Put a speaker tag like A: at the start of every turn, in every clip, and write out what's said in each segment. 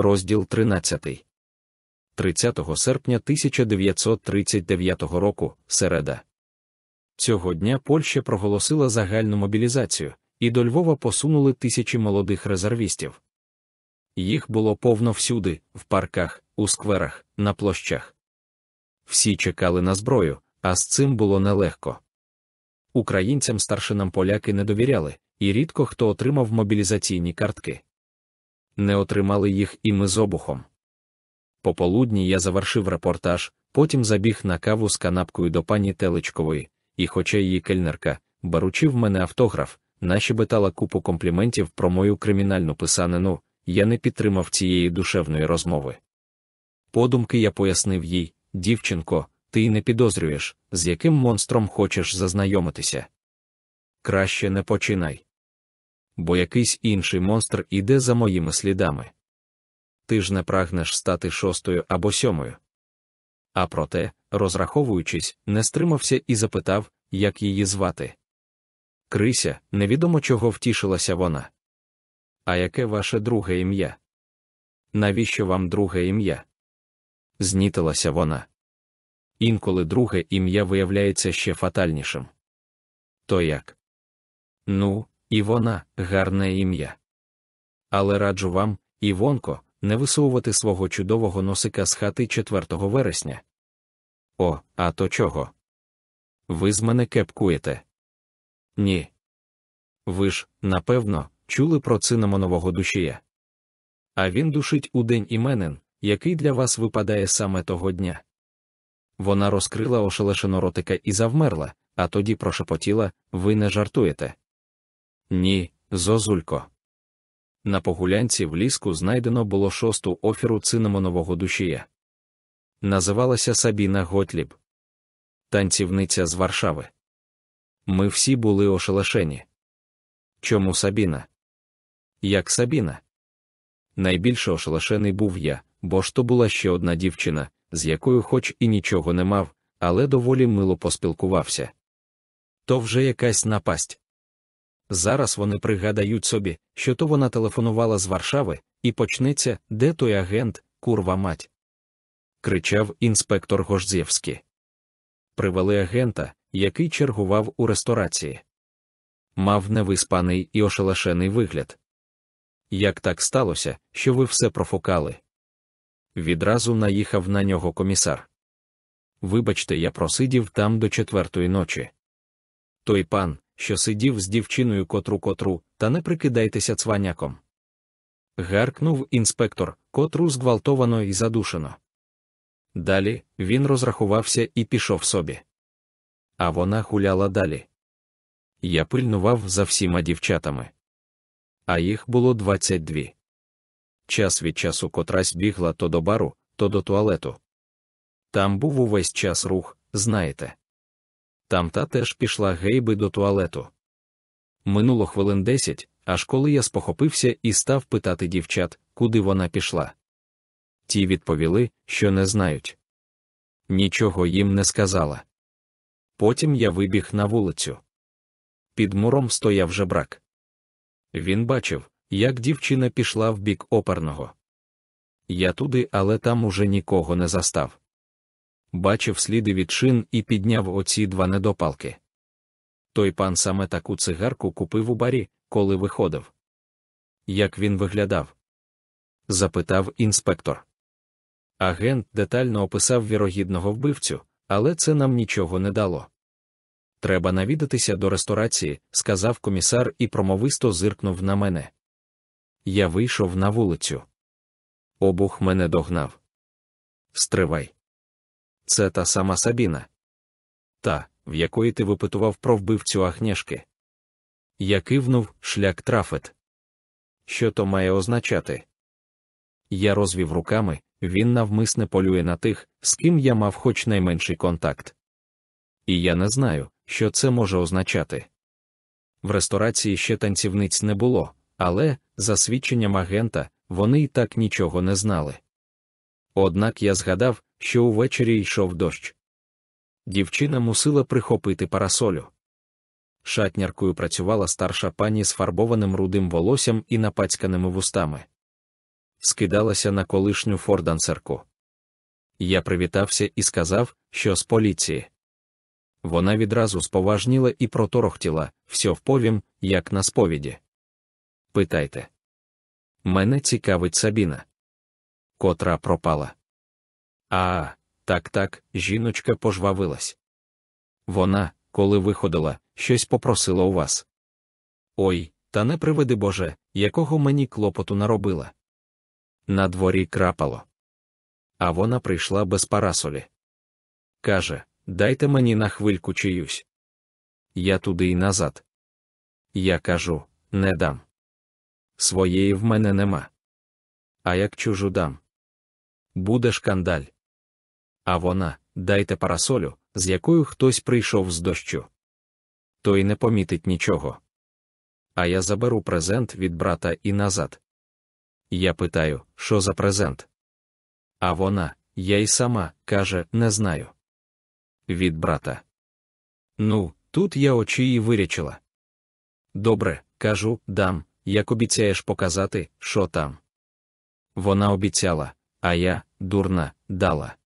A: Розділ 13. 30 серпня 1939 року, середа. Цього дня Польща проголосила загальну мобілізацію, і до Львова посунули тисячі молодих резервістів. Їх було повно всюди, в парках, у скверах, на площах. Всі чекали на зброю, а з цим було нелегко. Українцям старшинам поляки не довіряли, і рідко хто отримав мобілізаційні картки. Не отримали їх і ми з обухом. Пополудні я завершив репортаж, потім забіг на каву з канапкою до пані Телечкової, і, хоча її кельнерка, беручи в мене автограф, нащебетала купу компліментів про мою кримінальну писанину, я не підтримав цієї душевної розмови. Подумки я пояснив їй, дівчинко, ти й не підозрюєш, з яким монстром хочеш зазнайомитися. Краще не починай. Бо якийсь інший монстр іде за моїми слідами. Ти ж не прагнеш стати шостою або сьомою. А проте, розраховуючись, не стримався і запитав, як її звати. Крися, невідомо чого втішилася вона. А яке ваше друге ім'я? Навіщо вам друге ім'я? Знітилася вона. Інколи друге ім'я виявляється ще фатальнішим. То як? Ну, і вона гарне ім'я. Але раджу вам, Івонко, не висовувати свого чудового носика з хати 4 вересня. О, а то чого? Ви з мене кепкуєте? Ні. Ви ж, напевно, чули про цинамонового душія. А він душить у день іменин, який для вас випадає саме того дня. Вона розкрила ошелешено ротика і завмерла, а тоді прошепотіла ви не жартуєте. Ні, зозулько. На погулянці в ліску знайдено було шосту офіру цинамонового душія. Називалася Сабіна Готліб. Танцівниця з Варшави. Ми всі були ошелешені. Чому Сабіна? Як Сабіна? Найбільше ошелешений був я, бо ж то була ще одна дівчина, з якою хоч і нічого не мав, але доволі мило поспілкувався. То вже якась напасть. Зараз вони пригадають собі, що то вона телефонувала з Варшави, і почнеться, де той агент, курва мать. кричав інспектор Гожзєвський. Привели агента, який чергував у ресторації. Мав невиспаний і ошелешений вигляд. Як так сталося, що ви все профукали? Відразу наїхав на нього комісар. Вибачте, я просидів там до четвертої ночі. Той пан, що сидів з дівчиною котру котру, та не прикидайтеся цваняком. Гаркнув інспектор, котру зґвалтовано і задушено. Далі він розрахувався і пішов собі. А вона гуляла далі. Я пильнував за всіма дівчатами. А їх було двадцять дві. Час від часу котрась бігла то до бару, то до туалету. Там був увесь час рух, знаєте. Там та теж пішла гейби до туалету. Минуло хвилин десять, аж коли я спохопився і став питати дівчат, куди вона пішла. Ті відповіли, що не знають. Нічого їм не сказала. Потім я вибіг на вулицю. Під муром стояв жебрак. Він бачив, як дівчина пішла в бік оперного. Я туди, але там уже нікого не застав бачив сліди від шин і підняв оці два недопалки. Той пан саме таку цигарку купив у барі, коли виходив. Як він виглядав? запитав інспектор. Агент детально описав вірогідного вбивцю, але це нам нічого не дало. Треба навідатися до ресторації, сказав комісар і промовисто зиркнув на мене. Я вийшов на вулицю. Обух мене догнав. Стривай. Це та сама Сабіна. Та, в якої ти випитував про вбивцю Агнєшки. Я кивнув шлях трафет. Що то має означати? Я розвів руками, він навмисне полює на тих, з ким я мав хоч найменший контакт. І я не знаю, що це може означати. В ресторації ще танцівниць не було, але, за свідченням агента, вони й так нічого не знали. Однак я згадав, що увечері йшов дощ. Дівчина мусила прихопити парасолю. Шатняркою працювала старша пані з фарбованим рудим волоссям і напацьканими вустами. скидалася на колишню фордансерку. Я привітався і сказав, що з поліції. Вона відразу споважніла і проторохтіла, все вповім, як на сповіді. Питайте. Мене цікавить Сабіна. Котра пропала. А, так, так, жіночка пожвавилась. Вона, коли виходила, щось попросила у вас. Ой, та не приведи Боже, якого мені клопоту наробила. На дворі крапало. А вона прийшла без парасолі. Каже, дайте мені на хвильку чиюсь. Я туди й назад. Я кажу, не дам. Своєї в мене нема. А як чужу дам? Буде шкандаль. А вона, дайте парасолю, з якою хтось прийшов з дощу. Той не помітить нічого. А я заберу презент від брата і назад. Я питаю, що за презент? А вона, я й сама, каже, не знаю. Від брата. Ну, тут я очі і вирячила. Добре, кажу, дам, як обіцяєш показати, що там. Вона обіцяла, а я, дурна, дала.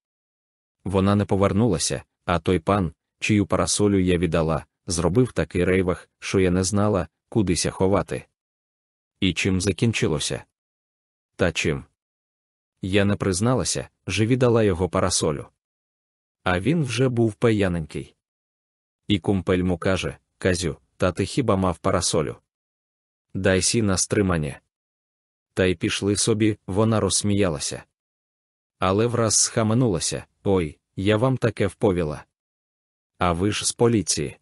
A: Вона не повернулася, а той пан, чию парасолю я віддала, зробив такий рейвах, що я не знала, кудися ховати. І чим закінчилося? Та чим? Я не призналася, же віддала його парасолю. А він вже був паяненький. І кумпель му каже Казю, та ти хіба мав парасолю? Дай сі на стримання. Та й пішли собі, вона розсміялася. Але враз схаменулася ой, я вам таке вповіла. А ви ж з поліції.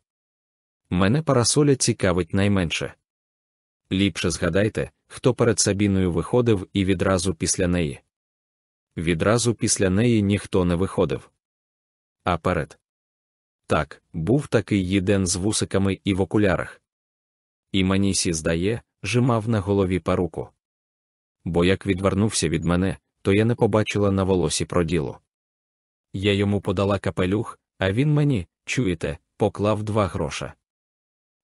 A: Мене парасоля цікавить найменше. Ліпше згадайте, хто перед Сабіною виходив і відразу після неї. Відразу після неї ніхто не виходив. А перед. Так, був такий їден з вусиками і в окулярах. І мені сі здає, жимав на голові паруку. Бо як відвернувся від мене, то я не побачила на волосі проділу. Я йому подала капелюх, а він мені, чуєте, поклав два гроша.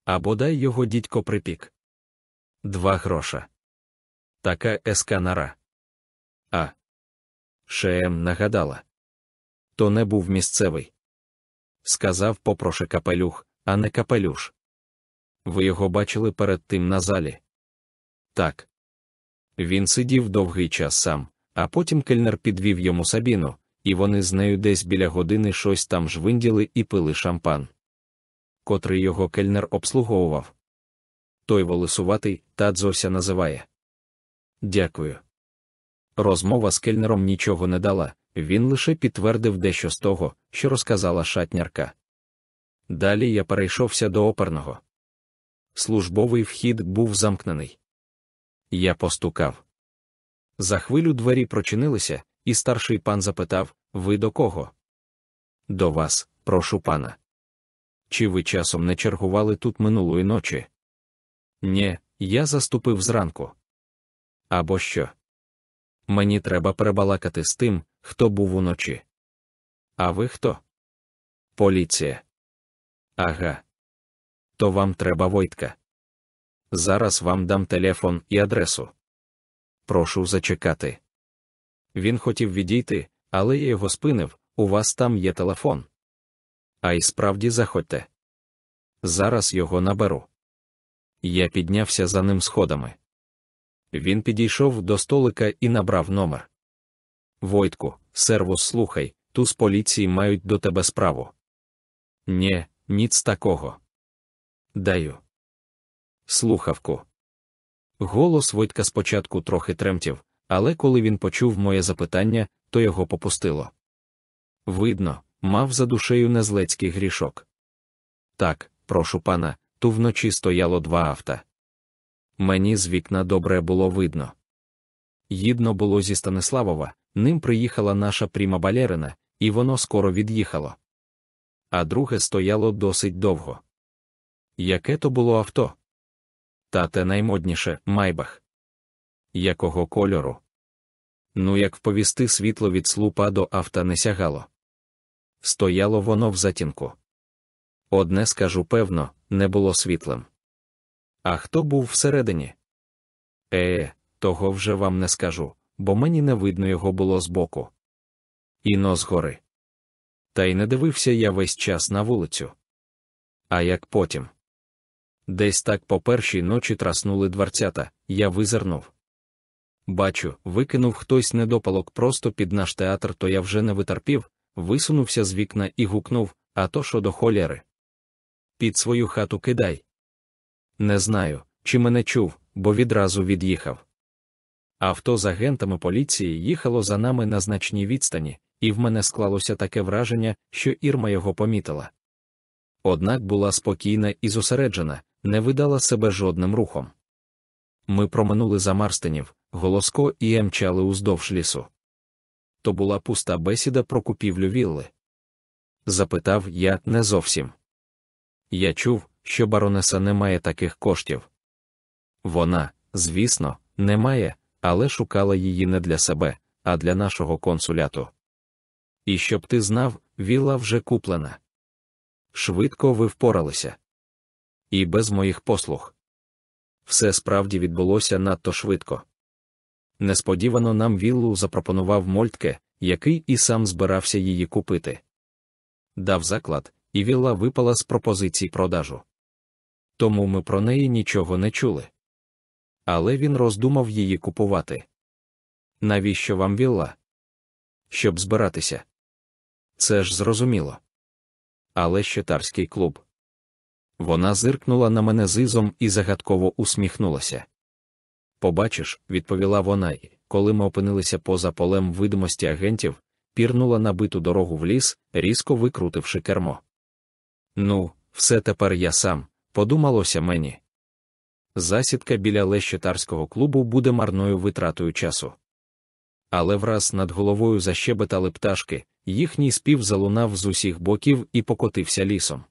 A: А бодай його дідько припік. Два гроша. Така есканара. А. Шеем нагадала. То не був місцевий. Сказав попроше капелюх, а не капелюш. Ви його бачили перед тим на залі? Так. Він сидів довгий час сам, а потім кельнер підвів йому сабіну, і вони з нею десь біля години щось там жвинділи і пили шампан. Котрий його кельнер обслуговував. Той волосуватий Тадзося називає. Дякую. Розмова з кельнером нічого не дала, він лише підтвердив дещо з того, що розказала шатнярка. Далі я перейшовся до оперного. Службовий вхід був замкнений. Я постукав. За хвилю двері прочинилися, і старший пан запитав Ви до кого? До вас, прошу пана. Чи ви часом не чергували тут минулої ночі? Нє, я заступив зранку. Або що? Мені треба перебалакати з тим, хто був уночі. А ви хто? Поліція. Ага. То вам треба Войтка. Зараз вам дам телефон і адресу. Прошу зачекати. Він хотів відійти, але я його спинив. У вас там є телефон. А й справді заходьте. Зараз його наберу. Я піднявся за ним сходами. Він підійшов до столика і набрав номер. Войтку, сервус, слухай, ту з поліції мають до тебе справу. Нє, ніц такого. Даю. Слухавку. Голос Войтка спочатку трохи тремтів, але коли він почув моє запитання, то його попустило. Видно, мав за душею незлецький грішок. Так, прошу пана, ту вночі стояло два авто. Мені з вікна добре було видно. Їдно було зі Станиславова, ним приїхала наша пріма балерина, і воно скоро від'їхало. А друге стояло досить довго. Яке то було авто? Та те наймодніше майбах. Якого кольору? Ну, як вповісти світло від слупа до авто не сягало. Стояло воно в затінку. Одне скажу певно, не було світлим. А хто був всередині? Е, того вже вам не скажу, бо мені не видно його було збоку. Іно згори. Та й не дивився я весь час на вулицю. А як потім? Десь так по першій ночі траснули дверцята, я визирнув. Бачу, викинув хтось недопалок просто під наш театр, то я вже не витерпів, висунувся з вікна і гукнув А то що до холєри? Під свою хату кидай. Не знаю, чи мене чув, бо відразу від'їхав. Авто з агентами поліції їхало за нами на значній відстані, і в мене склалося таке враження, що Ірма його помітила. Однак була спокійна і зосереджена, не видала себе жодним рухом. Ми проминули за Марстинів, голоско і мчали уздовж лісу. То була пуста бесіда про купівлю вілли. Запитав я не зовсім. Я чув, що баронеса не має таких коштів. Вона, звісно, не має, але шукала її не для себе, а для нашого консуляту. І щоб ти знав, вілла вже куплена. Швидко ви впоралися. І без моїх послуг. Все справді відбулося надто швидко. Несподівано нам віллу запропонував Мольтке, який і сам збирався її купити. Дав заклад, і вілла випала з пропозицій продажу. Тому ми про неї нічого не чули. Але він роздумав її купувати. Навіщо вам вілла? Щоб збиратися. Це ж зрозуміло. Але щитарський клуб. Вона зиркнула на мене зизом і загадково усміхнулася. Побачиш, відповіла вона, коли ми опинилися поза полем видимості агентів, пірнула на биту дорогу в ліс, різко викрутивши кермо. Ну, все тепер я сам, подумалося мені. Засідка біля лещетарського клубу буде марною витратою часу. Але враз над головою защебетали пташки, їхній спів залунав з усіх боків і покотився лісом.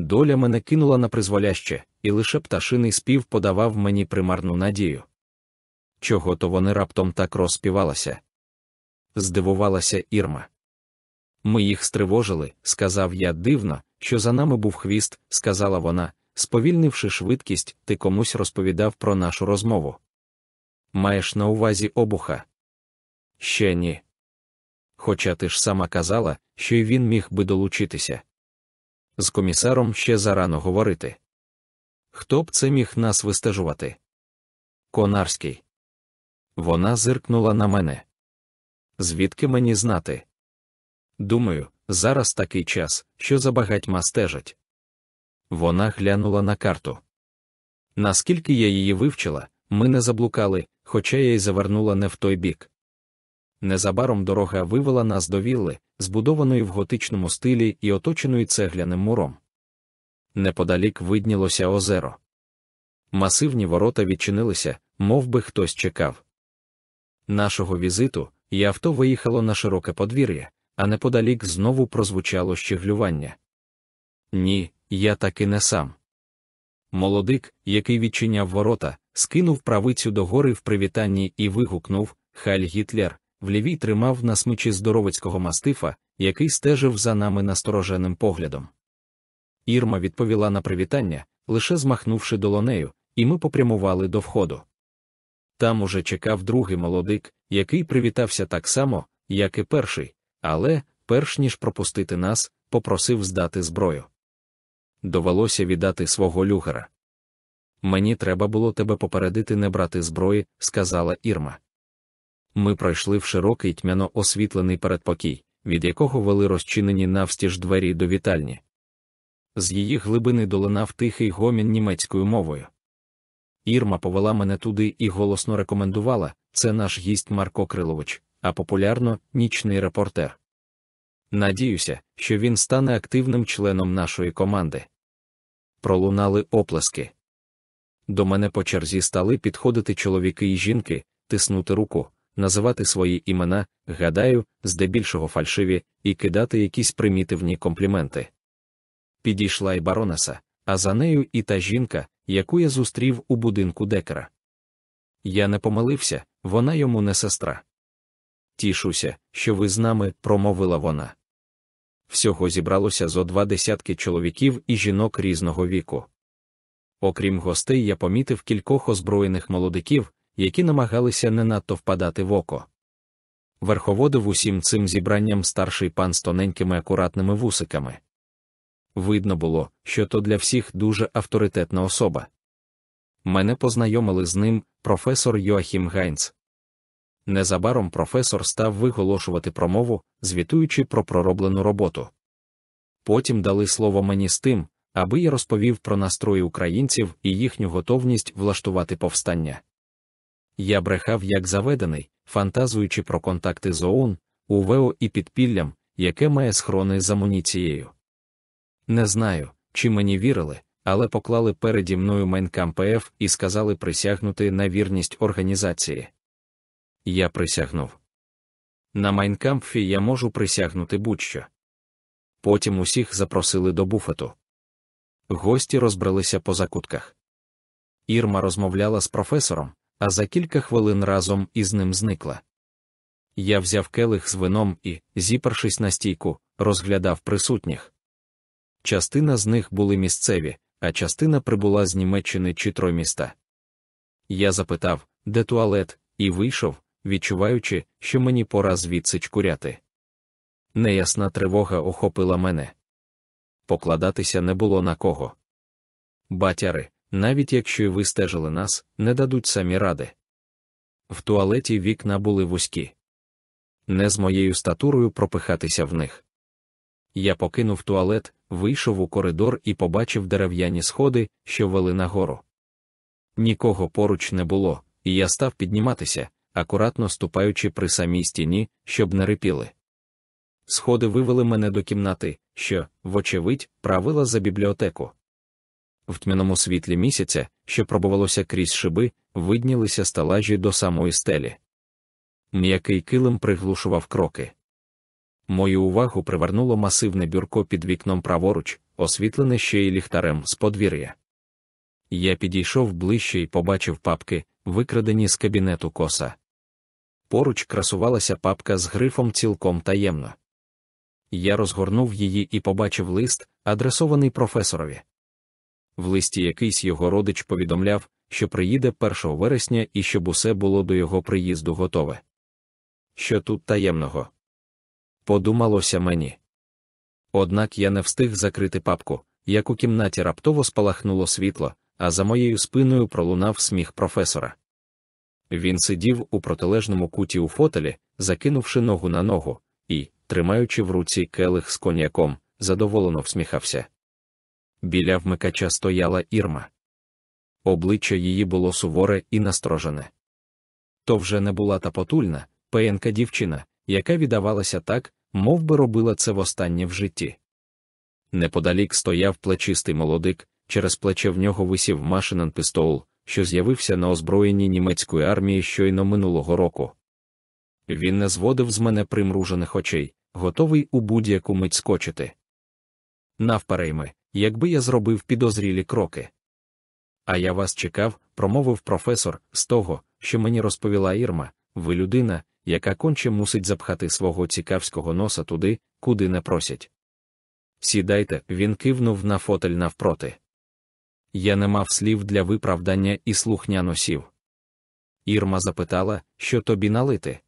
A: Доля мене кинула на призволяще, і лише пташиний спів подавав мені примарну надію. Чого то вони раптом так розспівалися? Здивувалася Ірма. Ми їх стривожили, сказав я дивно, що за нами був хвіст, сказала вона, сповільнивши швидкість, ти комусь розповідав про нашу розмову. Маєш на увазі обуха? Ще ні. Хоча ти ж сама казала, що й він міг би долучитися. З комісаром ще зарано говорити. Хто б це міг нас вистежувати? Конарський. Вона зиркнула на мене. Звідки мені знати? Думаю, зараз такий час, що за багатьма стежать. Вона глянула на карту. Наскільки я її вивчила, ми не заблукали, хоча я й завернула не в той бік. Незабаром дорога вивела нас до вілли, збудованої в готичному стилі і оточеної цегляним муром. Неподалік виднілося озеро. Масивні ворота відчинилися, мов би хтось чекав. Нашого візиту, і авто виїхало на широке подвір'я, а неподалік знову прозвучало щеглювання. Ні, я таки не сам. Молодик, який відчиняв ворота, скинув правицю догори в привітанні і вигукнув Халь Гітлер, в лівій тримав на смичі здоровецького мастифа, який стежив за нами настороженим поглядом. Ірма відповіла на привітання, лише змахнувши долонею, і ми попрямували до входу. Там уже чекав другий молодик, який привітався так само, як і перший, але, перш ніж пропустити нас, попросив здати зброю. Довелося віддати свого люгера. Мені треба було тебе попередити не брати зброї, сказала Ірма. Ми пройшли в широкий тьмяно освітлений передпокій, від якого вели розчинені навстіж двері до вітальні. З її глибини долинав тихий гомін німецькою мовою. Ірма повела мене туди і голосно рекомендувала це наш гість Марко Крилович, а популярно нічний репортер. Надіюся, що він стане активним членом нашої команди. Пролунали оплески. До мене по черзі стали підходити чоловіки і жінки, тиснути руку, називати свої імена, гадаю, здебільшого фальшиві, і кидати якісь примітивні компліменти. Підійшла й баронеса, а за нею і та жінка, яку я зустрів у будинку декера. Я не помилився, вона йому не сестра. Тішуся, що ви з нами, промовила вона. Всього зібралося зо два десятки чоловіків і жінок різного віку. Окрім гостей, я помітив кількох озброєних молодиків, які намагалися не надто впадати в око. Верховодив усім цим зібранням старший пан з тоненькими акуратними вусиками. Видно було, що то для всіх дуже авторитетна особа. Мене познайомили з ним професор Йоахім Гайнц. Незабаром професор став виголошувати промову, звітуючи про пророблену роботу. Потім дали слово мені з тим, аби я розповів про настрої українців і їхню готовність влаштувати повстання. Я брехав як заведений, фантазуючи про контакти з ОУН, УВО і підпіллям, яке має схорони з амуніцією. Не знаю, чи мені вірили, але поклали переді мною Майнкам ПФ і сказали присягнути на вірність організації. Я присягнув. На Майнкампфі я можу присягнути будь-що. Потім усіх запросили до буфету. Гості розбралися по закутках. Ірма розмовляла з професором, а за кілька хвилин разом із ним зникла. Я взяв келих з вином і, зіпершись на стійку, розглядав присутніх. Частина з них були місцеві, а частина прибула з Німеччини чи Тройміста. Я запитав, де туалет, і вийшов, відчуваючи, що мені пора звідси чкуряти. Неясна тривога охопила мене. Покладатися не було на кого. Батяри, навіть якщо й ви стежили нас, не дадуть самі ради. В туалеті вікна були вузькі. Не з моєю статурою пропихатися в них. Я покинув туалет, вийшов у коридор і побачив дерев'яні сходи, що вели нагору. Нікого поруч не було, і я став підніматися, акуратно ступаючи при самій стіні, щоб не рипіли. Сходи вивели мене до кімнати, що, вочевидь, правила за бібліотеку. В тьмяному світлі місяця, що пробувалося крізь шиби, виднілися сталажі до самої стелі. М'який килим приглушував кроки. Мою увагу привернуло масивне бюрко під вікном праворуч, освітлене ще й ліхтарем з подвір'я. Я підійшов ближче і побачив папки, викрадені з кабінету коса. Поруч красувалася папка з грифом цілком таємно. Я розгорнув її і побачив лист, адресований професорові. В листі якийсь його родич повідомляв, що приїде 1 вересня і щоб усе було до його приїзду готове. Що тут таємного? Подумалося мені. Однак я не встиг закрити папку, як у кімнаті раптово спалахнуло світло, а за моєю спиною пролунав сміх професора. Він сидів у протилежному куті у фотелі, закинувши ногу на ногу, і, тримаючи в руці келих з коньяком, задоволено всміхався. Біля вмикача стояла ірма. Обличчя її було суворе і настрожене. То вже не була та потульна, пеєнка дівчина, яка віддавалася так, мов би робила це востаннє в житті. Неподалік стояв плечистий молодик, через плече в нього висів машинан пістол, що з'явився на озброєнні німецької армії щойно минулого року. Він не зводив з мене примружених очей, готовий у будь-яку мить скочити. Навперейми, якби я зробив підозрілі кроки. А я вас чекав, промовив професор, з того, що мені розповіла Ірма, ви людина, яка конче мусить запхати свого цікавського носа туди, куди не просять. Сідайте, він кивнув на фотель навпроти. Я не мав слів для виправдання і слухняно сів. Ірма запитала, що тобі налити.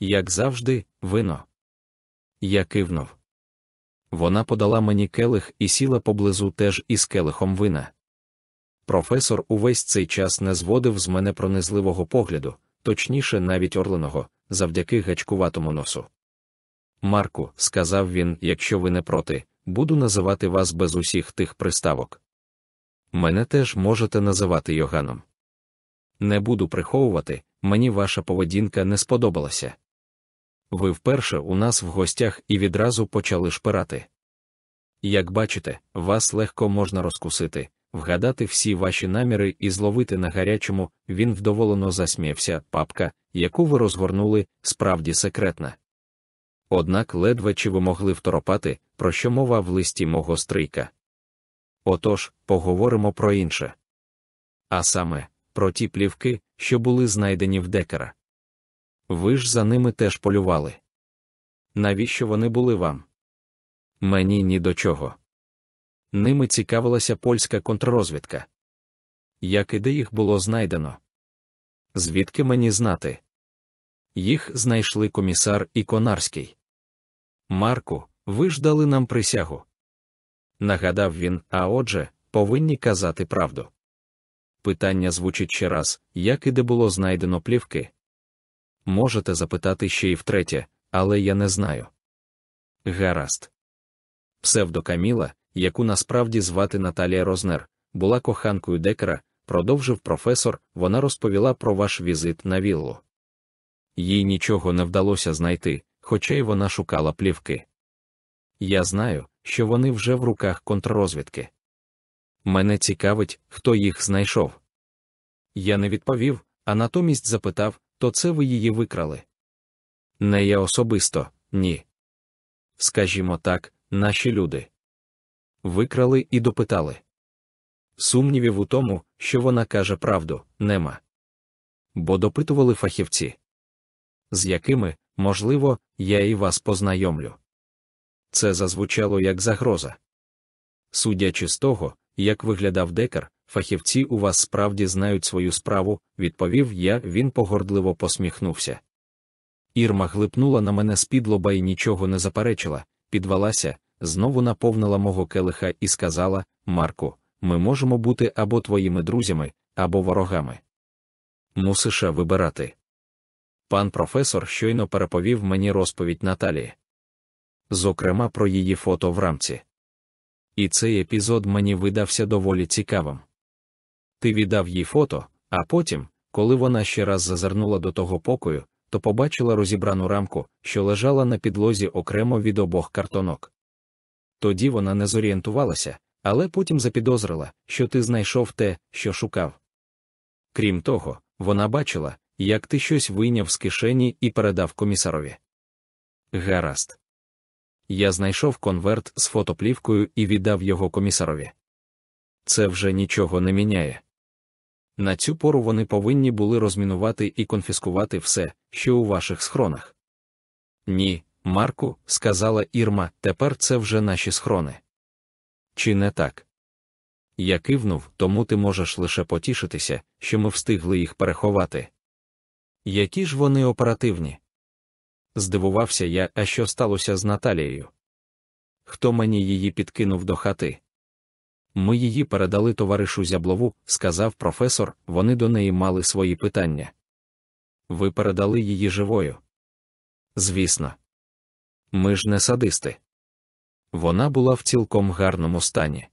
A: Як завжди, вино. Я кивнув. Вона подала мені келих і сіла поблизу теж із келихом вина. Професор увесь цей час не зводив з мене пронизливого погляду, точніше, навіть орленого, завдяки гачкуватому носу. Марку, сказав він, якщо ви не проти, буду називати вас без усіх тих приставок. Мене теж можете називати Йоганом. Не буду приховувати, мені ваша поведінка не сподобалася. Ви вперше у нас в гостях і відразу почали шпирати. Як бачите, вас легко можна розкусити, вгадати всі ваші наміри і зловити на гарячому, він вдоволено засміявся, папка, яку ви розгорнули, справді секретна. Однак ледве чи ви могли второпати, про що мова в листі мого стрийка. Отож, поговоримо про інше. А саме, про ті плівки, що були знайдені в декера. Ви ж за ними теж полювали. Навіщо вони були вам? Мені ні до чого. Ними цікавилася польська контррозвідка. Як і де їх було знайдено? Звідки мені знати? Їх знайшли комісар і Конарський. Марку, ви ж дали нам присягу. Нагадав він, а отже, повинні казати правду. Питання звучить ще раз, як і де було знайдено плівки. Можете запитати ще й втретє, але я не знаю. Гаразд. Псевдо Каміла, яку насправді звати Наталія Рознер, була коханкою Декера, продовжив професор, вона розповіла про ваш візит на віллу. Їй нічого не вдалося знайти, хоча й вона шукала плівки. Я знаю, що вони вже в руках контррозвідки. Мене цікавить, хто їх знайшов. Я не відповів, а натомість запитав, то це ви її викрали. Не я особисто, ні. Скажімо так, наші люди. Викрали і допитали. Сумнівів у тому, що вона каже правду, нема. Бо допитували фахівці, з якими, можливо, я і вас познайомлю. Це зазвучало як загроза. Судячи з того, як виглядав декар, фахівці у вас справді знають свою справу, відповів я, він погордливо посміхнувся. Ірма глипнула на мене з-під і нічого не заперечила, підвелася, знову наповнила мого келиха і сказала: Марку, ми можемо бути або твоїми друзями, або ворогами. Мусиш вибирати. Пан професор щойно переповів мені розповідь Наталії. Зокрема, про її фото в рамці. І цей епізод мені видався доволі цікавим. Ти віддав їй фото, а потім, коли вона ще раз зазирнула до того покою, то побачила розібрану рамку, що лежала на підлозі окремо від обох картонок. Тоді вона не зорієнтувалася, але потім запідозрила, що ти знайшов те, що шукав. Крім того, вона бачила, як ти щось вийняв з кишені і передав комісарові. Гаразд. Я знайшов конверт з фотоплівкою і віддав його комісарові. Це вже нічого не міняє. На цю пору вони повинні були розмінувати і конфіскувати все, що у ваших схронах. Ні, Марку, сказала Ірма, тепер це вже наші схрони. Чи не так? Я кивнув, тому ти можеш лише потішитися, що ми встигли їх переховати. Які ж вони оперативні? Здивувався я, а що сталося з Наталією? Хто мені її підкинув до хати? Ми її передали товаришу Зяблову, сказав професор, вони до неї мали свої питання. Ви передали її живою? Звісно. Ми ж не садисти. Вона була в цілком гарному стані.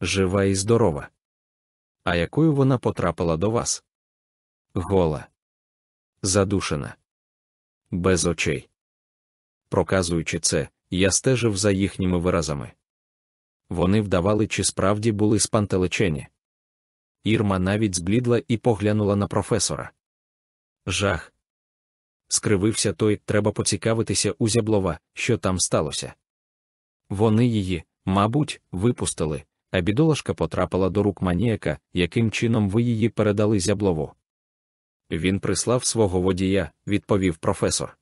A: Жива і здорова. А якою вона потрапила до вас? Гола. Задушена. Без очей. Проказуючи це, я стежив за їхніми виразами. Вони вдавали, чи справді були спантеличені. Ірма навіть зблідла і поглянула на професора. Жах. Скривився той, треба поцікавитися у зяблова, що там сталося. Вони її, мабуть, випустили, а бідолашка потрапила до рук маніяка, яким чином ви її передали зяблову. Він прислав свого водія, відповів професор.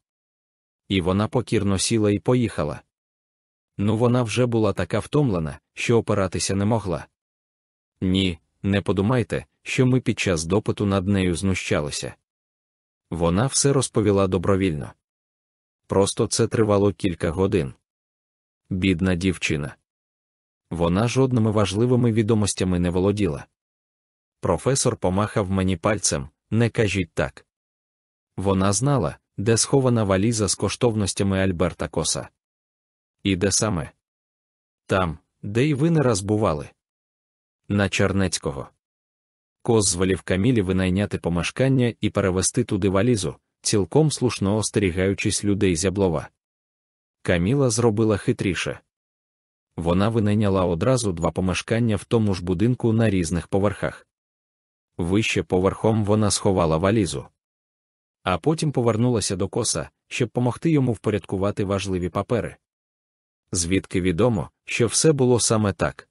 A: І вона покірно сіла і поїхала. Ну вона вже була така втомлена, що опиратися не могла. Ні, не подумайте, що ми під час допиту над нею знущалися. Вона все розповіла добровільно. Просто це тривало кілька годин. Бідна дівчина. Вона жодними важливими відомостями не володіла. Професор помахав мені пальцем, не кажіть так. Вона знала, де схована валіза з коштовностями Альберта Коса. І де саме? Там, де й ви не раз бували. На Чернецького. Кос звелів Камілі винайняти помешкання і перевести туди валізу, цілком слушно остерігаючись людей зяблова. Каміла зробила хитріше. Вона винайняла одразу два помешкання в тому ж будинку на різних поверхах. Вище поверхом вона сховала валізу. А потім повернулася до коса, щоб помогти йому впорядкувати важливі папери. Звідки відомо, що все було саме так.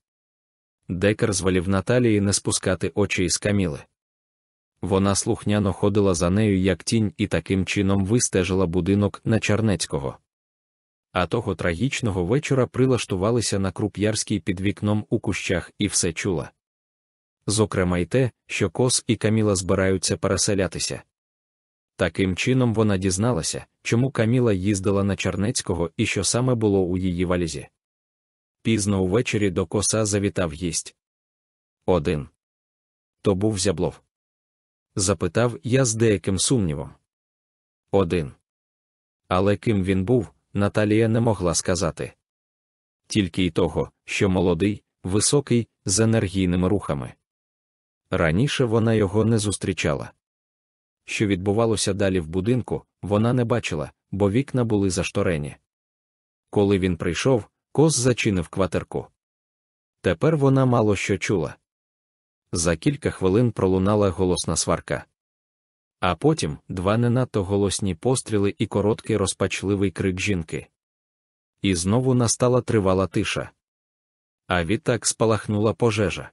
A: Декер звалів Наталії не спускати очі із каміли. Вона слухняно ходила за нею як тінь і таким чином вистежила будинок на Чернецького. А того трагічного вечора прилаштувалися на круп'ярській під вікном у кущах і все чула. зокрема й те, що Кос і Каміла збираються переселятися. Таким чином вона дізналася, чому Каміла їздила на Чернецького і що саме було у її валізі. Пізно увечері до коса завітав гість. Один. То був зяблов. Запитав я з деяким сумнівом. Один. Але ким він був, Наталія не могла сказати. Тільки й того, що молодий, високий, з енергійними рухами. Раніше вона його не зустрічала. Що відбувалося далі в будинку, вона не бачила, бо вікна були зашторені. Коли він прийшов, кос зачинив кватерку. Тепер вона мало що чула. За кілька хвилин пролунала голосна сварка. А потім два не надто голосні постріли і короткий розпачливий крик жінки. І знову настала тривала тиша. А відтак спалахнула пожежа.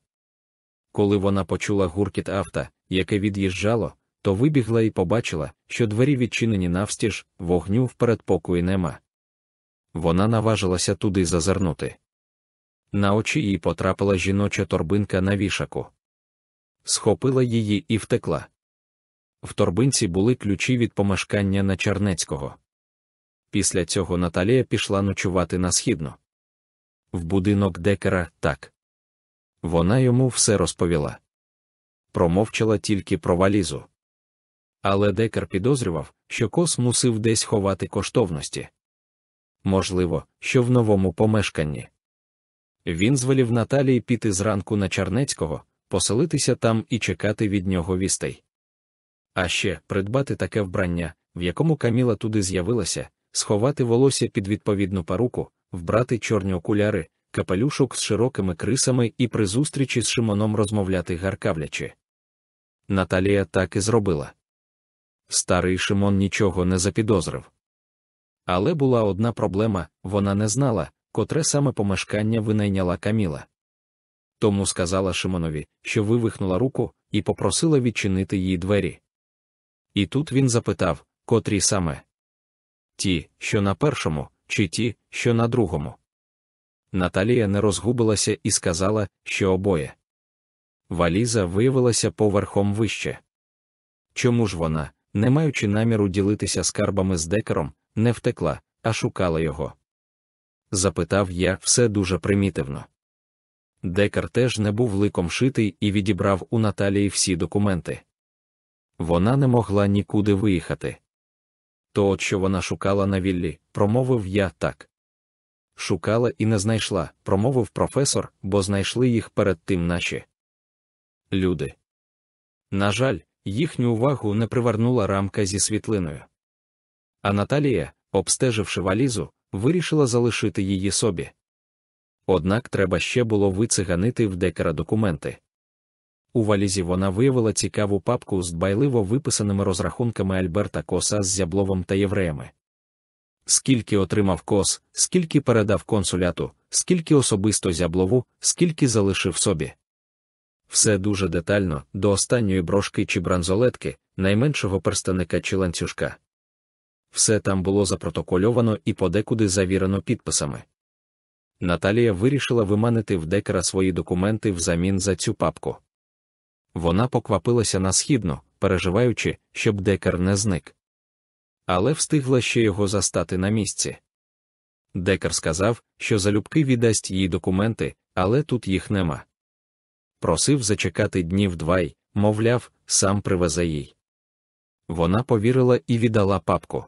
A: Коли вона почула гуркіт авто, яке від'їжджало, то вибігла і побачила, що двері відчинені навстіж, вогню в передпокої нема. Вона наважилася туди зазирнути. На очі їй потрапила жіноча торбинка на вішаку. Схопила її і втекла. В торбинці були ключі від помешкання на Чернецького. Після цього Наталія пішла ночувати на східну. В будинок декера так. Вона йому все розповіла. Промовчала тільки про валізу. Але декер підозрював, що кос мусив десь ховати коштовності. Можливо, що в новому помешканні. Він звелів Наталії піти зранку на Чернецького, поселитися там і чекати від нього вістей. А ще придбати таке вбрання, в якому Каміла туди з'явилася, сховати волосся під відповідну паруку, вбрати чорні окуляри, капелюшок з широкими крисами і при зустрічі з Шимоном розмовляти гаркавлячи. Наталія так і зробила. Старий Шимон нічого не запідозрив. Але була одна проблема вона не знала, котре саме помешкання винайняла Каміла. Тому сказала Шимонові, що вивихнула руку, і попросила відчинити їй двері. І тут він запитав, котрі саме ті, що на першому, чи ті, що на другому. Наталія не розгубилася і сказала, що обоє. Валіза виявилася поверхом вище. Чому ж вона, не маючи наміру ділитися скарбами з декером, не втекла, а шукала його? Запитав я все дуже примітивно. Декар теж не був ликом шитий і відібрав у Наталії всі документи. Вона не могла нікуди виїхати. То, от що вона шукала на віллі, промовив я так. Шукала і не знайшла, промовив професор, бо знайшли їх перед тим наші люди. На жаль, їхню увагу не привернула рамка зі світлиною. А Наталія, обстеживши валізу, вирішила залишити її собі. Однак треба ще було вициганити в декера документи. У валізі вона виявила цікаву папку з дбайливо виписаними розрахунками Альберта Коса з зябловом та євреями. Скільки отримав кос, скільки передав консуляту, скільки особисто зяблову, скільки залишив собі. Все дуже детально, до останньої брошки чи бранзолетки, найменшого перстаника чи ланцюжка. Все там було запротокольовано і подекуди завірено підписами. Наталія вирішила виманити в декера свої документи взамін за цю папку. Вона поквапилася на східну, переживаючи, щоб декер не зник. Але встигла ще його застати на місці. Декер сказав, що залюбки віддасть їй документи, але тут їх нема. Просив зачекати днів два й, мовляв, сам привезе їй. Вона повірила і віддала папку.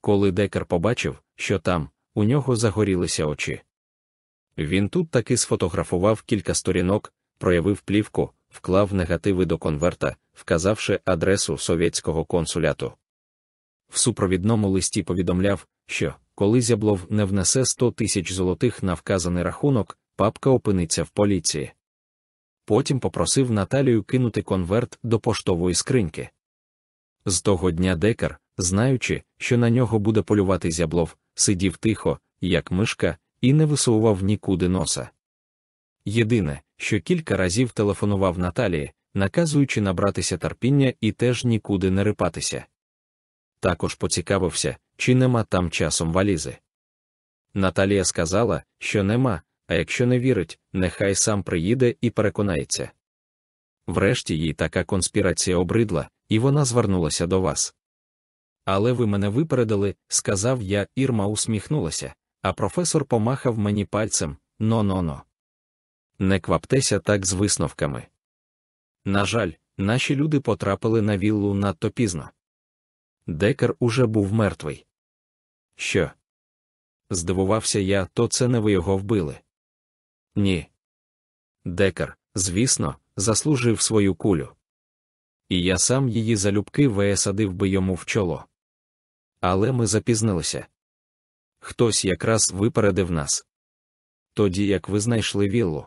A: Коли декер побачив, що там, у нього загорілися очі. Він тут таки сфотографував кілька сторінок, проявив плівку, вклав негативи до конверта, вказавши адресу совєтського консуляту. В супровідному листі повідомляв, що, коли зяблов не внесе 100 тисяч золотих на вказаний рахунок, папка опиниться в поліції. Потім попросив Наталію кинути конверт до поштової скриньки. З того дня декар, знаючи, що на нього буде полювати зяблов, сидів тихо, як мишка, і не висував нікуди носа. Єдине, що кілька разів телефонував Наталії, наказуючи набратися терпіння і теж нікуди не рипатися. Також поцікавився, чи нема там часом валізи. Наталія сказала, що нема, а якщо не вірить, нехай сам приїде і переконається. Врешті їй така конспірація обридла, і вона звернулася до вас. Але ви мене випередили, сказав я, Ірма усміхнулася, а професор помахав мені пальцем но-но-но. Не кваптеся так з висновками. На жаль, наші люди потрапили на віллу надто пізно. Декер уже був мертвий. Що? Здивувався я, то це не ви його вбили. Ні. Декер, звісно, заслужив свою кулю. І я сам її залюбки висадив би йому в чоло. Але ми запізнилися. Хтось якраз випередив нас. Тоді як ви знайшли віллу.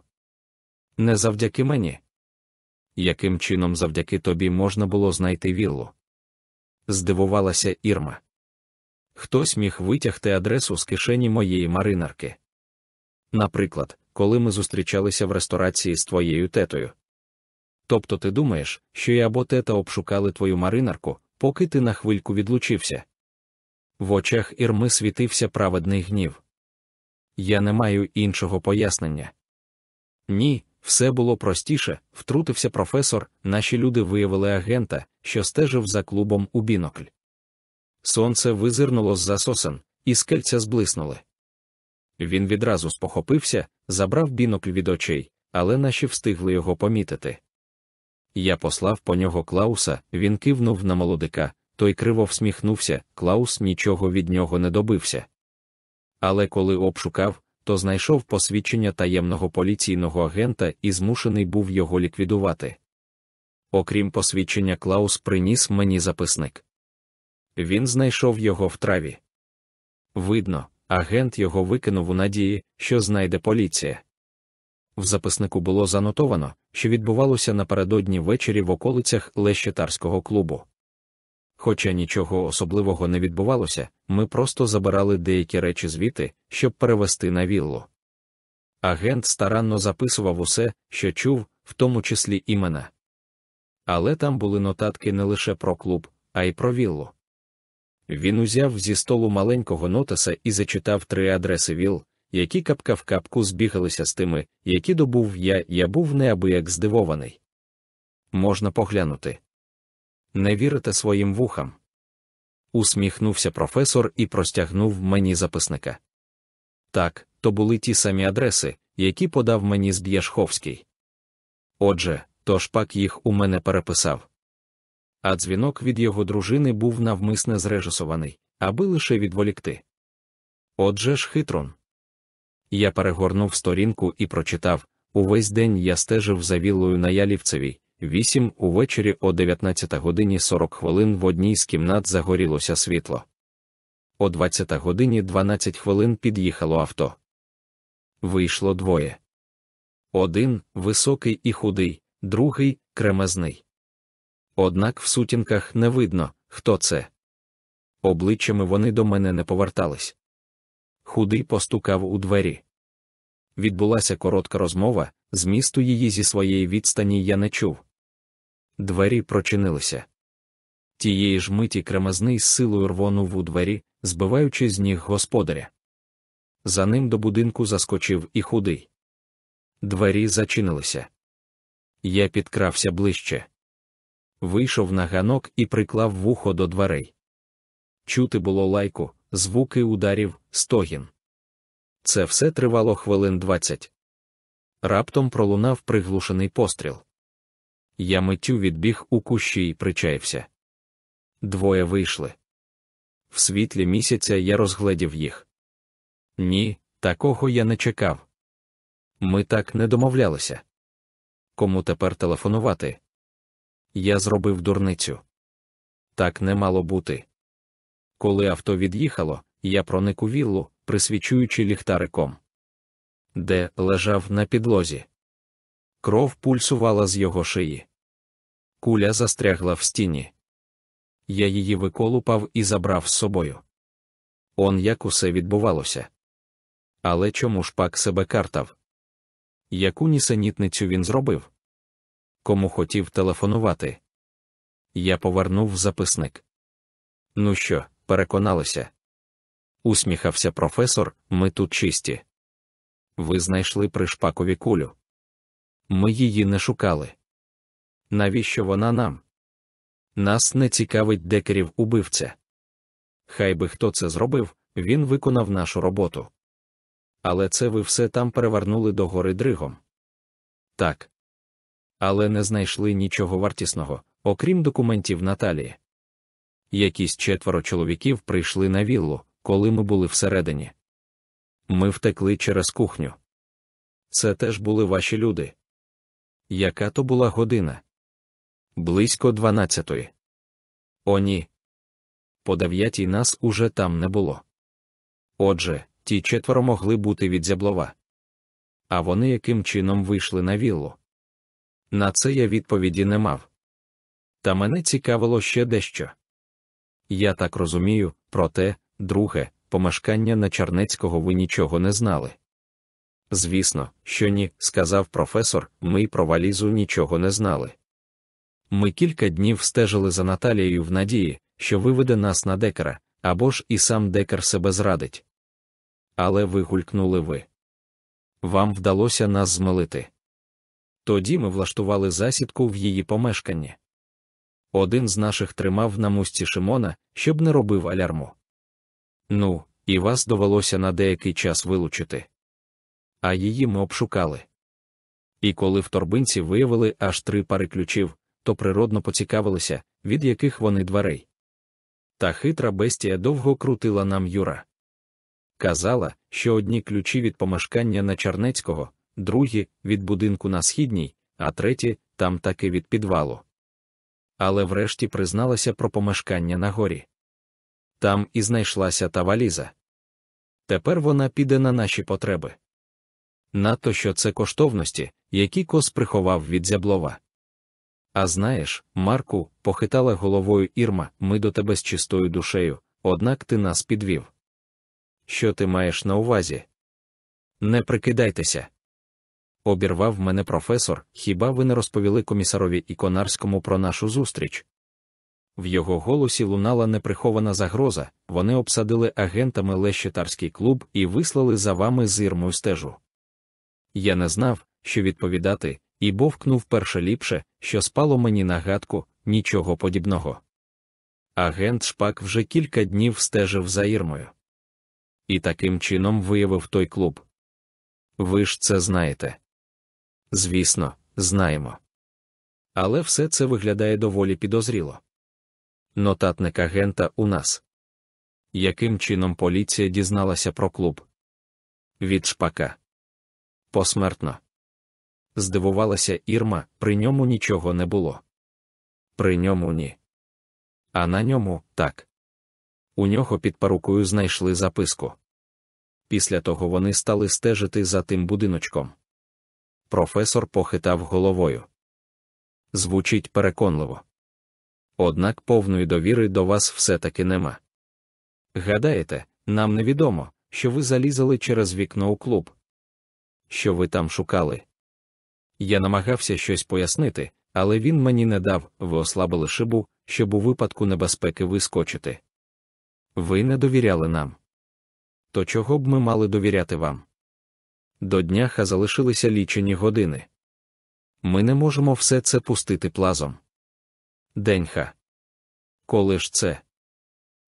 A: Не завдяки мені. Яким чином завдяки тобі можна було знайти віллу? Здивувалася Ірма. Хтось міг витягти адресу з кишені моєї маринарки. Наприклад, коли ми зустрічалися в ресторації з твоєю тетою. Тобто ти думаєш, що я або тета обшукали твою маринарку, поки ти на хвильку відлучився. В очах Ірми світився праведний гнів. Я не маю іншого пояснення. Ні, все було простіше, втрутився професор, наші люди виявили агента, що стежив за клубом у бінокль. Сонце визирнуло з за сосен, і скельця зблиснули. Він відразу спохопився, забрав бінокль від очей, але наші встигли його помітити. Я послав по нього Клауса, він кивнув на молодика, той криво всміхнувся, Клаус нічого від нього не добився. Але коли обшукав, то знайшов посвідчення таємного поліційного агента і змушений був його ліквідувати. Окрім посвідчення, Клаус приніс мені записник. Він знайшов його в траві. Видно, агент його викинув у надії, що знайде поліція. В записнику було занотовано, що відбувалося напередодні ввечері в околицях Лещетарського клубу. Хоча нічого особливого не відбувалося, ми просто забирали деякі речі звідти, щоб перевести на віллу. Агент старанно записував усе, що чув, в тому числі імена. Але там були нотатки не лише про клуб, а й про віллу. Він узяв зі столу маленького нотиса і зачитав три адреси віл, які капка в капку збігалися з тими, які добув я, я був неабияк здивований. Можна поглянути. Не вірите своїм вухам. Усміхнувся професор і простягнув мені записника. Так, то були ті самі адреси, які подав мені Зб'єшховський. Отже, то шпак їх у мене переписав. А дзвінок від його дружини був навмисне зрежисований, аби лише відволікти. Отже ж хитрон. Я перегорнув сторінку і прочитав увесь день я стежив за віллою на Ялівцевій, Вісім увечері о 19 годині 40 хвилин в одній з кімнат загорілося світло. О 20 годині 12 хвилин під'їхало авто. Вийшло двоє. Один високий і худий, другий кремезний. Однак в сутінках не видно, хто це. Обличчями вони до мене не повертались. Худий постукав у двері. Відбулася коротка розмова, змісту її зі своєї відстані я не чув. Двері прочинилися. Тієї ж миті кремезний з силою рвонув у двері, збиваючи з ніг господаря. За ним до будинку заскочив і худий. Двері зачинилися. Я підкрався ближче. Вийшов на ганок і приклав вухо до дверей. Чути було лайку, звуки ударів, стогін. Це все тривало хвилин двадцять. Раптом пролунав приглушений постріл. Я миттю відбіг у кущі і причаївся. Двоє вийшли. В світлі місяця я розгледів їх. Ні, такого я не чекав. Ми так не домовлялися. Кому тепер телефонувати? Я зробив дурницю. Так не мало бути. Коли авто від'їхало, я проник у віллу, присвічуючи ліхтариком, де лежав на підлозі. Кров пульсувала з його шиї. Куля застрягла в стіні. Я її виколупав і забрав з собою. Он як усе відбувалося. Але чому ж пак себе картав? Яку нісенітницю він зробив? Кому хотів телефонувати? Я повернув записник. Ну що, переконалися? Усміхався професор, ми тут чисті. Ви знайшли при шпакові кулю. Ми її не шукали. Навіщо вона нам? Нас не цікавить декерів убивця. Хай би хто це зробив, він виконав нашу роботу. Але це ви все там перевернули до гори дригом. Так. Але не знайшли нічого вартісного, окрім документів Наталії. Якісь четверо чоловіків прийшли на віллу, коли ми були всередині. Ми втекли через кухню. Це теж були ваші люди. Яка то була година? Близько дванадцятої. О, ні. По дев'ятій нас уже там не було. Отже, ті четверо могли бути від зяблова. А вони яким чином вийшли на віллу? На це я відповіді не мав. Та мене цікавило ще дещо. Я так розумію, проте, друге, помешкання на Чернецького ви нічого не знали. Звісно, що ні, сказав професор, ми про валізу нічого не знали. Ми кілька днів стежили за Наталією в надії, що виведе нас на декера, або ж і сам декер себе зрадить. Але ви гулькнули ви. Вам вдалося нас змилити. Тоді ми влаштували засідку в її помешканні. Один з наших тримав на мусті Шимона, щоб не робив алярму. Ну, і вас довелося на деякий час вилучити. А її ми обшукали. І коли в торбинці виявили аж три пари ключів, то природно поцікавилися, від яких вони дверей. Та хитра бестія довго крутила нам Юра. Казала, що одні ключі від помешкання на Чернецького, другі від будинку на східній, а треті там таки від підвалу. Але врешті призналася про помешкання на горі. Там і знайшлася та валіза. Тепер вона піде на наші потреби. Надто що це коштовності, які кос приховав від зяблова. А знаєш, Марку, похитала головою Ірма, ми до тебе з чистою душею, однак ти нас підвів. Що ти маєш на увазі? Не прикидайтеся. Обірвав мене професор, хіба ви не розповіли комісарові Іконарському про нашу зустріч? В його голосі лунала неприхована загроза, вони обсадили агентами Лещетарський клуб і вислали за вами з Ірмою стежу. Я не знав, що відповідати, і бовкнув перше ліпше, що спало мені на гадку, нічого подібного. Агент Шпак вже кілька днів стежив за Ірмою. І таким чином виявив той клуб. Ви ж це знаєте. Звісно, знаємо. Але все це виглядає доволі підозріло. Нотатник агента у нас. Яким чином поліція дізналася про клуб? Від шпака. Посмертно. Здивувалася Ірма, при ньому нічого не було. При ньому ні. А на ньому так. У нього під парукою знайшли записку. Після того вони стали стежити за тим будиночком. Професор похитав головою. Звучить переконливо. Однак повної довіри до вас все-таки нема. Гадаєте, нам невідомо, що ви залізали через вікно у клуб. Що ви там шукали? Я намагався щось пояснити, але він мені не дав, ви ослабили шибу, щоб у випадку небезпеки вискочити. Ви не довіряли нам. То чого б ми мали довіряти вам? До дняха залишилися лічені години. Ми не можемо все це пустити плазом. Деньха. Коли ж це?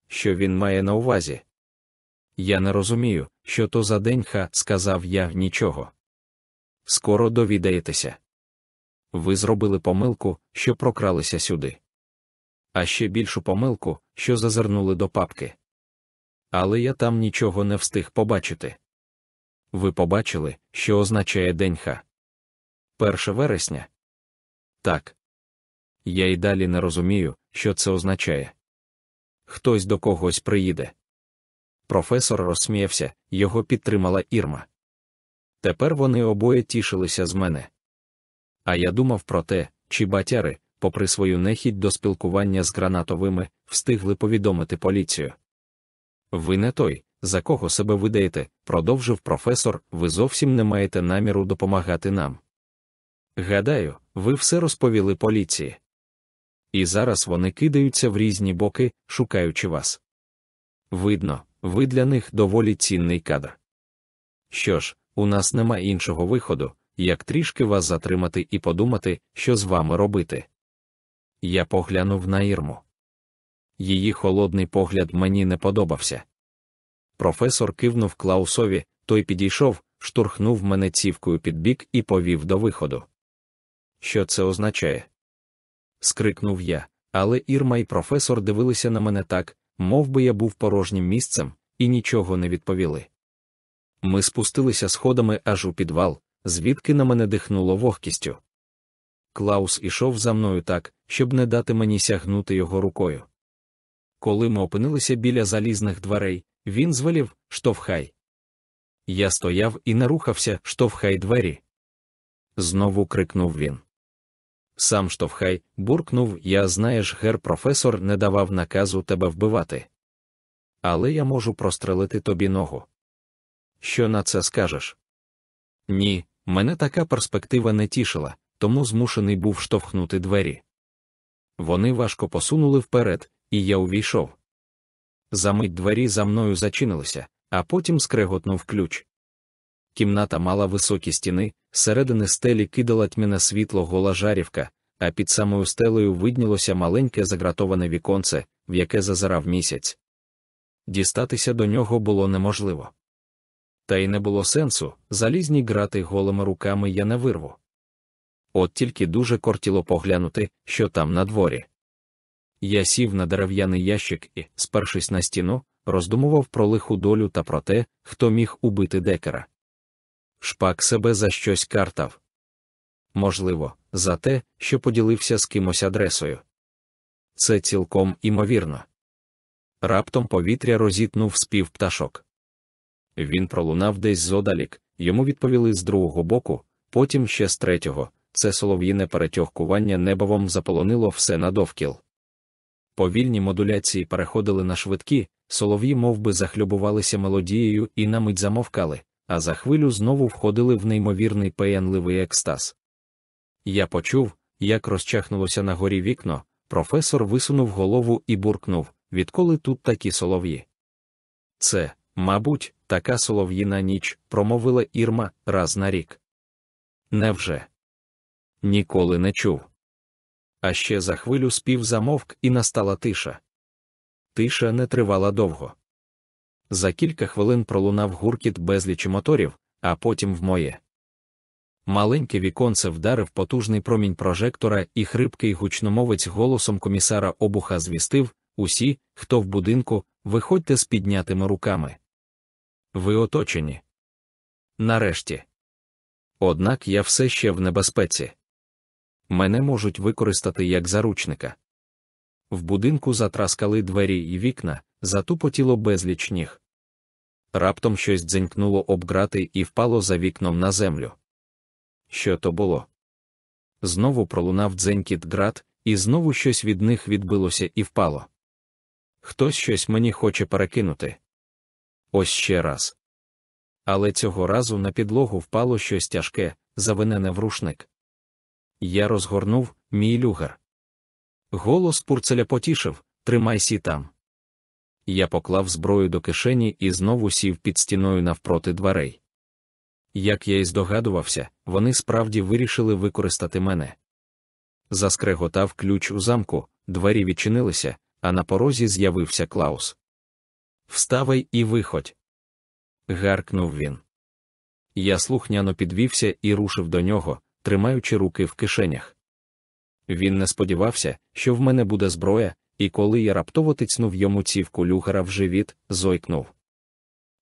A: Що він має на увазі? Я не розумію, що то за деньха, сказав я нічого. Скоро довідаєтеся. Ви зробили помилку, що прокралися сюди. А ще більшу помилку, що зазирнули до папки. Але я там нічого не встиг побачити. Ви побачили, що означає деньха? Перше вересня? Так. Я й далі не розумію, що це означає. Хтось до когось приїде. Професор розсміявся, його підтримала Ірма. Тепер вони обоє тішилися з мене. А я думав про те, чи батяри, попри свою нехідь до спілкування з гранатовими, встигли повідомити поліцію. Ви не той, за кого себе видаєте, продовжив професор, ви зовсім не маєте наміру допомагати нам. Гадаю, ви все розповіли поліції. І зараз вони кидаються в різні боки, шукаючи вас. Видно, ви для них доволі цінний кадр. Що ж, у нас нема іншого виходу, як трішки вас затримати і подумати, що з вами робити. Я поглянув на Ірму. Її холодний погляд мені не подобався. Професор кивнув Клаусові, той підійшов, штурхнув мене цівкою під бік і повів до виходу. Що це означає? скрикнув я, але Ірма і професор дивилися на мене так, мов би я був порожнім місцем, і нічого не відповіли. Ми спустилися сходами аж у підвал, звідки на мене дихнуло вогкістю. Клаус ішов за мною так, щоб не дати мені сягнути його рукою. Коли ми опинилися біля залізних дверей, він звелів штовхай. Я стояв і не рухався, штовхай двері. Знову крикнув він. Сам штовхай, буркнув я, знаєш, гер професор не давав наказу тебе вбивати. Але я можу прострелити тобі ногу. Що на це скажеш? Ні, мене така перспектива не тішила, тому змушений був штовхнути двері. Вони важко посунули вперед, і я увійшов. Замить двері за мною зачинилися, а потім скреготнув ключ. Кімната мала високі стіни, середини стелі кидала тьмяне світло гола жарівка, а під самою стелею виднілося маленьке загратоване віконце, в яке зазирав місяць. Дістатися до нього було неможливо. Та й не було сенсу, залізні грати голими руками я не вирву. От тільки дуже кортіло поглянути, що там на дворі. Я сів на дерев'яний ящик і, спершись на стіну, роздумував про лиху долю та про те, хто міг убити декера. Шпак себе за щось картав. Можливо, за те, що поділився з кимось адресою. Це цілком імовірно. Раптом повітря розітнув спів пташок. Він пролунав десь зодалік, йому відповіли з другого боку, потім ще з третього. Це солов'їне перетьохкування небовом заполонило все надовкіл. Повільні модуляції переходили на швидкі, солов'ї мов би, захлюбувалися мелодією і на мить замовкали, а за хвилю знову входили в неймовірний пеянливий екстаз. Я почув, як розчахнулося на горі вікно, професор висунув голову і буркнув, відколи тут такі солов'ї. Це, мабуть, така солов'їна ніч, промовила Ірма раз на рік. Невже? Ніколи не чув. А ще за хвилю спів замовк і настала тиша. Тиша не тривала довго. За кілька хвилин пролунав гуркіт безлічі моторів, а потім в моє. Маленьке віконце вдарив потужний промінь прожектора, і хрипкий гучномовець голосом комісара обуха звістив усі, хто в будинку, виходьте з піднятими руками. Ви оточені. Нарешті. Однак я все ще в небезпеці. Мене можуть використати як заручника. В будинку затраскали двері і вікна, затупотіло безліч ніг. Раптом щось дзенькнуло об грати і впало за вікном на землю. Що то було? Знову пролунав дзенькіт град, і знову щось від них відбилося і впало. Хтось щось мені хоче перекинути. Ось ще раз. Але цього разу на підлогу впало щось тяжке, завинене в рушник. Я розгорнув мій люгер. Голос пурцеля потішив Тримайся там. Я поклав зброю до кишені і знову сів під стіною навпроти дверей. Як я й здогадувався, вони справді вирішили використати мене. Заскреготав ключ у замку, двері відчинилися, а на порозі з'явився Клаус. Вставай і виходь. гаркнув він. Я слухняно підвівся і рушив до нього, тримаючи руки в кишенях. Він не сподівався, що в мене буде зброя, і коли я раптово тицнув йому цівку люгера в живіт, зойкнув.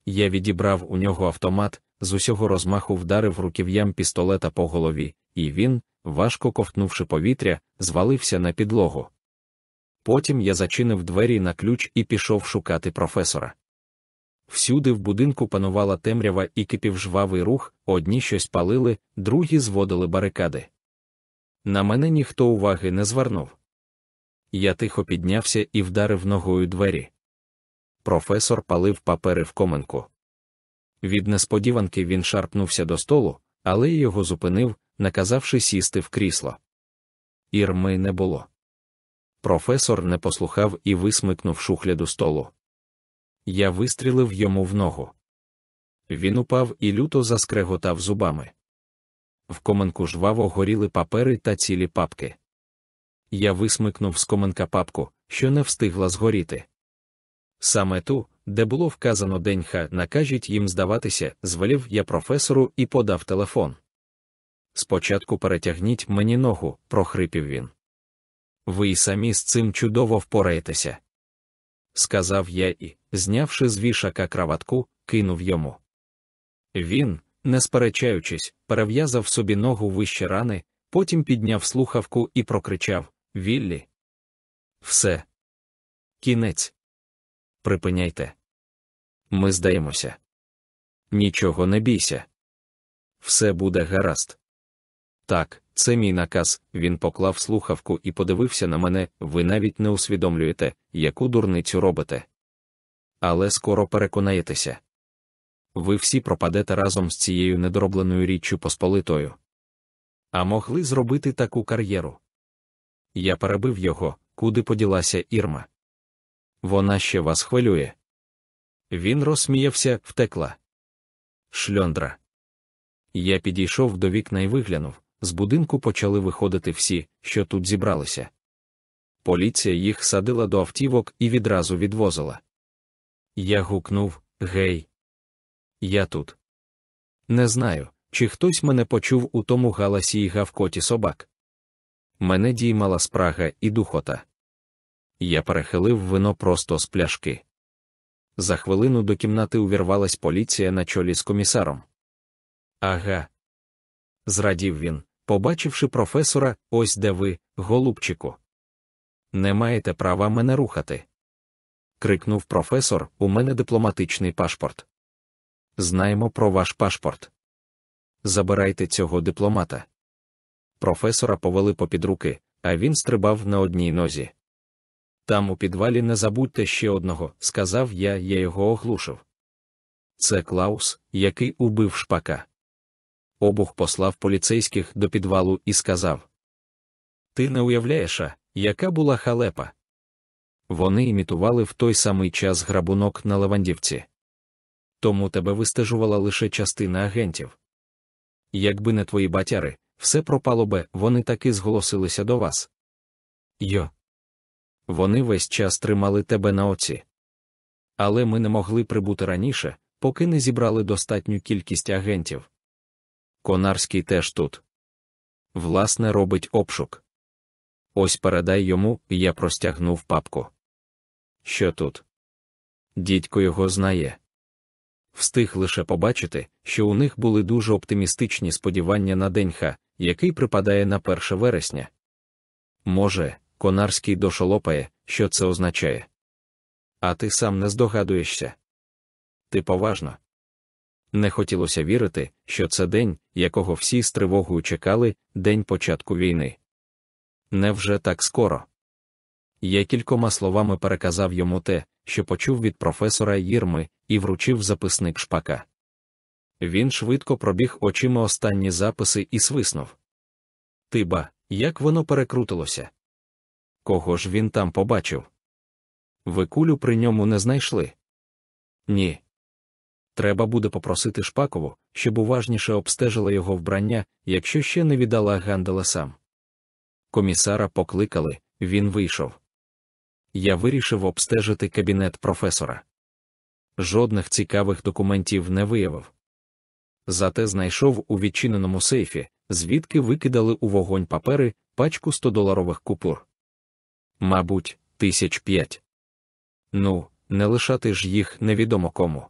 A: Я відібрав у нього автомат, з усього розмаху вдарив руків'ям пістолета по голові, і він, важко ковтнувши повітря, звалився на підлогу. Потім я зачинив двері на ключ і пішов шукати професора. Всюди в будинку панувала темрява і кипів жвавий рух, одні щось палили, другі зводили барикади. На мене ніхто уваги не звернув. Я тихо піднявся і вдарив ногою двері. Професор палив папери в коменку. Від несподіванки він шарпнувся до столу, але його зупинив, наказавши сісти в крісло. Ірми не було. Професор не послухав і висмикнув шухляду столу. Я вистрілив йому в ногу. Він упав і люто заскреготав зубами. В коменку жваво горіли папери та цілі папки. Я висмикнув з коменка папку, що не встигла згоріти. Саме ту, де було вказано деньха, накажіть їм здаватися, звелів я професору і подав телефон. Спочатку перетягніть мені ногу, прохрипів він. Ви й самі з цим чудово впораєтеся. Сказав я і, знявши з вішака краватку, кинув йому. Він, не сперечаючись, перев'язав собі ногу вище рани, потім підняв слухавку і прокричав Віллі. Все. Кінець. Припиняйте. Ми здаємося. Нічого не бійся. Все буде гаразд. Так, це мій наказ. Він поклав слухавку і подивився на мене, ви навіть не усвідомлюєте, яку дурницю робите. Але скоро переконаєтеся. Ви всі пропадете разом з цією недоробленою річчю посполитою. А могли зробити таку кар'єру. Я перебив його, куди поділася Ірма. Вона ще вас хвилює. Він розсміявся, втекла. Шльондра. Я підійшов до вікна і виглянув з будинку почали виходити всі, що тут зібралися. Поліція їх садила до автівок і відразу відвозила. Я гукнув Гей, я тут. Не знаю, чи хтось мене почув у тому галасі і гавкоті собак. Мене діймала спрага і духота. Я перехилив вино просто з пляшки. За хвилину до кімнати увірвалась поліція на чолі з комісаром. Ага. Зрадів він, побачивши професора, ось де ви, голубчику. Не маєте права мене рухати. крикнув професор, у мене дипломатичний пашпорт. Знаємо про ваш пашпорт. Забирайте цього дипломата. Професора повели попід руки, а він стрибав на одній нозі. Там у підвалі не забудьте ще одного, сказав я, я його оглушив. Це Клаус, який убив шпака. Обух послав поліцейських до підвалу і сказав: Ти не уявляєш, яка була халепа? Вони імітували в той самий час грабунок на Левандівці. Тому тебе вистежувала лише частина агентів. Якби не твої батяри, все пропало би, вони таки зголосилися до вас. Йо. Вони весь час тримали тебе на оці. Але ми не могли прибути раніше, поки не зібрали достатню кількість агентів. Конарський теж тут. Власне, робить обшук. Ось передай йому, я простягнув папку. Що тут? Дідько його знає. Встиг лише побачити, що у них були дуже оптимістичні сподівання на день Х, який припадає на 1 вересня. Може, Конарський дошолопає, що це означає. А ти сам не здогадуєшся. Ти поважно. Не хотілося вірити, що це день, якого всі з тривогою чекали, день початку війни. Невже так скоро? Я кількома словами переказав йому те, що почув від професора Єрми, і вручив записник шпака. Він швидко пробіг очима останні записи і свиснув. Тиба, як воно перекрутилося? Кого ж він там побачив? Ви кулю при ньому не знайшли? Ні. Треба буде попросити Шпакову, щоб уважніше обстежила його вбрання, якщо ще не віддала Гандела сам. Комісара покликали, він вийшов. Я вирішив обстежити кабінет професора. Жодних цікавих документів не виявив. Зате знайшов у відчиненому сейфі, звідки викидали у вогонь папери пачку 100-доларових купур. Мабуть, тисяч п'ять. Ну, не лишати ж їх невідомо кому.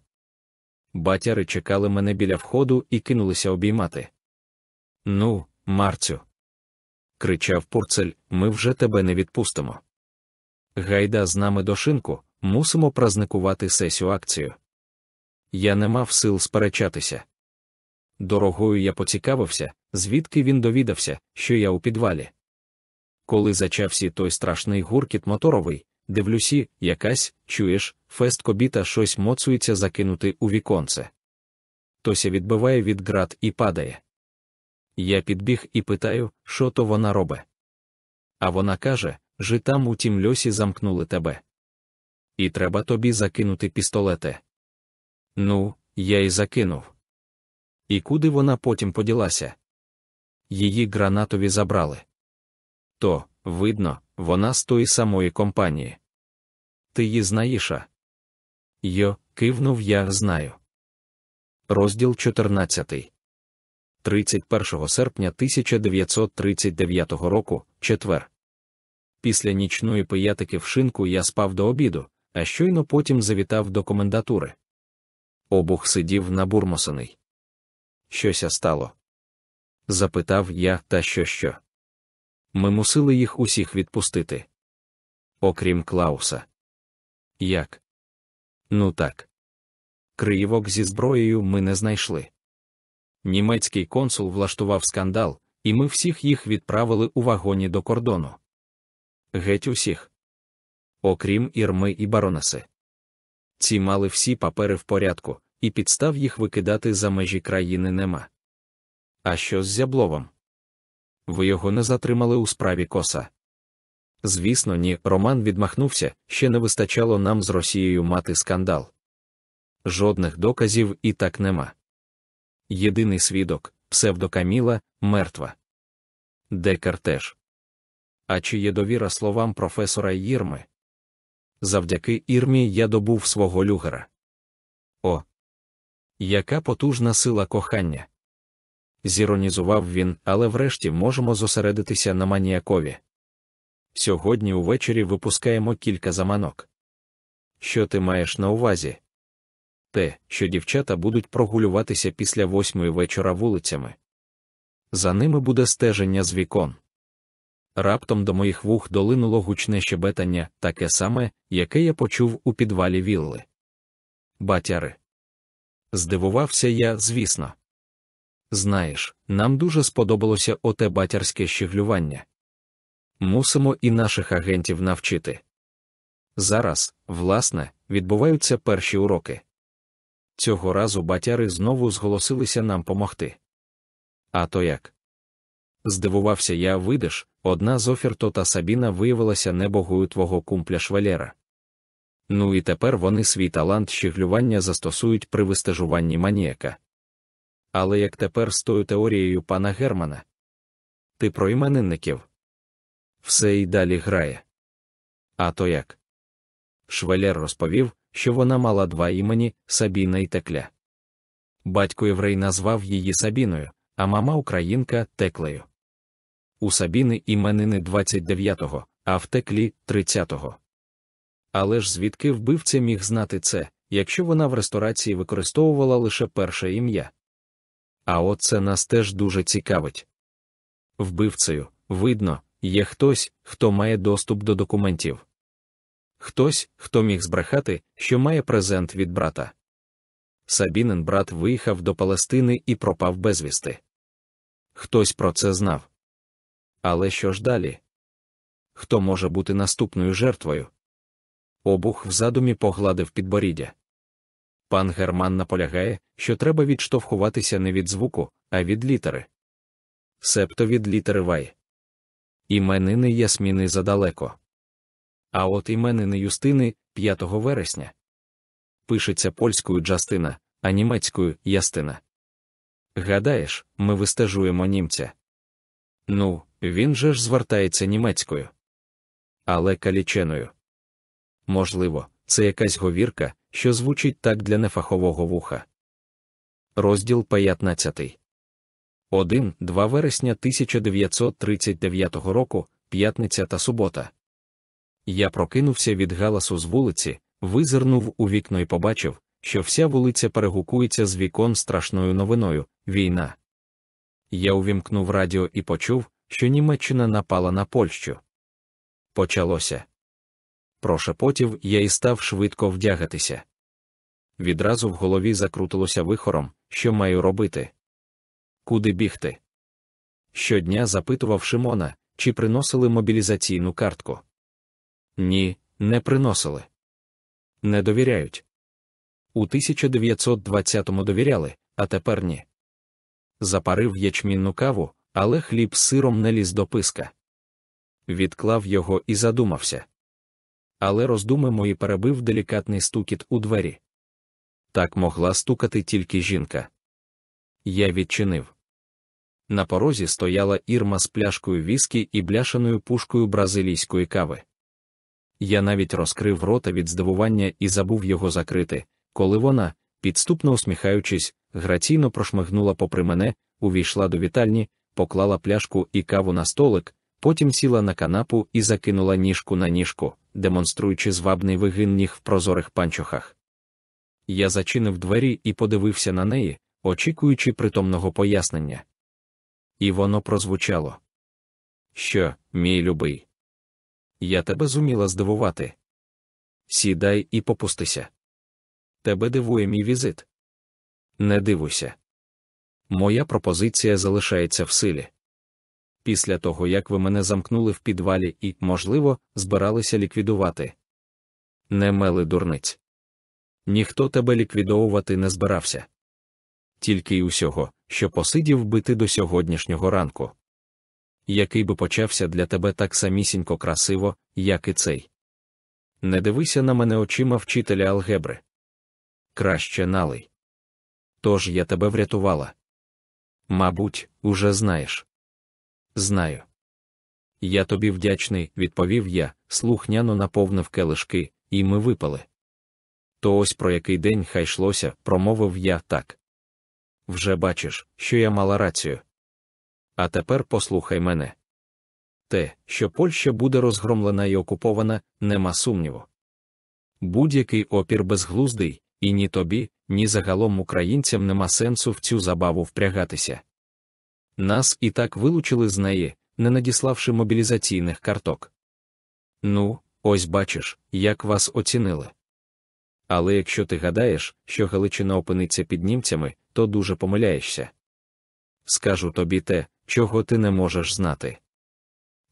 A: Батяри чекали мене біля входу і кинулися обіймати. Ну, Марцю. кричав Пурцель, ми вже тебе не відпустимо. Гайда з нами до шинку, мусимо празникувати сесію акцію. Я не мав сил сперечатися. Дорогою я поцікавився, звідки він довідався, що я у підвалі. Коли зачався той страшний гуркіт моторовий, Дивлюсі, якась, чуєш, фест кобіта щось моцується закинути у віконце. Тося відбиває від град і падає. Я підбіг і питаю, що то вона робить. А вона каже, жи там у тім льосі замкнули тебе. І треба тобі закинути пістолете. Ну, я й закинув. І куди вона потім поділася? її гранатові забрали. То, видно, вона з тої самої компанії. Ти її знаєш? а?» Йо, кивнув я знаю. Розділ 14. 31 серпня 1939 року, четвер. Після нічної пиятики в шинку я спав до обіду, а щойно потім завітав до комендатури. Обух сидів набурмосений. Щося стало? Запитав я, та що що. Ми мусили їх усіх відпустити. Окрім Клауса. Як? Ну так. Криївок зі зброєю ми не знайшли. Німецький консул влаштував скандал, і ми всіх їх відправили у вагоні до кордону. Геть усіх. Окрім Ірми і баронеси. Ці мали всі папери в порядку, і підстав їх викидати за межі країни нема. А що з Зябловом? Ви його не затримали у справі коса. Звісно, ні, Роман відмахнувся, ще не вистачало нам з Росією мати скандал. Жодних доказів і так нема. Єдиний свідок, псевдокаміла, мертва. Декар теж. А чи є довіра словам професора Єрми? Завдяки Ірмі я добув свого люгера. О, яка потужна сила кохання! Зіронізував він, але врешті можемо зосередитися на маніякові. Сьогодні увечері випускаємо кілька заманок. Що ти маєш на увазі? Те, що дівчата будуть прогулюватися після восьмої вечора вулицями. За ними буде стеження з вікон. Раптом до моїх вух долинуло гучне щебетання, таке саме, яке я почув у підвалі вілли. Батяри. Здивувався я, звісно. Знаєш, нам дуже сподобалося оте батярське щеглювання. Мусимо і наших агентів навчити. Зараз, власне, відбуваються перші уроки. Цього разу батяри знову зголосилися нам помогти. А то як? Здивувався я, видиш, одна з офірто та Сабіна виявилася небогою твого кумпля швалєра. Ну і тепер вони свій талант щеглювання застосують при вистежуванні маніяка. Але як тепер з тою теорією пана Германа? Ти про іменинників? Все й далі грає. А то як? Швелєр розповів, що вона мала два імені Сабіна і Текля. Батько єврей назвав її Сабіною, а мама українка Теклею. У Сабіни іменини 29-го, а в Теклі 30-го. Але ж звідки вбивця міг знати це, якщо вона в ресторації використовувала лише перше ім'я? А от це нас теж дуже цікавить. Вбивцею, видно, є хтось, хто має доступ до документів. Хтось, хто міг збрехати, що має презент від брата. Сабінин брат виїхав до Палестини і пропав безвісти. Хтось про це знав. Але що ж далі? Хто може бути наступною жертвою? Обух в задумі погладив підборіддя. Пан Герман наполягає, що треба відштовхуватися не від звуку, а від літери. Себто від літери Вай. Іменини Ясміни задалеко. А от іменини Юстини 5 вересня. Пишеться польською Джастина, а німецькою Ястина. Гадаєш, ми вистежуємо німця. Ну, він же ж звертається німецькою. Але каліченою. Можливо, це якась говірка, що звучить так для нефахового вуха. Розділ 15. 1-2 вересня 1939 року, п'ятниця та субота. Я прокинувся від галасу з вулиці, визирнув у вікно і побачив, що вся вулиця перегукується з вікон страшною новиною війна. Я увімкнув радіо і почув, що Німеччина напала на Польщу. Почалося. Прошепотів я і став швидко вдягатися. Відразу в голові закрутилося вихором, що маю робити. Куди бігти? Щодня запитував Шимона, чи приносили мобілізаційну картку. Ні, не приносили. Не довіряють. У 1920-му довіряли, а тепер ні. Запарив ячмінну каву, але хліб з сиром не ліз до писка. Відклав його і задумався. Але роздуми мої перебив делікатний стукіт у двері. Так могла стукати тільки жінка. Я відчинив. На порозі стояла ірма з пляшкою віскі і бляшаною пушкою бразилійської кави. Я навіть розкрив рота від здивування і забув його закрити, коли вона, підступно усміхаючись, граційно прошмигнула попри мене, увійшла до вітальні, поклала пляшку і каву на столик, потім сіла на канапу і закинула ніжку на ніжку, демонструючи звабний вигин ніг в прозорих панчохах. Я зачинив двері і подивився на неї, очікуючи притомного пояснення. І воно прозвучало. Що, мій любий? Я тебе зуміла здивувати. Сідай і попустися. Тебе дивує мій візит. Не дивуйся. Моя пропозиція залишається в силі. Після того, як ви мене замкнули в підвалі і, можливо, збиралися ліквідувати. Не мели дурниць. Ніхто тебе ліквідовувати не збирався. Тільки й усього, що посидів би ти до сьогоднішнього ранку. Який би почався для тебе так самісінько красиво, як і цей. Не дивися на мене очима вчителя алгебри. Краще налий. Тож я тебе врятувала. Мабуть, уже знаєш. Знаю. Я тобі вдячний, відповів я, слухняно наповнив келишки, і ми випали. То ось про який день хай йшлося, промовив я так. Вже бачиш, що я мала рацію. А тепер послухай мене. Те, що Польща буде розгромлена і окупована, нема сумніву. Будь-який опір безглуздий, і ні тобі, ні загалом українцям нема сенсу в цю забаву впрягатися. Нас і так вилучили з неї, не надіславши мобілізаційних карток. Ну, ось бачиш, як вас оцінили. Але якщо ти гадаєш, що Галичина опиниться під німцями, то дуже помиляєшся. Скажу тобі те, чого ти не можеш знати.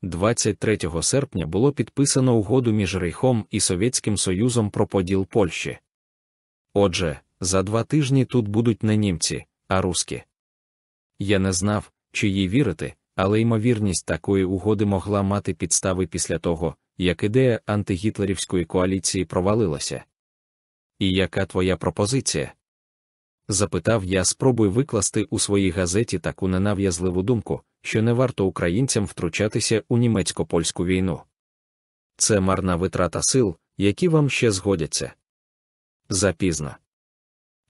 A: 23 серпня було підписано угоду між Рейхом і Совєтським Союзом про поділ Польщі. Отже, за два тижні тут будуть не німці, а руски. Я не знав, чи їй вірити, але ймовірність такої угоди могла мати підстави після того, як ідея антигітлерівської коаліції провалилася. І яка твоя пропозиція? Запитав я, спробуй викласти у своїй газеті таку ненав'язливу думку, що не варто українцям втручатися у німецько-польську війну. Це марна витрата сил, які вам ще згодяться. Запізно.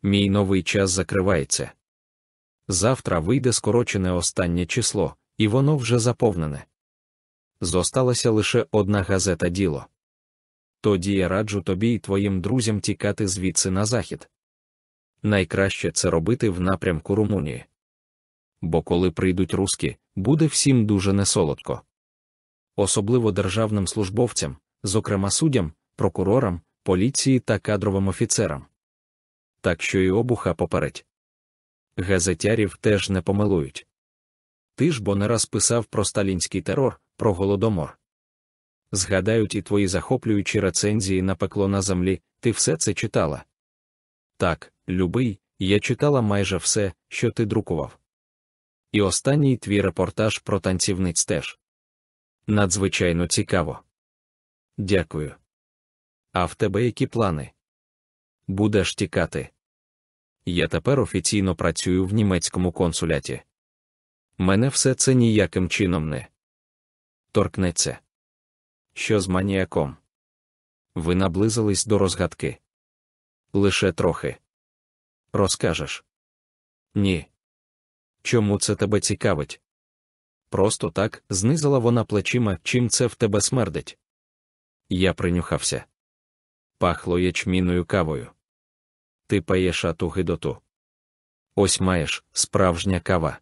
A: Мій новий час закривається. Завтра вийде скорочене останнє число, і воно вже заповнене. Зосталася лише одна газета діло. Тоді я раджу тобі і твоїм друзям тікати звідси на захід. Найкраще це робити в напрямку Румунії. Бо коли прийдуть руски, буде всім дуже несолодко. Особливо державним службовцям, зокрема суддям, прокурорам, поліції та кадровим офіцерам. Так що і обуха попередь. Газетярів теж не помилують. Ти ж бо не раз писав про сталінський терор, про голодомор. Згадають і твої захоплюючі рецензії на пекло на землі, ти все це читала. Так, любий, я читала майже все, що ти друкував. І останній твій репортаж про танцівниць теж. Надзвичайно цікаво. Дякую. А в тебе які плани? Будеш тікати. Я тепер офіційно працюю в німецькому консуляті. Мене все це ніяким чином не торкнеться. Що з маніяком? Ви наблизились до розгадки. Лише трохи. Розкажеш? Ні. Чому це тебе цікавить? Просто так знизила вона плечима, чим це в тебе смердить. Я принюхався. Пахло ячміною кавою. Ти паєш ату гидоту. Ось маєш справжня кава.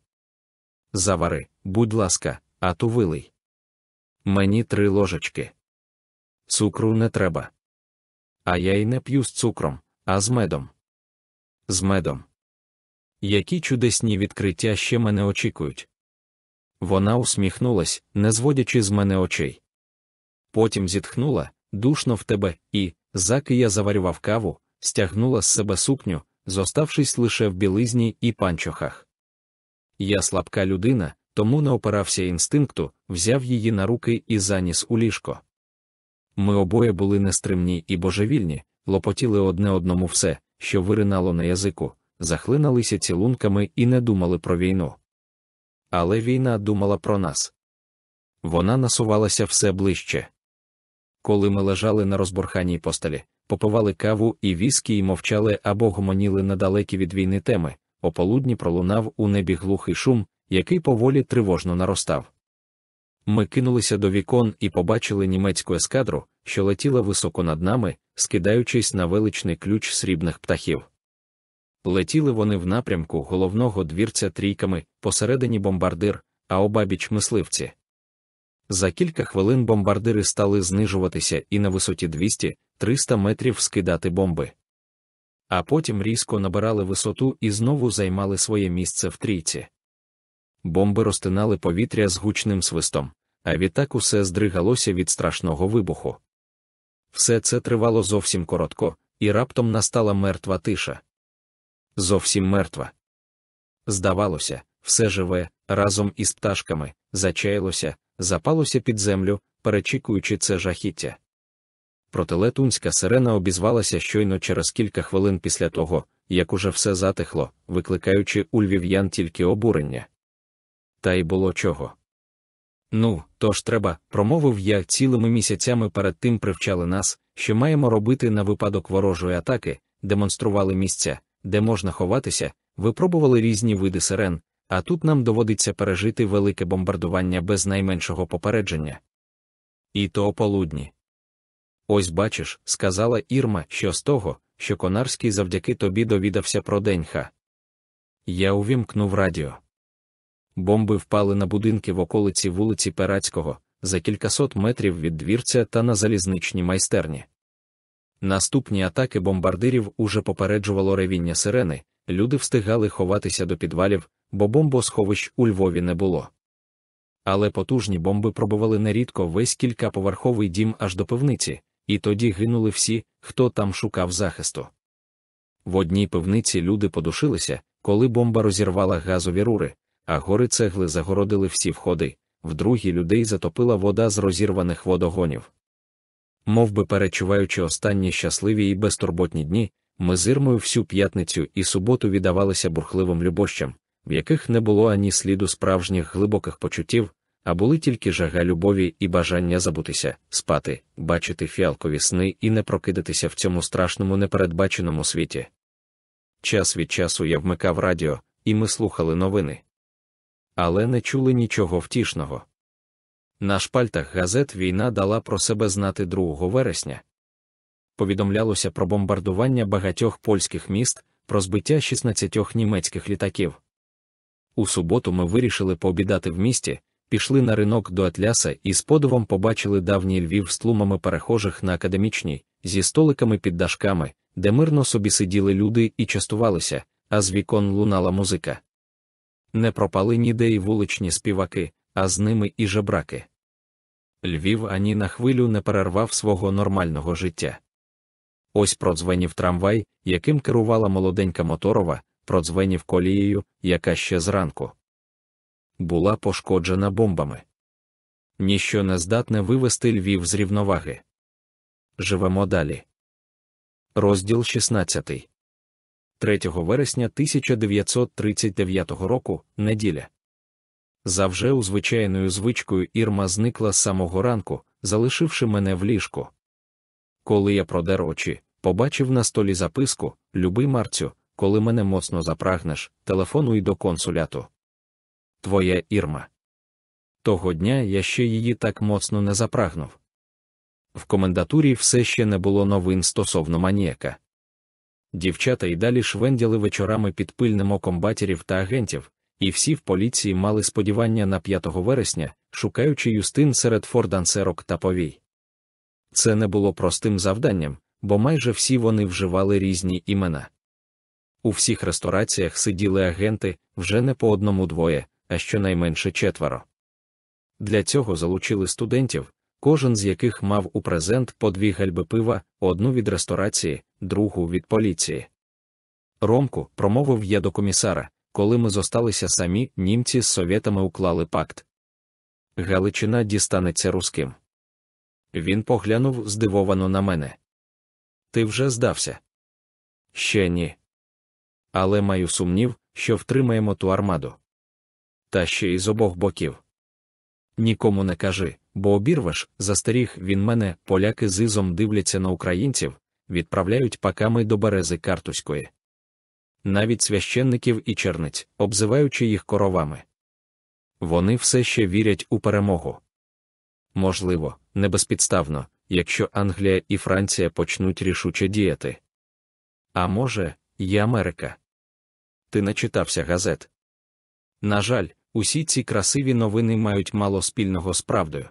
A: Завари, будь ласка, а ту вилий. Мені три ложечки. Цукру не треба. А я й не п'ю з цукром, а з медом. З медом. Які чудесні відкриття ще мене очікують. Вона усміхнулась, не зводячи з мене очей. Потім зітхнула, душно в тебе, і, заки я заварював каву, стягнула з себе сукню, зоставшись лише в білизні і панчохах. Я слабка людина, тому не опирався інстинкту, взяв її на руки і заніс у ліжко. Ми обоє були нестримні і божевільні, лопотіли одне одному все, що виринало на язику, захлиналися цілунками і не думали про війну. але війна думала про нас. Вона насувалася все ближче. Коли ми лежали на розборханій постелі, попивали каву і віскі і мовчали або гомоніли на далекі від війни теми, ополудні пролунав у небі глухий шум, який поволі тривожно наростав. Ми кинулися до вікон і побачили німецьку ескадру, що летіла високо над нами, скидаючись на величний ключ срібних птахів. Летіли вони в напрямку головного двірця трійками, посередині бомбардир, а обабіч мисливці. За кілька хвилин бомбардири стали знижуватися і на висоті 200-300 метрів скидати бомби. А потім різко набирали висоту і знову займали своє місце в трійці. Бомби розтинали повітря з гучним свистом, а відтак усе здригалося від страшного вибуху. Все це тривало зовсім коротко, і раптом настала мертва тиша. Зовсім мертва. Здавалося, все живе, разом із пташками, зачаялося, запалося під землю, перечікуючи це жахіття. Протилетунська сирена обізвалася щойно через кілька хвилин після того, як уже все затихло, викликаючи у львів'ян тільки обурення. Та й було чого. Ну, то ж треба, промовив я цілими місяцями перед тим привчали нас, що маємо робити на випадок ворожої атаки, демонстрували місця, де можна ховатися, випробували різні види сирен, а тут нам доводиться пережити велике бомбардування без найменшого попередження. І то ополудні. Ось бачиш, сказала Ірма, що з того, що Конарський завдяки тобі довідався про деньха. Я увімкнув радіо. Бомби впали на будинки в околиці вулиці Перацького, за кількасот метрів від двірця та на залізничній майстерні. Наступні атаки бомбардирів уже попереджувало ревіння сирени, люди встигали ховатися до підвалів, бо бомбосховищ у Львові не було. Але потужні бомби пробували нерідко весь кількаповерховий дім аж до пивниці, і тоді гинули всі, хто там шукав захисту. В одній пивниці люди подушилися, коли бомба розірвала газові рури, а гори цегли загородили всі входи, в другій людей затопила вода з розірваних водогонів. Мов би перечуваючи останні щасливі і безтурботні дні, ми з Ірмою всю п'ятницю і суботу віддавалися бурхливим любощам, в яких не було ані сліду справжніх глибоких почуттів, а були тільки жага любові і бажання забутися, спати, бачити фіалкові сни і не прокидатися в цьому страшному непередбаченому світі. Час від часу я вмикав радіо, і ми слухали новини. Але не чули нічого втішного. На шпальтах газет війна дала про себе знати 2 вересня. Повідомлялося про бомбардування багатьох польських міст, про збиття 16 німецьких літаків. У суботу ми вирішили пообідати в місті, пішли на ринок до Атляса і з подивом побачили давній Львів з тлумами перехожих на академічній, зі столиками під дашками, де мирно собі сиділи люди і частувалися, а з вікон лунала музика. Не пропали ніде й вуличні співаки, а з ними і жебраки. Львів ані на хвилю не перервав свого нормального життя. Ось продзвенів трамвай, яким керувала молоденька моторова, продзвенів колією, яка ще зранку була пошкоджена бомбами. Ніщо не здатне вивести Львів з рівноваги. Живемо далі. Розділ 16. 3 вересня 1939 року неділя. За вже узвичайною звичкою Ірма зникла з самого ранку, залишивши мене в ліжку. Коли я продер очі, побачив на столі записку Любий Марцю, коли мене моцно запрагнеш, телефонуй до консуляту. Твоя Ірма. Того дня я ще її так моцно не запрагнув. В комендатурі все ще не було новин стосовно маніяка. Дівчата й далі швендяли вечорами під пильним оком батірів та агентів, і всі в поліції мали сподівання на 5 вересня, шукаючи юстин серед фордансерок та повій. Це не було простим завданням, бо майже всі вони вживали різні імена. У всіх рестораціях сиділи агенти вже не по одному двоє, а щонайменше четверо. Для цього залучили студентів, кожен з яких мав у презент по дві гальби пива, одну від ресторації, другу від поліції. Ромку, промовив я до комісара, коли ми зосталися самі, німці з совєтами уклали пакт. Галичина дістанеться руским. Він поглянув здивовано на мене. Ти вже здався? Ще ні. Але маю сумнів, що втримаємо ту армаду. Та ще й з обох боків. Нікому не кажи, бо обірвеш, застеріг він мене, поляки з дивляться на українців, відправляють паками до берези Картузької. Навіть священників і черниць, обзиваючи їх коровами. Вони все ще вірять у перемогу. Можливо, не безпідставно, якщо Англія і Франція почнуть рішуче діяти. А може, і Америка. Ти не читався газет. На жаль, усі ці красиві новини мають мало спільного з правдою.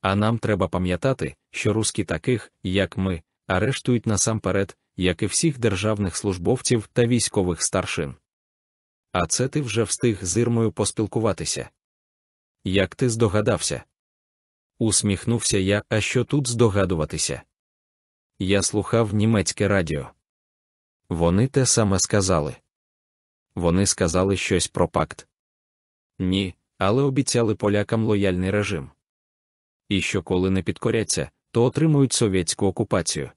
A: А нам треба пам'ятати, що руски таких, як ми, арештують насамперед, як і всіх державних службовців та військових старшин. А це ти вже встиг з Ірмою поспілкуватися. Як ти здогадався? Усміхнувся я, а що тут здогадуватися? Я слухав німецьке радіо. Вони те саме сказали. Вони сказали щось про пакт. Ні, але обіцяли полякам лояльний режим. І що коли не підкоряться, то отримують совєтську окупацію.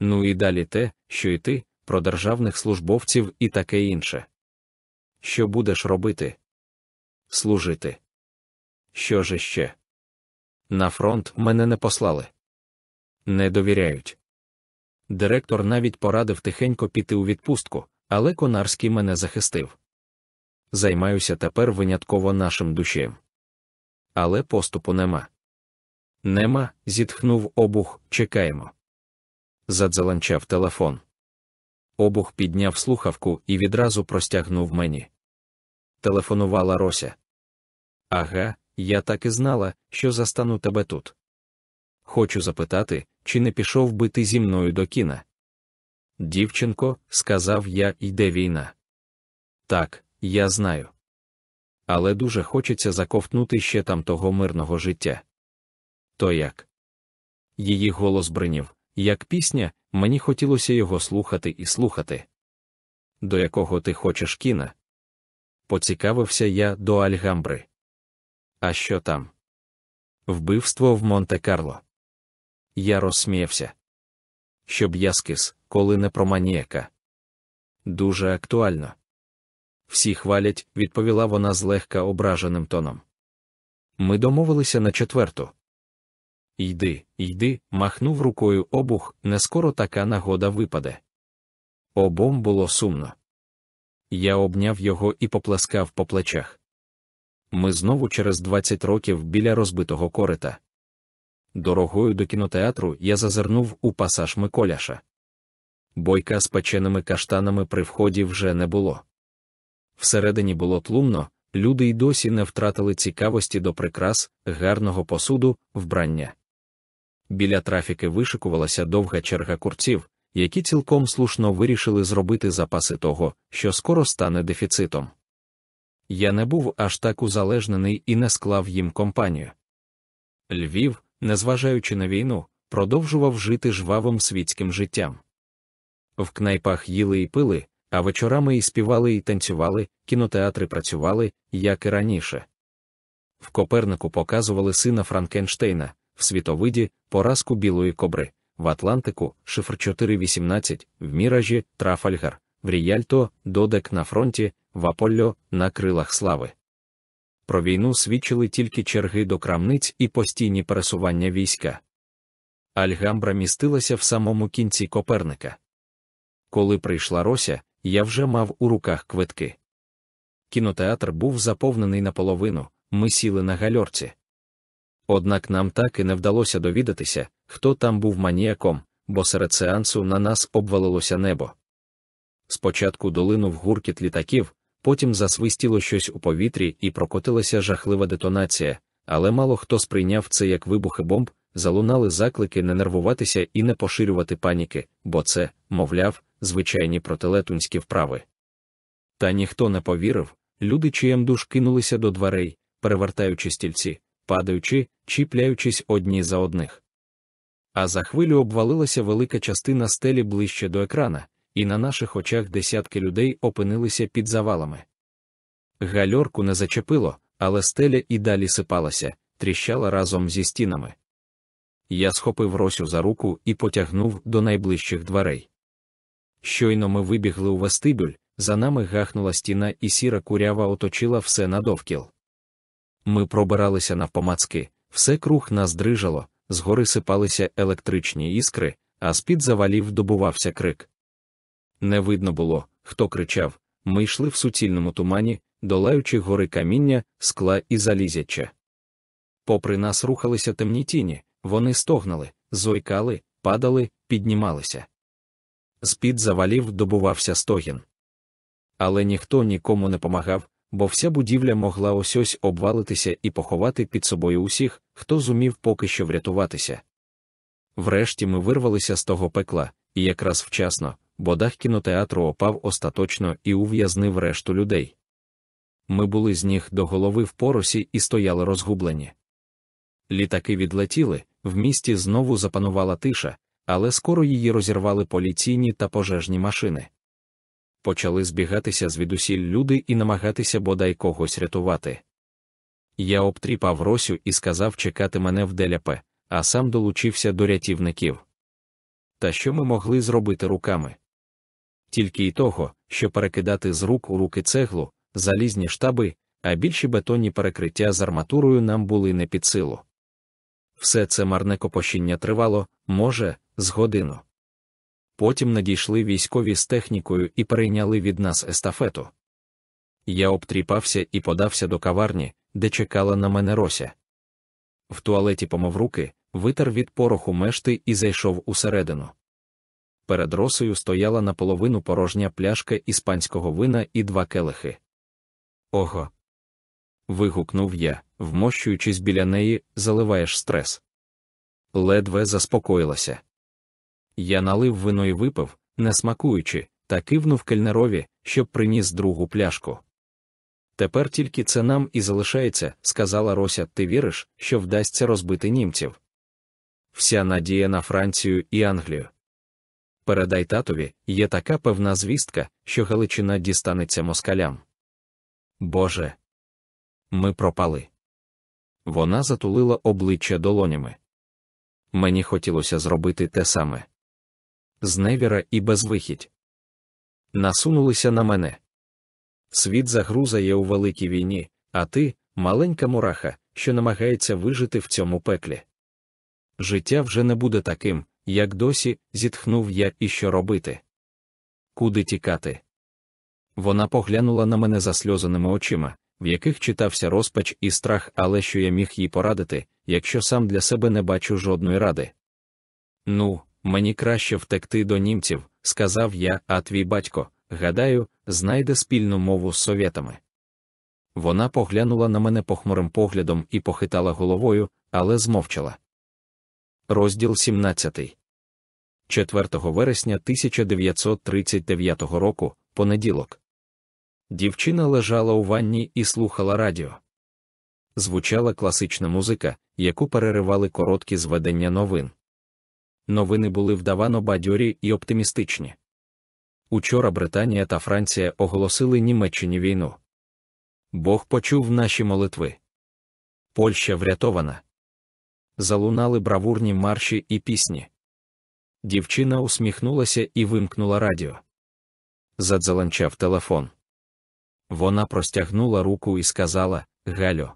A: Ну і далі те, що й ти, про державних службовців і таке інше. Що будеш робити? Служити. Що ж ще? На фронт мене не послали. Не довіряють. Директор навіть порадив тихенько піти у відпустку, але Конарський мене захистив. Займаюся тепер винятково нашим душем. Але поступу нема. Нема, зітхнув обух, чекаємо. Задзеленчав телефон. Обух підняв слухавку і відразу простягнув мені. Телефонувала Рося. Ага, я так і знала, що застану тебе тут. Хочу запитати, чи не пішов би ти зі мною до кіна? Дівчинко, сказав я, йде війна. Так, я знаю. Але дуже хочеться заковтнути ще там того мирного життя. То як? Її голос бринів, як пісня, мені хотілося його слухати і слухати. До якого ти хочеш кіна? Поцікавився я до Альгамбри. А що там? Вбивство в Монте-Карло. Я розсміявся. Щоб я скис, коли не про маніяка. Дуже актуально. Всі хвалять, відповіла вона злегка ображеним тоном. Ми домовилися на четверту. Йди, йди, махнув рукою обух, не скоро така нагода випаде. Обом було сумно. Я обняв його і поплескав по плечах. Ми знову через 20 років біля розбитого корита. Дорогою до кінотеатру я зазирнув у пасаж Миколяша. Бойка з печеними каштанами при вході вже не було. Всередині було тлумно, люди й досі не втратили цікавості до прикрас, гарного посуду, вбрання. Біля трафіки вишикувалася довга черга курців, які цілком слушно вирішили зробити запаси того, що скоро стане дефіцитом. Я не був аж так узалежнений і не склав їм компанію. Львів, незважаючи на війну, продовжував жити жвавим світським життям. В кнайпах їли і пили, а вечорами і співали і танцювали, кінотеатри працювали, як і раніше. В Копернику показували сина Франкенштейна, в світовиді поразку білої кобри, в Атлантику, шифр 418, в Міражі, Трафальгар, в Ріяльто, Додек на фронті, в Аполло, на крилах слави. Про війну свідчили тільки черги до крамниць і постійні пересування війська. Альгамбра містилася в самому кінці Коперника. Коли прийшла Рося, я вже мав у руках квитки. Кінотеатр був заповнений наполовину, ми сіли на гальорці. Однак нам так і не вдалося довідатися, хто там був маніяком, бо серед сеансу на нас обвалилося небо. Спочатку долинув гуркіт літаків, потім засвистіло щось у повітрі і прокотилася жахлива детонація, але мало хто сприйняв це як вибухи бомб, залунали заклики не нервуватися і не поширювати паніки, бо це, мовляв, звичайні протилетунські вправи. Та ніхто не повірив, люди чиєм душ кинулися до дверей, перевертаючи стільці, падаючи, чіпляючись одні за одних. А за хвилю обвалилася велика частина стелі ближче до екрана, і на наших очах десятки людей опинилися під завалами. Гальорку не зачепило, але стеля і далі сипалася, тріщала разом зі стінами. Я схопив Росю за руку і потягнув до найближчих дверей. Щойно ми вибігли у вестибюль, за нами гахнула стіна, і сіра курява оточила все надовкіл. Ми пробиралися навпомацки, все круг нас дрижало, згори сипалися електричні іскри, а з-під завалів добувався крик. Не видно було, хто кричав, ми йшли в суцільному тумані, долаючи гори каміння, скла і залізяча. Попри нас рухалися темні тіні, вони стогнали, зойкали, падали, піднімалися. З-під завалів добувався стогін. Але ніхто нікому не помагав, бо вся будівля могла ось ось обвалитися і поховати під собою усіх, хто зумів поки що врятуватися. Врешті ми вирвалися з того пекла, і якраз вчасно, бо дах кінотеатру опав остаточно і ув'язнив решту людей. Ми були з ніг до голови в поросі і стояли розгублені. Літаки відлетіли, в місті знову запанувала тиша, але скоро її розірвали поліційні та пожежні машини. Почали збігатися звідусіль люди і намагатися бодай когось рятувати. Я обтріпав Росю і сказав чекати мене в деляпе, а сам долучився до рятівників. Та що ми могли зробити руками? Тільки й того, що перекидати з рук у руки цеглу, залізні штаби, а більші бетонні перекриття з арматурою нам були не під силу. Все це марне копощіння тривало, може, з годину. Потім надійшли військові з технікою і перейняли від нас естафету. Я обтріпався і подався до каварні, де чекала на мене Рося. В туалеті помов руки, витер від пороху мешти і зайшов усередину. Перед росою стояла наполовину порожня пляшка іспанського вина і два келихи. Ого. вигукнув я, вмощуючись біля неї, заливаєш стрес. Ледве заспокоїлася. Я налив вино і випив, не смакуючи, та кивнув кельнерові, щоб приніс другу пляшку. Тепер тільки це нам і залишається, сказала Рося. Ти віриш, що вдасться розбити німців? Вся надія на Францію і Англію. Передай татові, є така певна звістка, що Галичина дістанеться москалям. Боже. Ми пропали. Вона затулила обличчя долонями. Мені хотілося зробити те саме. Зневіра і безвихідь. Насунулися на мене. Світ загрузає у великій війні, а ти маленька мураха, що намагається вижити в цьому пеклі. Життя вже не буде таким, як досі, зітхнув я і що робити. Куди тікати? Вона поглянула на мене засльозаними очима, в яких читався розпач і страх, але що я міг їй порадити, якщо сам для себе не бачу жодної ради. Ну, мені краще втекти до німців, сказав я, а твій батько, гадаю, знайде спільну мову з совєтами. Вона поглянула на мене похмурим поглядом і похитала головою, але змовчала. Розділ 17 4 вересня 1939 року, понеділок. Дівчина лежала у ванні і слухала радіо. Звучала класична музика, яку переривали короткі зведення новин. Новини були вдавано бадьорі і оптимістичні. Учора Британія та Франція оголосили Німеччині війну. Бог почув наші молитви. Польща врятована. Залунали бравурні марші і пісні. Дівчина усміхнулася і вимкнула радіо. Задзеленчав телефон. Вона простягнула руку і сказала Галю.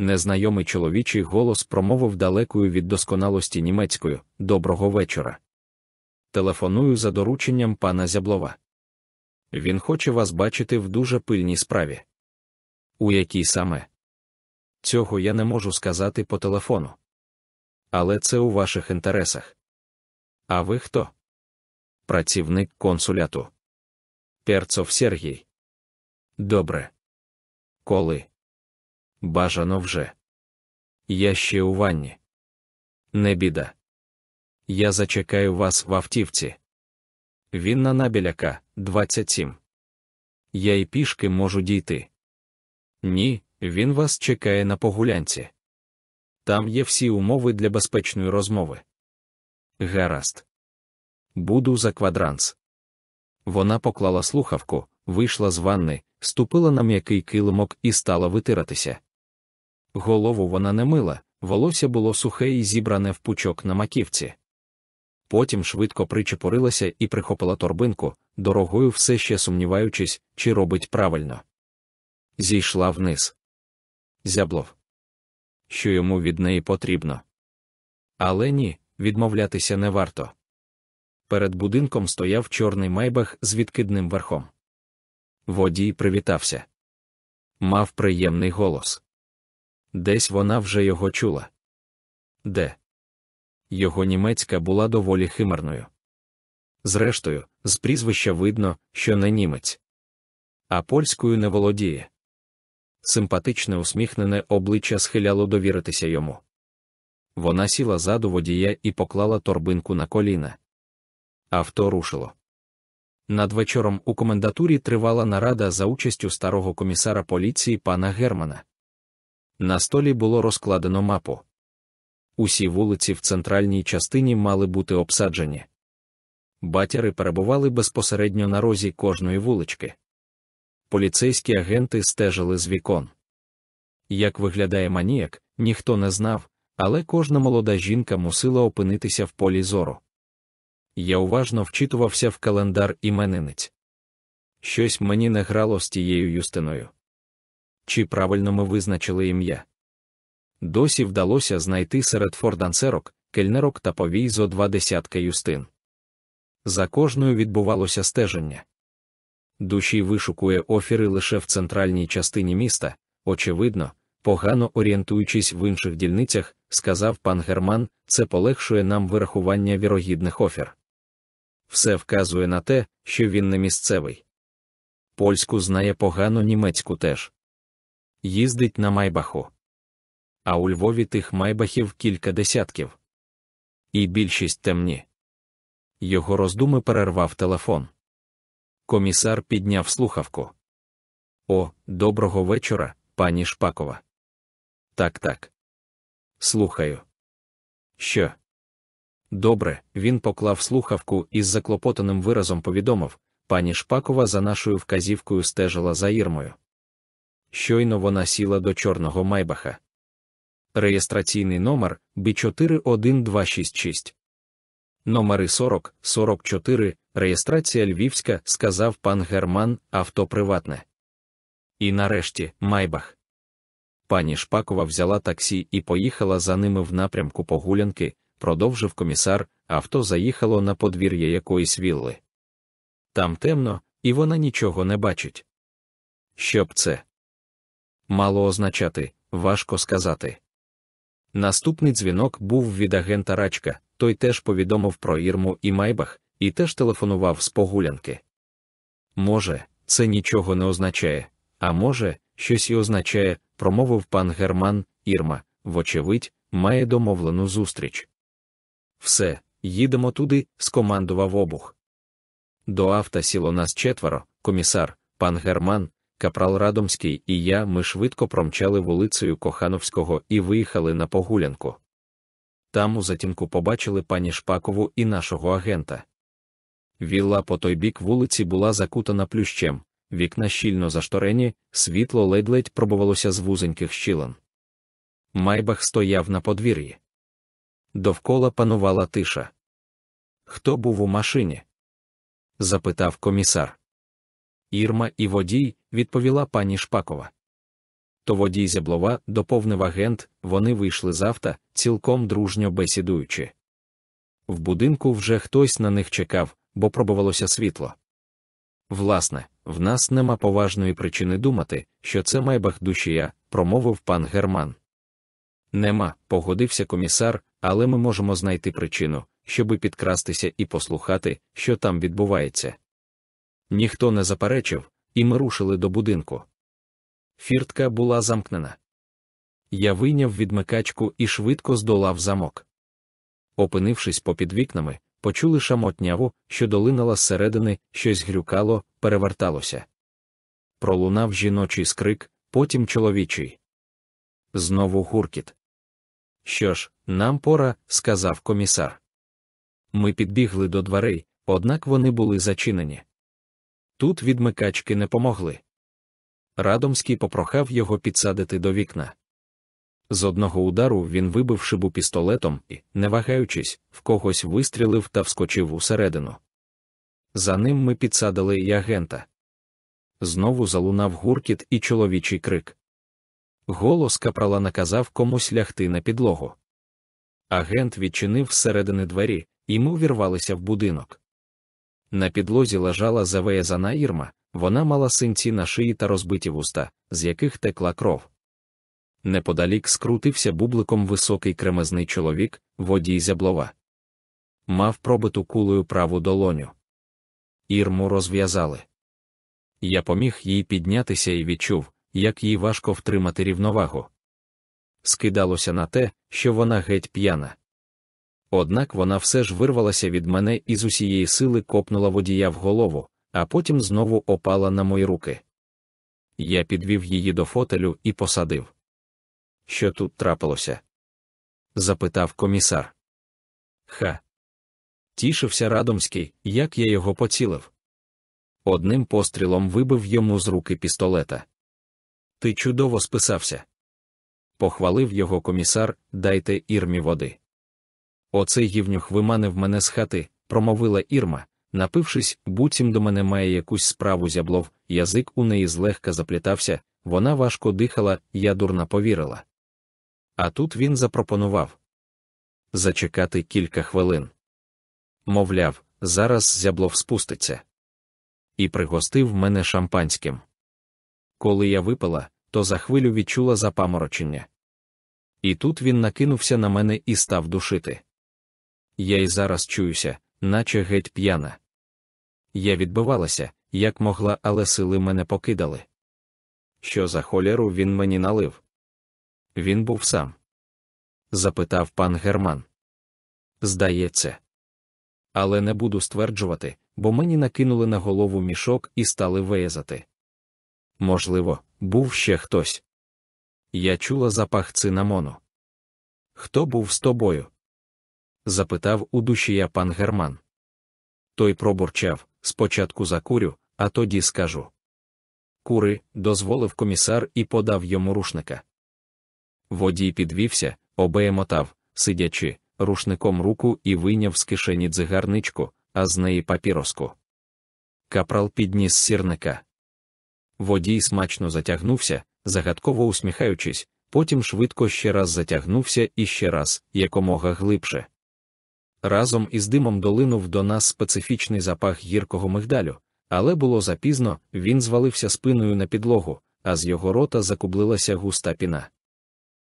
A: Незнайомий чоловічий голос промовив далекою від досконалості німецькою Доброго вечора. Телефоную за дорученням пана Зяблова. Він хоче вас бачити в дуже пильній справі. У якій саме? Цього я не можу сказати по телефону. Але це у ваших інтересах. А ви хто? Працівник консуляту. Перцов Сергій. Добре. Коли? Бажано вже. Я ще у ванні. Не біда. Я зачекаю вас в автівці. Він на набіляка 27. Я й пішки можу дійти. Ні, він вас чекає на погулянці. Там є всі умови для безпечної розмови. Гаразд. Буду за квадранс. Вона поклала слухавку, вийшла з ванни, ступила на м'який килимок і стала витиратися. Голову вона не мила, волосся було сухе і зібране в пучок на маківці. потім швидко причепурилася і прихопила торбинку, дорогою все ще сумніваючись, чи робить правильно. Зійшла вниз. Зяблов. Що йому від неї потрібно. Але ні, відмовлятися не варто. Перед будинком стояв чорний майбах з відкидним верхом. Водій привітався. Мав приємний голос. Десь вона вже його чула. Де? Його німецька була доволі химерною. Зрештою, з прізвища видно, що не німець, а польською не володіє. Симпатичне усміхнене обличчя схиляло довіритися йому. Вона сіла заду водія і поклала торбинку на коліна. Авто рушило. Над вечором у комендатурі тривала нарада за участю старого комісара поліції пана Германа. На столі було розкладено мапу. Усі вулиці в центральній частині мали бути обсаджені. Батяри перебували безпосередньо на розі кожної вулички. Поліцейські агенти стежили з вікон. Як виглядає маніяк, ніхто не знав, але кожна молода жінка мусила опинитися в полі зору. Я уважно вчитувався в календар іменинниць. Щось мені не грало з тією юстиною. Чи правильно ми визначили ім'я? Досі вдалося знайти серед фордансерок, кельнерок та повій зо два десятка юстин. За кожною відбувалося стеження. Душі вишукує офіри лише в центральній частині міста, очевидно, погано орієнтуючись в інших дільницях, сказав пан Герман, це полегшує нам вирахування вірогідних офір. Все вказує на те, що він не місцевий. Польську знає погано німецьку теж. Їздить на майбаху. А у Львові тих майбахів кілька десятків. І більшість темні. Його роздуми перервав телефон. Комісар підняв слухавку. О, доброго вечора, пані Шпакова. Так, так. Слухаю. Що? Добре, він поклав слухавку і з заклопотаним виразом повідомив пані Шпакова за нашою вказівкою стежила за Ірмою. Щойно вона сіла до чорного майбаха. Реєстраційний номер Б41266. Номери 40, 44, реєстрація львівська, сказав пан Герман, авто приватне. І нарешті майбах. Пані Шпакова взяла таксі і поїхала за ними в напрямку погулянки, продовжив комісар, авто заїхало на подвір'я якоїсь вілли. Там темно, і вона нічого не бачить. Що б це? Мало означати, важко сказати. Наступний дзвінок був від агента Рачка, той теж повідомив про Ірму і Майбах, і теж телефонував з погулянки. Може, це нічого не означає, а може, щось і означає, промовив пан Герман, Ірма, вочевидь, має домовлену зустріч. Все, їдемо туди, скомандував обух. До авто сіло нас четверо, комісар, пан Герман, капрал Радомський і я ми швидко промчали вулицею Кохановського і виїхали на погулянку. Там у затінку побачили пані Шпакову і нашого агента. Вілла по той бік вулиці була закутана плющем, вікна щільно зашторені, світло ледь-ледь пробувалося з вузеньких щілин. Майбах стояв на подвір'ї. Довкола панувала тиша. Хто був у машині? запитав комісар. Ірма і водій, відповіла пані Шпакова. То водій зяблова, доповнив агент, вони вийшли з авто, цілком дружньо бесідуючи. В будинку вже хтось на них чекав, бо пробувалося світло. Власне, в нас нема поважної причини думати, що це майбах душія, промовив пан Герман. Нема, погодився комісар, але ми можемо знайти причину, щоби підкрастися і послухати, що там відбувається. Ніхто не заперечив, і ми рушили до будинку. Фіртка була замкнена. Я вийняв відмикачку і швидко здолав замок. Опинившись попід вікнами, почули шамотняву, що долинала зсередини, щось грюкало, переверталося. Пролунав жіночий скрик, потім чоловічий. Знову гуркіт. Що ж, нам пора, сказав комісар. Ми підбігли до дверей, однак вони були зачинені. Тут відмикачки не помогли. Радомський попрохав його підсадити до вікна. З одного удару він вибив шибу пістолетом і, не вагаючись, в когось вистрілив та вскочив усередину. За ним ми підсадили і агента. Знову залунав гуркіт і чоловічий крик. Голос капрала наказав комусь лягти на підлогу. Агент відчинив зсередини двері, і ми увірвалися в будинок. На підлозі лежала завеязана ірма, вона мала синці на шиї та розбиті вуста, з яких текла кров. Неподалік скрутився бубликом високий кремезний чоловік, водій зяблова. Мав пробиту кулею праву долоню. Ірму розв'язали. Я поміг їй піднятися і відчув, як їй важко втримати рівновагу. Скидалося на те, що вона геть п'яна. Однак вона все ж вирвалася від мене і з усієї сили копнула водія в голову, а потім знову опала на мої руки. Я підвів її до фотелю і посадив. Що тут трапилося? запитав комісар. Ха. Тішився Радомський, як я його поцілив. Одним пострілом вибив йому з руки пістолета. Ти чудово списався. Похвалив його комісар, дайте ірмі води. Оцей гівнюх виманив мене з хати, промовила Ірма, напившись, буцім до мене має якусь справу зяблов, язик у неї злегка заплітався, вона важко дихала, я дурна повірила. А тут він запропонував зачекати кілька хвилин. Мовляв, зараз зяблов спуститься. І пригостив мене шампанським. Коли я випила, то за хвилю відчула запаморочення. І тут він накинувся на мене і став душити. Я й зараз чуюся, наче геть п'яна. Я відбивалася, як могла, але сили мене покидали. Що за холєру він мені налив? Він був сам. Запитав пан Герман. Здається. Але не буду стверджувати, бо мені накинули на голову мішок і стали виязати. Можливо, був ще хтось. Я чула запах цинамону. Хто був з тобою? Запитав у душі я пан Герман. Той пробурчав спочатку закурю, а тоді скажу. Кури, дозволив комісар і подав йому рушника. Водій підвівся, обеємотав, сидячи, рушником руку і вийняв з кишені дзигарничку, а з неї папіроску. Капрал підніс сірника. Водій смачно затягнувся, загадково усміхаючись, потім швидко ще раз затягнувся і ще раз, якомога глибше. Разом із димом долинув до нас специфічний запах гіркого мигдалю, але було запізно, він звалився спиною на підлогу, а з його рота закублилася густа піна.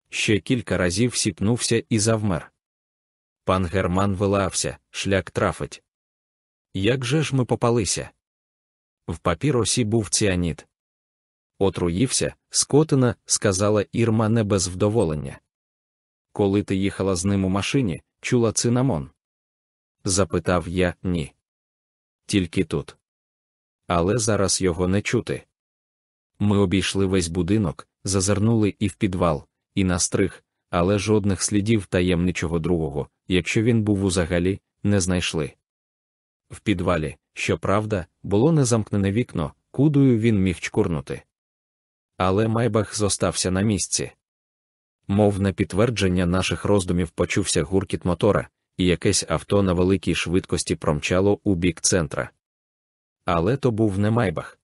A: Ще кілька разів сіпнувся і завмер. Пан Герман вилався, шлях трафить. Як же ж ми попалися? В папіросі був ціаніт. Отруївся, скотина, сказала Ірма не без вдоволення. Коли ти їхала з ним у машині, чула цинамон? Запитав я ні. Тільки тут. Але зараз його не чути. Ми обійшли весь будинок, зазирнули і в підвал, і на стриг, але жодних слідів таємничого другого, якщо він був узагалі, не знайшли. В підвалі, щоправда, було незамкнене вікно, кудою він міг чкурнути. Але майбах зостався на місці. Мов на підтвердження наших роздумів почувся гуркіт мотора, і якесь авто на великій швидкості промчало у бік центра. Але то був не майбах.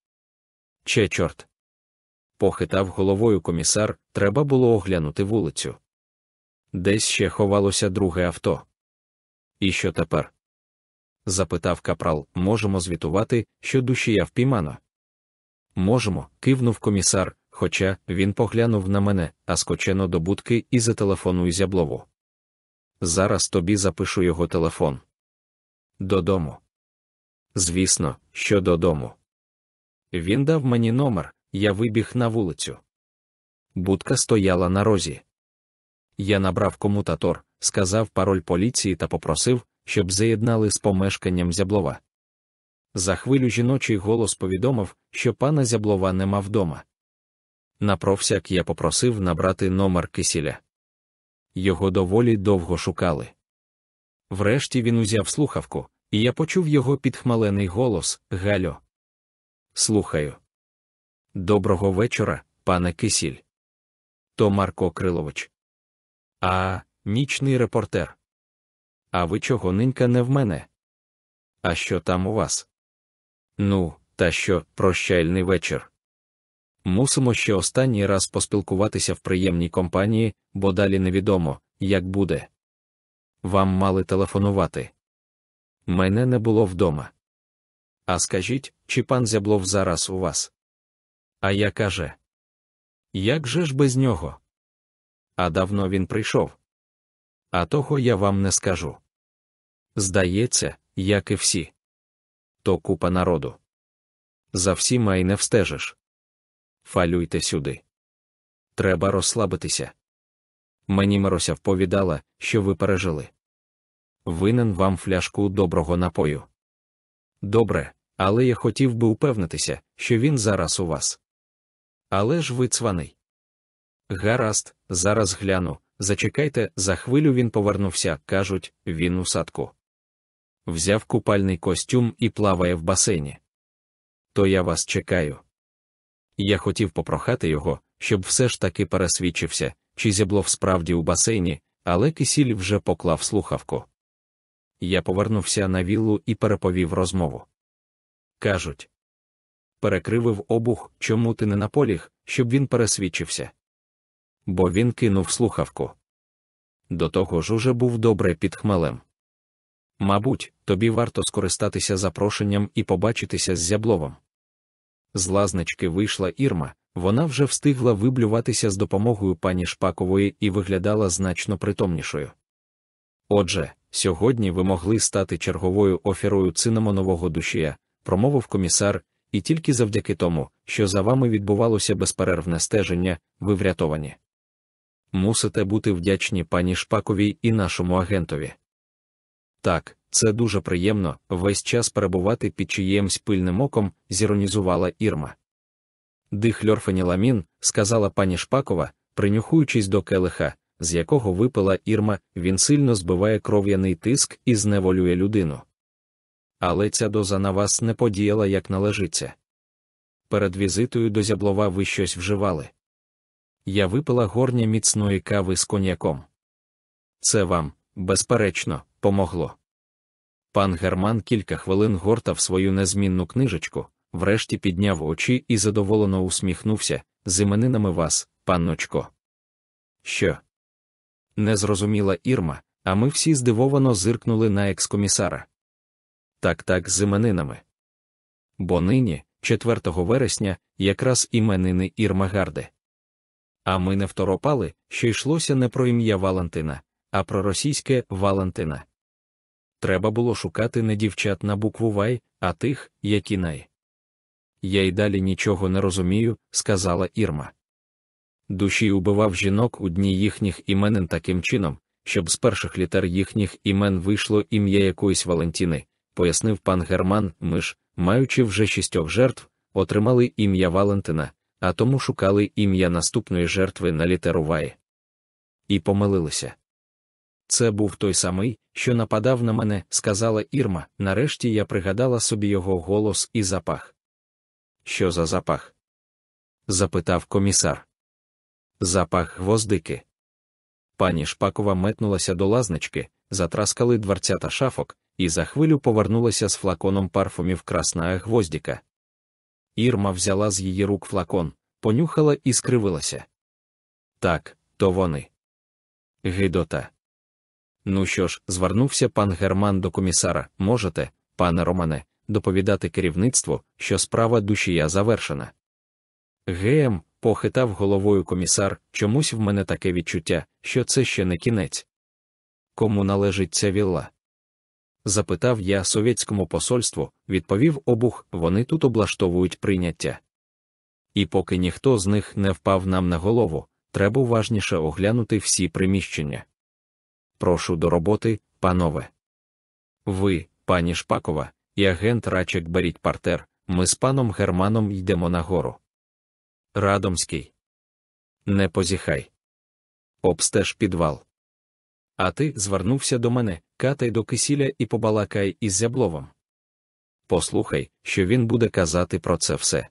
A: Че чорт. Похитав головою комісар, треба було оглянути вулицю. Десь ще ховалося друге авто. І що тепер? запитав капрал, можемо звітувати, що душія впіймано. Можемо, кивнув комісар, хоча він поглянув на мене, а скочено до будки і зателефонуй зяблову. Зараз тобі запишу його телефон. Додому. Звісно, що додому. Він дав мені номер, я вибіг на вулицю. Будка стояла на розі. Я набрав комутатор, сказав пароль поліції та попросив, щоб заєднали з помешканням зяблова. За хвилю жіночий голос повідомив, що пана зяблова нема вдома. На провсяк я попросив набрати номер кисіля. Його доволі довго шукали. Врешті він узяв слухавку, і я почув його підхмалений голос Гальо. Слухаю. Доброго вечора, пане Кисіль. То Марко Крилович. А, нічний репортер. А ви чого нинька не в мене? А що там у вас? Ну, та що, прощальний вечір. Мусимо ще останній раз поспілкуватися в приємній компанії, бо далі невідомо, як буде. Вам мали телефонувати. Мене не було вдома. А скажіть, чи пан Зяблов зараз у вас? А я каже. Як же ж без нього? А давно він прийшов. А того я вам не скажу. Здається, як і всі. То купа народу. За всіма й не встежиш. Фалюйте сюди. Треба розслабитися. Мені Мирося вповідала, що ви пережили. Винен вам фляжку доброго напою. Добре, але я хотів би упевнитися, що він зараз у вас. Але ж ви цваний. Гаразд, зараз гляну. Зачекайте, за хвилю він повернувся, кажуть, він у садку. Взяв купальний костюм і плаває в басейні. То я вас чекаю. Я хотів попрохати його, щоб все ж таки пересвідчився, чи зяблов справді у басейні, але кисіль вже поклав слухавку. Я повернувся на віллу і переповів розмову. Кажуть, перекривив обух, чому ти не наполіг, щоб він пересвідчився. Бо він кинув слухавку. До того ж уже був добре під хмелем. Мабуть, тобі варто скористатися запрошенням і побачитися з зябловом. З лазнички вийшла Ірма, вона вже встигла виблюватися з допомогою пані Шпакової і виглядала значно притомнішою. Отже, сьогодні ви могли стати черговою оферою цинамонового душія, промовив комісар, і тільки завдяки тому, що за вами відбувалося безперервне стеження, ви врятовані. Мусите бути вдячні пані Шпаковій і нашому агентові. Так, це дуже приємно весь час перебувати під чиємсь пильним оком, зіронізувала Ірма. Дихльорфеніламін, сказала пані Шпакова, принюхуючись до келиха, з якого випила Ірма, він сильно збиває кров'яний тиск і зневолює людину. Але ця доза на вас не подіяла як належиться. Перед візитою до зяблова ви щось вживали. Я випила горня міцної кави з коньяком. Це вам, безперечно, помогло. Пан Герман кілька хвилин гортав свою незмінну книжечку, врешті підняв очі і задоволено усміхнувся з іменинами вас, панночко. Що? Не зрозуміла Ірма, а ми всі здивовано зиркнули на екскомісара. Так, так, з іменинами. Бо нині, 4 вересня, якраз іменини Ірма Гарди. А ми не второпали, що йшлося не про ім'я Валентина, а про російське Валентина. Треба було шукати не дівчат на букву Вай, а тих, які най. Я й далі нічого не розумію, сказала Ірма. Душі убивав жінок у дні їхніх іменин таким чином, щоб з перших літер їхніх імен вийшло ім'я якоїсь Валентіни, пояснив пан Герман, ми ж, маючи вже шістьох жертв, отримали ім'я Валентина, а тому шукали ім'я наступної жертви на літеру Вай. І помилилися. Це був той самий, що нападав на мене, сказала Ірма. Нарешті я пригадала собі його голос і запах. Що за запах? запитав комісар. Запах гвоздики. Пані Шпакова метнулася до лазнички, затраскали дверцята шафок, і за хвилю повернулася з флаконом парфумів красна гвоздіка. Ірма взяла з її рук флакон, понюхала і скривилася. Так, то вони. Гидота. Ну що ж, звернувся пан Герман до комісара. Можете, пане Романе, доповідати керівництву, що справа душія завершена. ГМ, похитав головою комісар, чомусь в мене таке відчуття, що це ще не кінець. Кому належить ця вілла? Запитав я совєтському посольству, відповів обух, вони тут облаштовують прийняття. І поки ніхто з них не впав нам на голову, треба уважніше оглянути всі приміщення. Прошу до роботи, панове. Ви, пані Шпакова, і агент Рачек беріть партер, ми з паном Германом йдемо нагору. Радомський. Не позіхай. Обстеж підвал. А ти звернувся до мене, катай до кисіля і побалакай із зябловом. Послухай, що він буде казати про це все.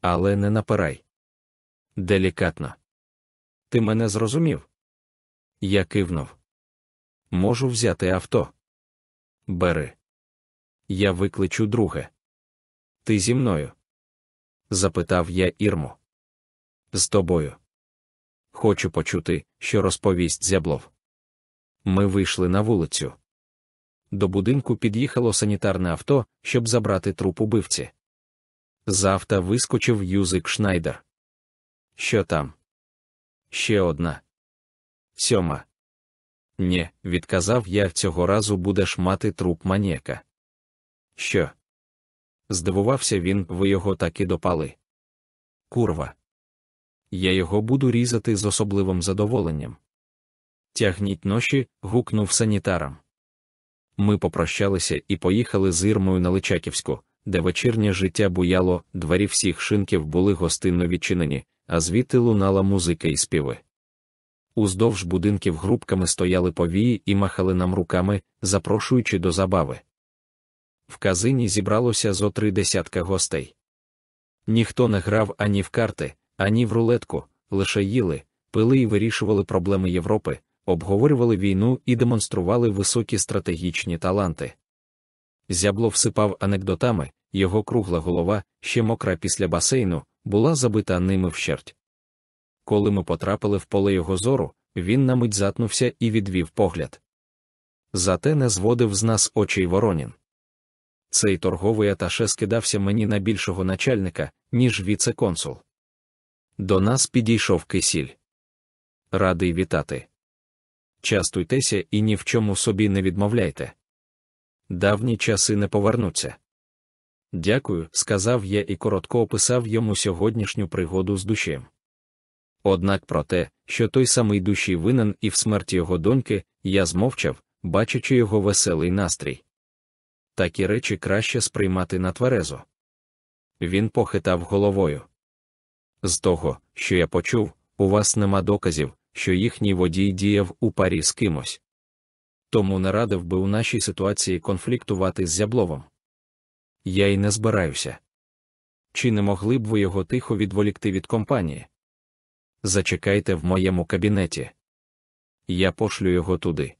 A: Але не напирай. Делікатно. Ти мене зрозумів? Я кивнув. Можу взяти авто. Бери. Я викличу друге. Ти зі мною? запитав я Ірму. З тобою. Хочу почути, що розповість зяблов. Ми вийшли на вулицю. До будинку під'їхало санітарне авто, щоб забрати труп убивці. З авто вискочив Юзик Шнайдер. Що там? Ще одна. Сьома. Нє, відказав я, цього разу будеш мати труп маніяка. Що? Здивувався він, ви його так і допали. Курва. Я його буду різати з особливим задоволенням. Тягніть ноші, гукнув санітарам. Ми попрощалися і поїхали з Ірмою на Личаківську, де вечірнє життя буяло, двері всіх шинків були гостинно відчинені, а звідти лунала музика і співи. Уздовж будинків групками стояли повії і махали нам руками, запрошуючи до забави. В казині зібралося зо три десятка гостей. Ніхто не грав ані в карти, ані в рулетку, лише їли, пили і вирішували проблеми Європи, обговорювали війну і демонстрували високі стратегічні таланти. Зябло всипав анекдотами, його кругла голова, ще мокра після басейну, була забита ними вщерть. Коли ми потрапили в поле його зору, він на мить затнувся і відвів погляд. Зате не зводив з нас очей Воронін. Цей торговий аташе скидався мені на більшого начальника, ніж віце-консул. До нас підійшов кисіль. Радий вітати. Частуйтеся і ні в чому собі не відмовляйте. Давні часи не повернуться. Дякую, сказав я і коротко описав йому сьогоднішню пригоду з душем. Однак про те, що той самий душі винен і в смерті його доньки, я змовчав, бачачи його веселий настрій. Такі речі краще сприймати на тверезо. Він похитав головою. З того, що я почув, у вас нема доказів, що їхній водій діяв у парі з кимось. Тому не радив би у нашій ситуації конфліктувати з зябловом. Я й не збираюся. Чи не могли б ви його тихо відволікти від компанії? Зачекайте в моєму кабінеті. Я пошлю його туди.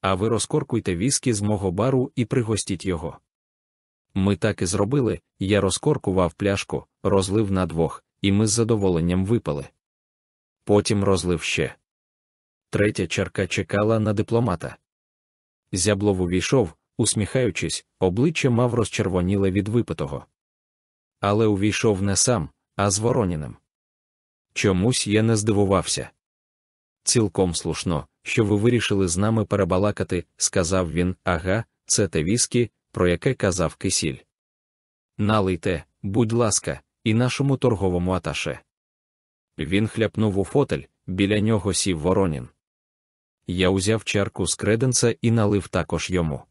A: А ви розкоркуйте віскі з мого бару і пригостіть його. Ми так і зробили, я розкоркував пляшку, розлив на двох, і ми з задоволенням випали. Потім розлив ще. Третя чарка чекала на дипломата. Зяблов увійшов, усміхаючись, обличчя мав розчервоніле від випитого. Але увійшов не сам, а з Вороніним. Чомусь я не здивувався. Цілком слушно, що ви вирішили з нами перебалакати, сказав він, ага, це те віскі, про яке казав кисіль. Налийте, будь ласка, і нашому торговому аташе. Він хляпнув у фотель, біля нього сів Воронін. Я узяв чарку з креденса і налив також йому.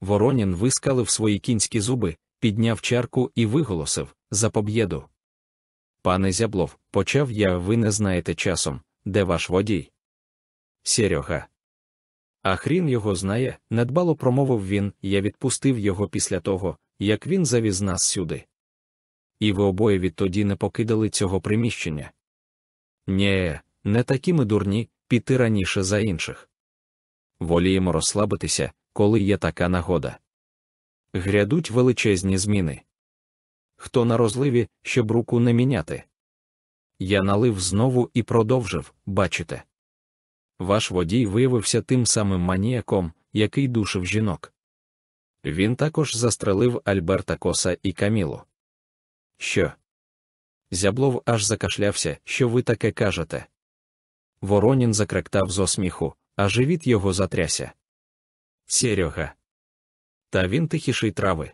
A: Воронін вискалив свої кінські зуби, підняв чарку і виголосив за поб'єду. Пане зяблов, почав я, ви не знаєте часом, де ваш водій. Серега. А хрін його знає, недбало промовив він, я відпустив його після того, як він завіз нас сюди. І ви обоє відтоді не покидали цього приміщення. Нє, не такі ми дурні, піти раніше за інших. Воліємо розслабитися, коли є така нагода. Грядуть величезні зміни. Хто на розливі, щоб руку не міняти? Я налив знову і продовжив, бачите. Ваш водій виявився тим самим маніяком, який душив жінок. Він також застрелив Альберта Коса і Камілу. Що? Зяблов аж закашлявся, що ви таке кажете. Воронін закректав з осміху, а живіт його затряся. Серега. Та він тихіший трави.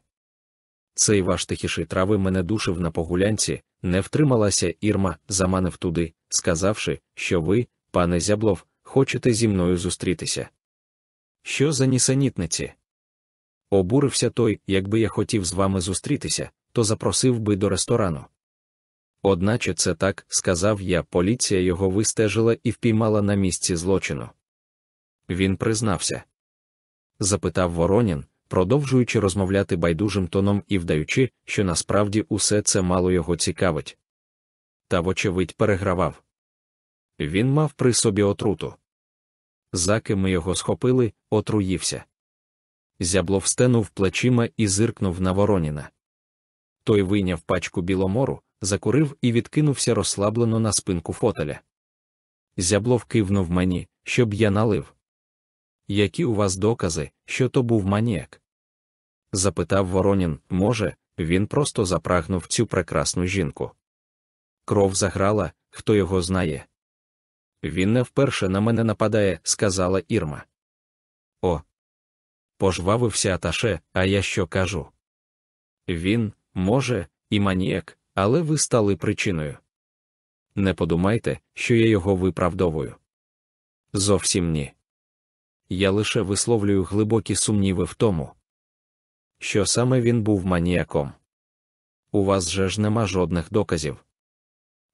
A: Цей ваш тихіший трави мене душив на погулянці, не втрималася Ірма, заманив туди, сказавши, що ви, пане Зяблов, хочете зі мною зустрітися. Що за нісенітниці? Обурився той, якби я хотів з вами зустрітися, то запросив би до ресторану. Одначе це так, сказав я, поліція його вистежила і впіймала на місці злочину. Він признався. Запитав Воронін, продовжуючи розмовляти байдужим тоном і вдаючи, що насправді усе це мало його цікавить. Та, вочевидь, перегравав. Він мав при собі отруту. заки ми його схопили, отруївся. Зяблов стенув плечима і зиркнув на Вороніна. Той вийняв пачку біломору, закурив і відкинувся розслаблено на спинку фотеля. Зяблов кивнув мені, щоб я налив. Які у вас докази, що то був маніяк? запитав Воронін, може, він просто запрагнув цю прекрасну жінку. Кров заграла, хто його знає. Він не вперше на мене нападає, сказала Ірма. О. Пожвавився Аташе, а я що кажу? Він, може, і маніяк, але ви стали причиною. Не подумайте, що я його виправдовую. Зовсім ні. Я лише висловлюю глибокі сумніви в тому, що саме він був маніяком. У вас же ж нема жодних доказів.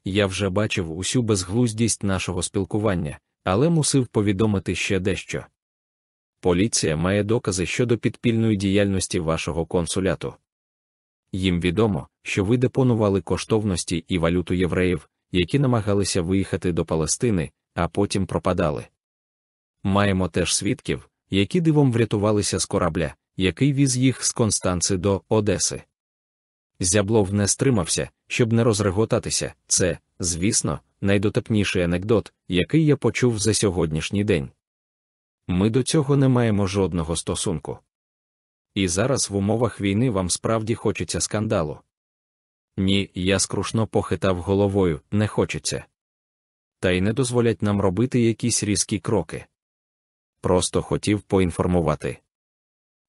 A: Я вже бачив усю безглуздість нашого спілкування, але мусив повідомити ще дещо. Поліція має докази щодо підпільної діяльності вашого консуляту. Їм відомо, що ви депонували коштовності і валюту євреїв, які намагалися виїхати до Палестини, а потім пропадали. Маємо теж свідків, які дивом врятувалися з корабля, який віз їх з Констанци до Одеси. Зяблов не стримався, щоб не розреготатися. Це, звісно, найдотепніший анекдот, який я почув за сьогоднішній день. Ми до цього не маємо жодного стосунку. І зараз в умовах війни вам справді хочеться скандалу. Ні, я скрушно похитав головою, не хочеться. Та й не дозволять нам робити якісь різкі кроки. Просто хотів поінформувати.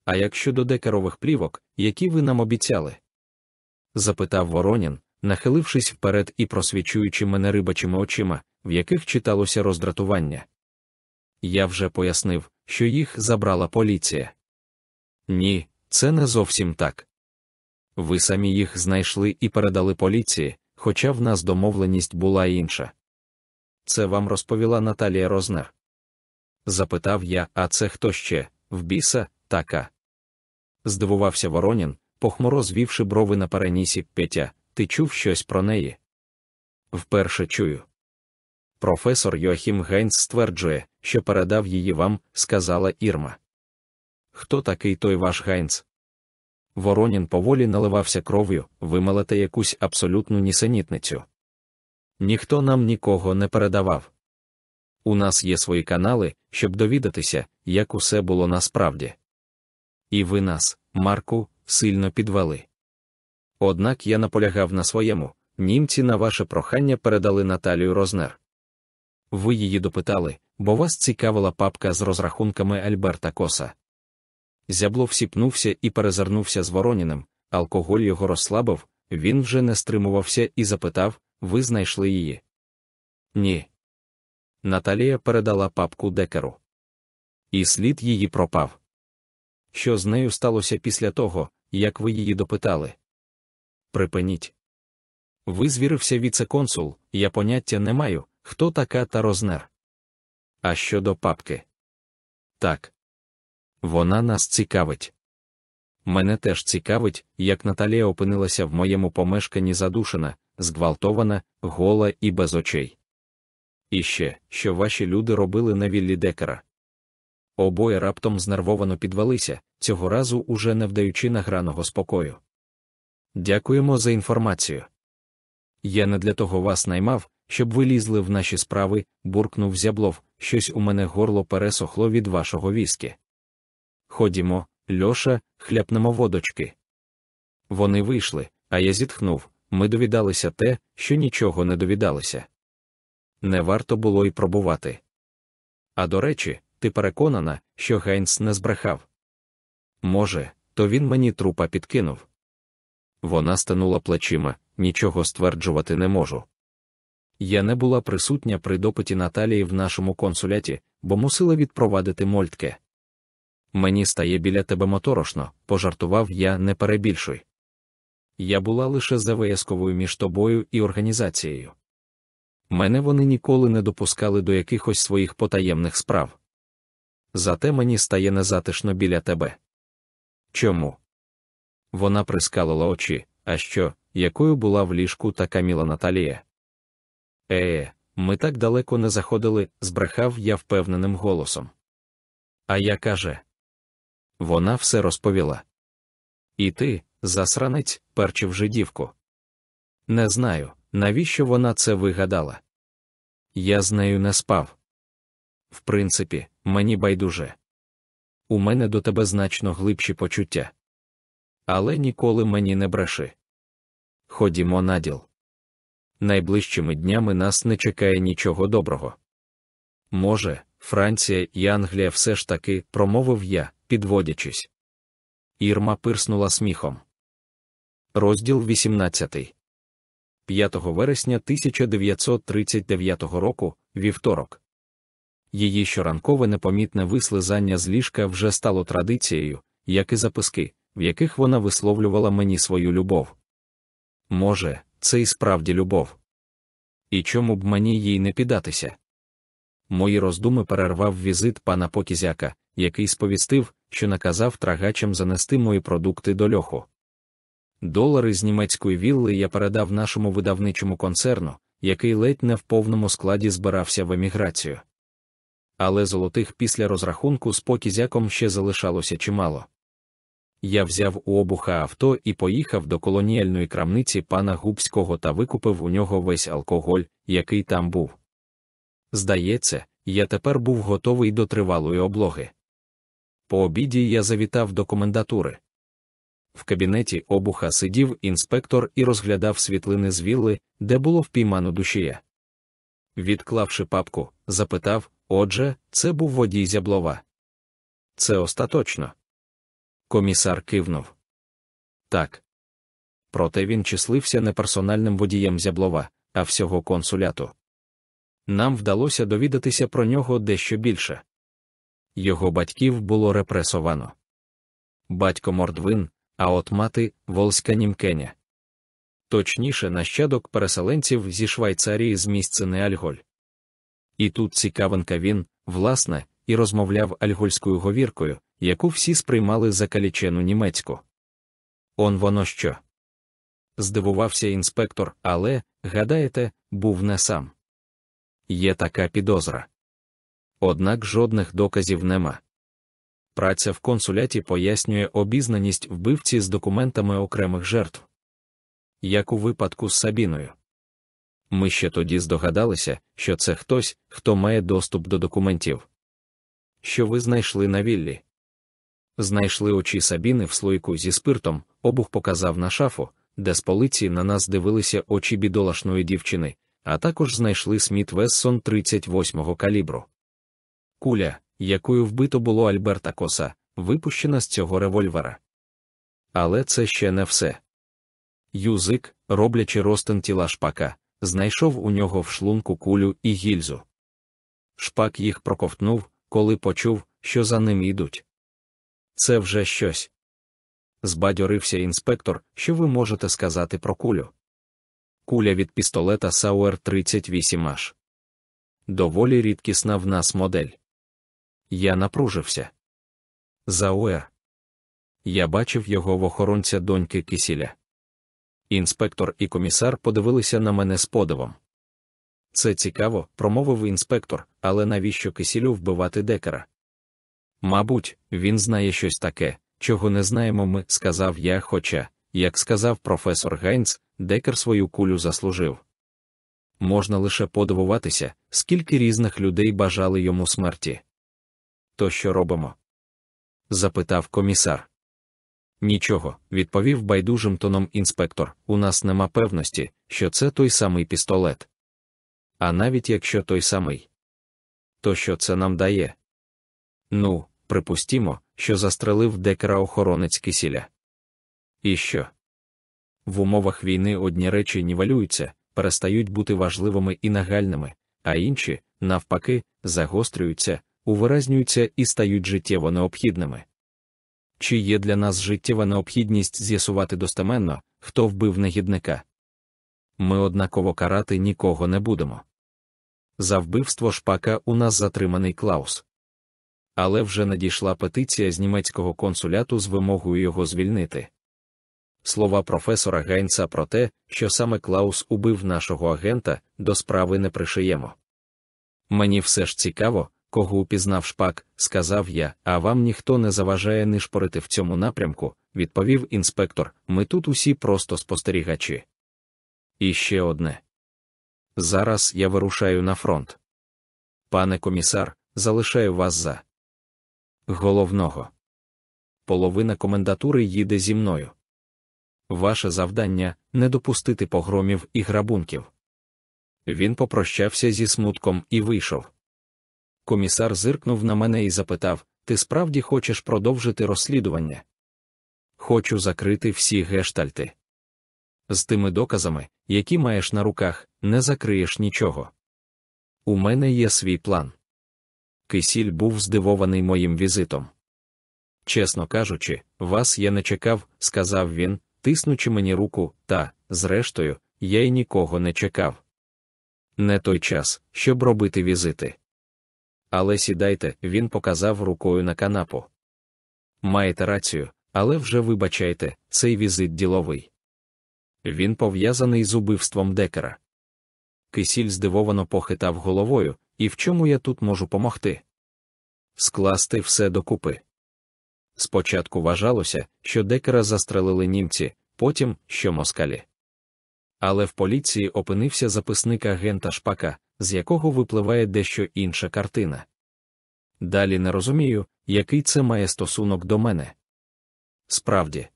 A: А як щодо декарових плівок, які ви нам обіцяли? запитав Воронін, нахилившись вперед і просвічуючи мене рибачими очима, в яких читалося роздратування. Я вже пояснив, що їх забрала поліція. Ні, це не зовсім так. Ви самі їх знайшли і передали поліції, хоча в нас домовленість була інша. Це вам розповіла Наталія Рознер. Запитав я, а це хто ще, в біса, така. Здивувався Воронін, похмуро звівши брови на перенісі Петя, ти чув щось про неї? Вперше чую. Професор Йохім Гейнс стверджує, що передав її вам, сказала Ірма. Хто такий той ваш Гайнц? Воронін поволі наливався кров'ю, вималете якусь абсолютну нісенітницю. Ніхто нам нікого не передавав. У нас є свої канали, щоб довідатися, як усе було насправді. І ви нас, Марку, сильно підвели. Однак я наполягав на своєму, німці на ваше прохання передали Наталію Рознер. Ви її допитали, бо вас цікавила папка з розрахунками Альберта Коса. Зяблов сіпнувся і перезирнувся з Вороніним, алкоголь його розслабив, він вже не стримувався і запитав ви знайшли її? Ні. Наталія передала папку декеру. І слід її пропав. Що з нею сталося після того, як ви її допитали? Припиніть. Визвірився віце-консул, я поняття не маю, хто така та рознер. А щодо папки? Так. Вона нас цікавить. Мене теж цікавить, як Наталія опинилася в моєму помешканні задушена, зґвалтована, гола і без очей. І ще, що ваші люди робили на віллі декера. Обоє раптом знервовано підвелися, цього разу уже не вдаючи награного спокою. Дякуємо за інформацію. Я не для того вас наймав, щоб ви лізли в наші справи, буркнув зяблов, щось у мене горло пересохло від вашого віскі. Ходімо, Льоша, хляпнемо водочки. Вони вийшли, а я зітхнув ми довідалися те, що нічого не довідалися. Не варто було й пробувати. А до речі, ти переконана, що Гейнс не збрехав. Може, то він мені трупа підкинув. Вона станула плечима, нічого стверджувати не можу. Я не була присутня при допиті Наталії в нашому консуляті, бо мусила відпровадити Мольтке. Мені стає біля тебе моторошно, пожартував я не перебільшуй. Я була лише завиязковою між тобою і організацією. Мене вони ніколи не допускали до якихось своїх потаємних справ. Зате мені стає незатишно біля тебе. Чому? Вона прискалила очі, а що, якою була в ліжку така міла Наталія? Е, ми так далеко не заходили, збрехав я впевненим голосом. А я каже. Вона все розповіла. І ти, засранець, перчив жидівку. Не знаю, навіщо вона це вигадала. Я з нею не спав. В принципі, мені байдуже. У мене до тебе значно глибші почуття. Але ніколи мені не бреши. Ходімо на діл. Найближчими днями нас не чекає нічого доброго. Може, Франція і Англія все ж таки, промовив я, підводячись. Ірма пирснула сміхом. Розділ 18. 5 вересня 1939 року, вівторок. Її щоранкове непомітне вислизання з ліжка вже стало традицією, як і записки, в яких вона висловлювала мені свою любов. Може, це і справді любов. І чому б мені їй не піддатися? Мої роздуми перервав візит пана Покізяка, який сповістив, що наказав трагачам занести мої продукти до льоху. Долари з німецької вілли я передав нашому видавничому концерну, який ледь не в повному складі збирався в еміграцію. Але золотих після розрахунку з покізяком ще залишалося чимало. Я взяв у обуха авто і поїхав до колоніальної крамниці пана Губського та викупив у нього весь алкоголь, який там був. Здається, я тепер був готовий до тривалої облоги. По обіді я завітав до комендатури. В кабінеті обуха сидів інспектор і розглядав світлини з вілли, де було впіймано душія. Відклавши папку, запитав отже, це був водій зяблова. Це остаточно. Комісар кивнув. Так. Проте він числився не персональним водієм зяблова, а всього консуляту. Нам вдалося довідатися про нього дещо більше. Його батьків було репресовано. Батько Мордвин, а от мати Волська Німкеня. Точніше, нащадок переселенців зі Швайцарії з місцини Альголь. І тут цікавинка він, власне, і розмовляв альгольською говіркою, яку всі сприймали за калічену німецьку. Он воно що? Здивувався інспектор, але, гадаєте, був не сам. Є така підозра. Однак жодних доказів нема. Праця в консуляті пояснює обізнаність вбивці з документами окремих жертв. Як у випадку з Сабіною. Ми ще тоді здогадалися, що це хтось, хто має доступ до документів. Що ви знайшли на віллі? Знайшли очі Сабіни в слойку зі спиртом, обух показав на шафу, де з полиці на нас дивилися очі бідолашної дівчини, а також знайшли Сміт Вессон 38-го калібру. Куля, якою вбито було Альберта Коса, випущена з цього револьвера. Але це ще не все. Юзик, роблячи ростин тіла шпака, знайшов у нього в шлунку кулю і гільзу. Шпак їх проковтнув, коли почув, що за ним йдуть. Це вже щось. Збадьорився інспектор, що ви можете сказати про кулю. Куля від пістолета Зауер 38H. Доволі рідкісна в нас модель. Я напружився. Зауер. Я бачив його в охоронця доньки Кисіля. Інспектор і комісар подивилися на мене з подивом. Це цікаво, промовив інспектор, але навіщо кисілю вбивати декера? Мабуть, він знає щось таке, чого не знаємо ми, сказав я, хоча, як сказав професор Гайнц, декер свою кулю заслужив. Можна лише подивуватися, скільки різних людей бажали йому смерті. То що робимо? запитав комісар. Нічого, відповів байдужим тоном інспектор. У нас нема певності, що це той самий пістолет. А навіть якщо той самий, то що це нам дає? Ну, припустімо, що застрелив декера охоронець кисіля. І що? В умовах війни одні речі нівелюються, перестають бути важливими і нагальними, а інші, навпаки, загострюються, увиразнюються і стають життєво необхідними. Чи є для нас життєва необхідність з'ясувати достеменно, хто вбив негідника? Ми однаково карати нікого не будемо. За вбивство шпака у нас затриманий Клаус. Але вже надійшла петиція з німецького консуляту з вимогою його звільнити. слова професора Гайнца про те, що саме Клаус убив нашого агента, до справи не пришиємо. Мені все ж цікаво, кого упізнав шпак, сказав я, а вам ніхто не заважає нишпорити в цьому напрямку, відповів інспектор. Ми тут усі просто спостерігачі. І ще одне. Зараз я вирушаю на фронт. Пане комісар, залишаю вас за головного. Половина комендатури їде зі мною. Ваше завдання не допустити погромів і грабунків. Він попрощався зі смутком і вийшов. Комісар зиркнув на мене і запитав: Ти справді хочеш продовжити розслідування? Хочу закрити всі гештальти. З тими доказами, які маєш на руках, не закриєш нічого. У мене є свій план. Кисіль був здивований моїм візитом. Чесно кажучи, вас я не чекав, сказав він, тиснучи мені руку, та, зрештою, я й нікого не чекав. Не той час, щоб робити візити. Але сідайте, він показав рукою на канапу. Маєте рацію, але вже вибачайте, цей візит діловий. Він пов'язаний з убивством декера. Кисіль здивовано похитав головою, і в чому я тут можу помогти? Скласти все докупи. Спочатку вважалося, що декера застрелили німці, потім що москалі. Але в поліції опинився записник агента шпака, з якого випливає дещо інша картина. Далі не розумію, який це має стосунок до мене. Справді,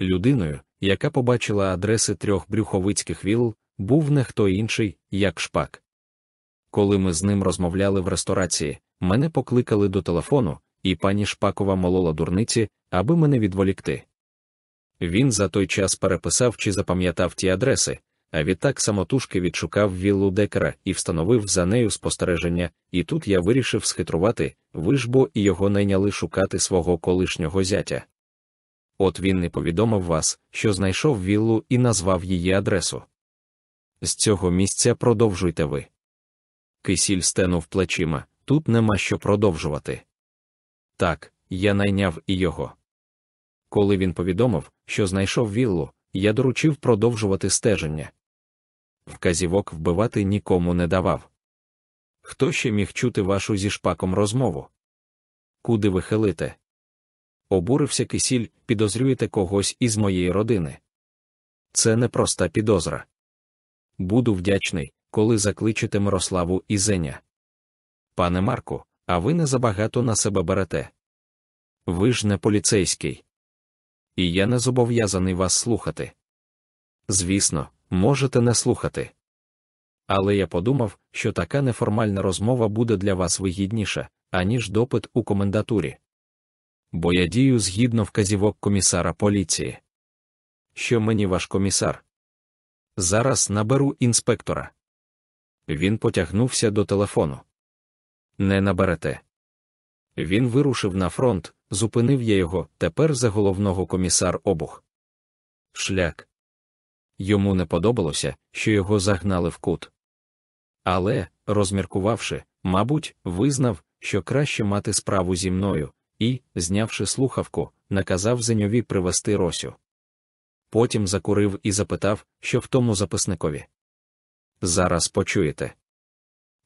A: людиною, яка побачила адреси трьох брюховицьких вілл, був не хто інший, як шпак. Коли ми з ним розмовляли в ресторації, мене покликали до телефону, і пані Шпакова молола дурниці, аби мене відволікти. Він за той час переписав чи запам'ятав ті адреси, а відтак самотужки відшукав віллу декера і встановив за нею спостереження, і тут я вирішив схитрувати, ви ж бо і його найняли шукати свого колишнього зятя. От він не повідомив вас, що знайшов віллу і назвав її адресу. З цього місця продовжуйте ви. Кисіль стенув плечима, тут нема що продовжувати. Так, я найняв і його. Коли він повідомив, що знайшов віллу, я доручив продовжувати стеження. Вказівок вбивати нікому не давав. Хто ще міг чути вашу зі шпаком розмову? Куди ви хилите? Обурився кисіль, підозрюєте когось із моєї родини. Це непроста підозра. Буду вдячний, коли закличете Мирославу і Зеня. Пане Марку, а ви не забагато на себе берете. Ви ж не поліцейський. І я не зобов'язаний вас слухати. Звісно, можете не слухати. Але я подумав, що така неформальна розмова буде для вас вигідніша, аніж допит у комендатурі. Бо я дію згідно вказівок комісара поліції. Що мені ваш комісар? Зараз наберу інспектора. Він потягнувся до телефону. Не наберете. Він вирушив на фронт, зупинив я його, тепер за головного комісар обух. Шляк. Йому не подобалося, що його загнали в кут. Але, розміркувавши, мабуть, визнав, що краще мати справу зі мною, і, знявши слухавку, наказав Зеньові привести Росю. Потім закурив і запитав, що в тому записникові. Зараз почуєте.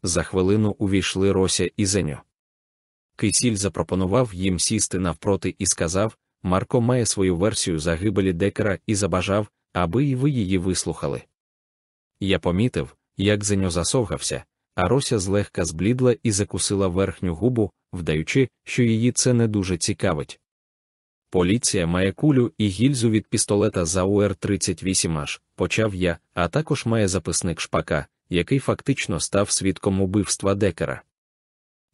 A: За хвилину увійшли Рося і Зеню. Кисіль запропонував їм сісти навпроти і сказав Марко має свою версію загибелі декера і забажав, аби і ви її вислухали. Я помітив, як Зеньо засовгався, а Рося злегка зблідла і закусила верхню губу, вдаючи, що її це не дуже цікавить. Поліція має кулю і гільзу від пістолета за УР-38H, почав я, а також має записник шпака, який фактично став свідком убивства декера.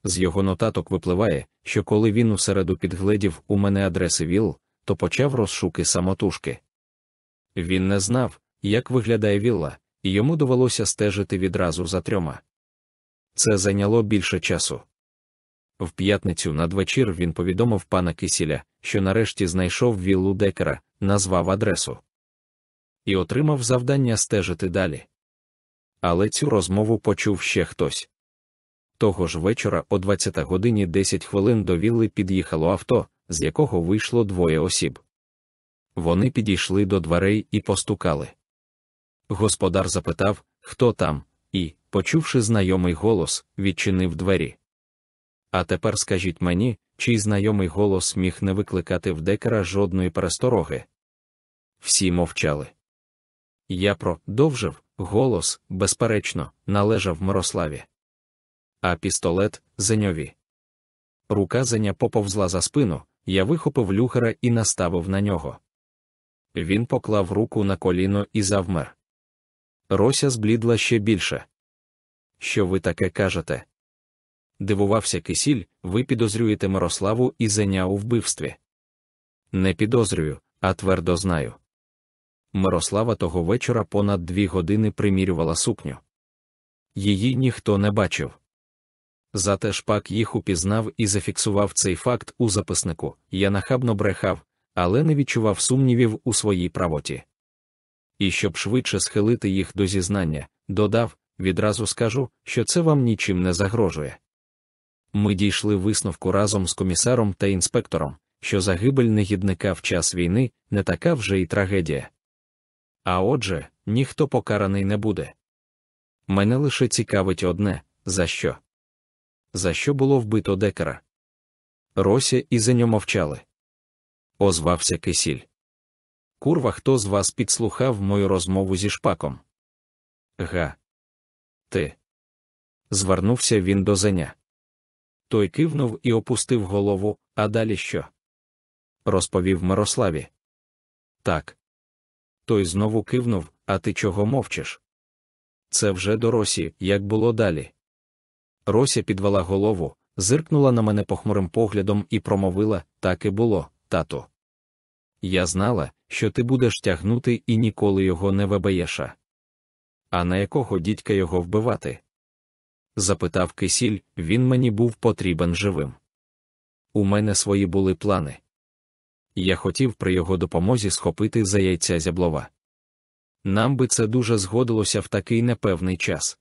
A: З його нотаток випливає, що коли він у середу підгледів у мене адреси ВІЛ, то почав розшуки самотужки. Він не знав, як виглядає вілла, і йому довелося стежити відразу за трьома. Це зайняло більше часу. В п'ятницю надвечір він повідомив пана Кисіля, що нарешті знайшов віллу декера, назвав адресу і отримав завдання стежити далі. Але цю розмову почув ще хтось. Того ж вечора о 20 годині 10 хвилин до вілли під'їхало авто, з якого вийшло двоє осіб. Вони підійшли до дверей і постукали. Господар запитав, хто там, і, почувши знайомий голос, відчинив двері. А тепер скажіть мені, чий знайомий голос міг не викликати в декера жодної перестороги. Всі мовчали. Я продовжив, голос, безперечно, належав Мирославі. А пістолет зеньові. Рука зеня поповзла за спину, я вихопив люхера і наставив на нього. Він поклав руку на коліно і завмер. Рося зблідла ще більше. Що ви таке кажете? Дивувався кисіль, ви підозрюєте Мирославу і зеня у вбивстві. Не підозрюю, а твердо знаю. Мирослава того вечора понад дві години примірювала сукню. Її ніхто не бачив. Зате шпак їх упізнав і зафіксував цей факт у записнику. Я нахабно брехав, але не відчував сумнівів у своїй правоті. І щоб швидше схилити їх до зізнання, додав відразу скажу, що це вам нічим не загрожує. Ми дійшли висновку разом з комісаром та інспектором, що загибель негідника в час війни не така вже й трагедія. А отже, ніхто покараний не буде. Мене лише цікавить одне за що? За що було вбито декера? Рося і Зеньо мовчали. Озвався кисіль. Курва, хто з вас підслухав мою розмову зі шпаком? Га. Ти. Звернувся він до зеня. Той кивнув і опустив голову, а далі що? Розповів Мирославі. Так. Той знову кивнув, а ти чого мовчиш? Це вже до Росі, як було далі. Рося підвела голову, зиркнула на мене похмурим поглядом і промовила так і було, тату. Я знала, що ти будеш тягнути і ніколи його не вебеєша. А на якого дідька його вбивати? запитав кисіль, він мені був потрібен живим. У мене свої були плани. Я хотів при його допомозі схопити за яйця зяблова. Нам би це дуже згодилося в такий непевний час.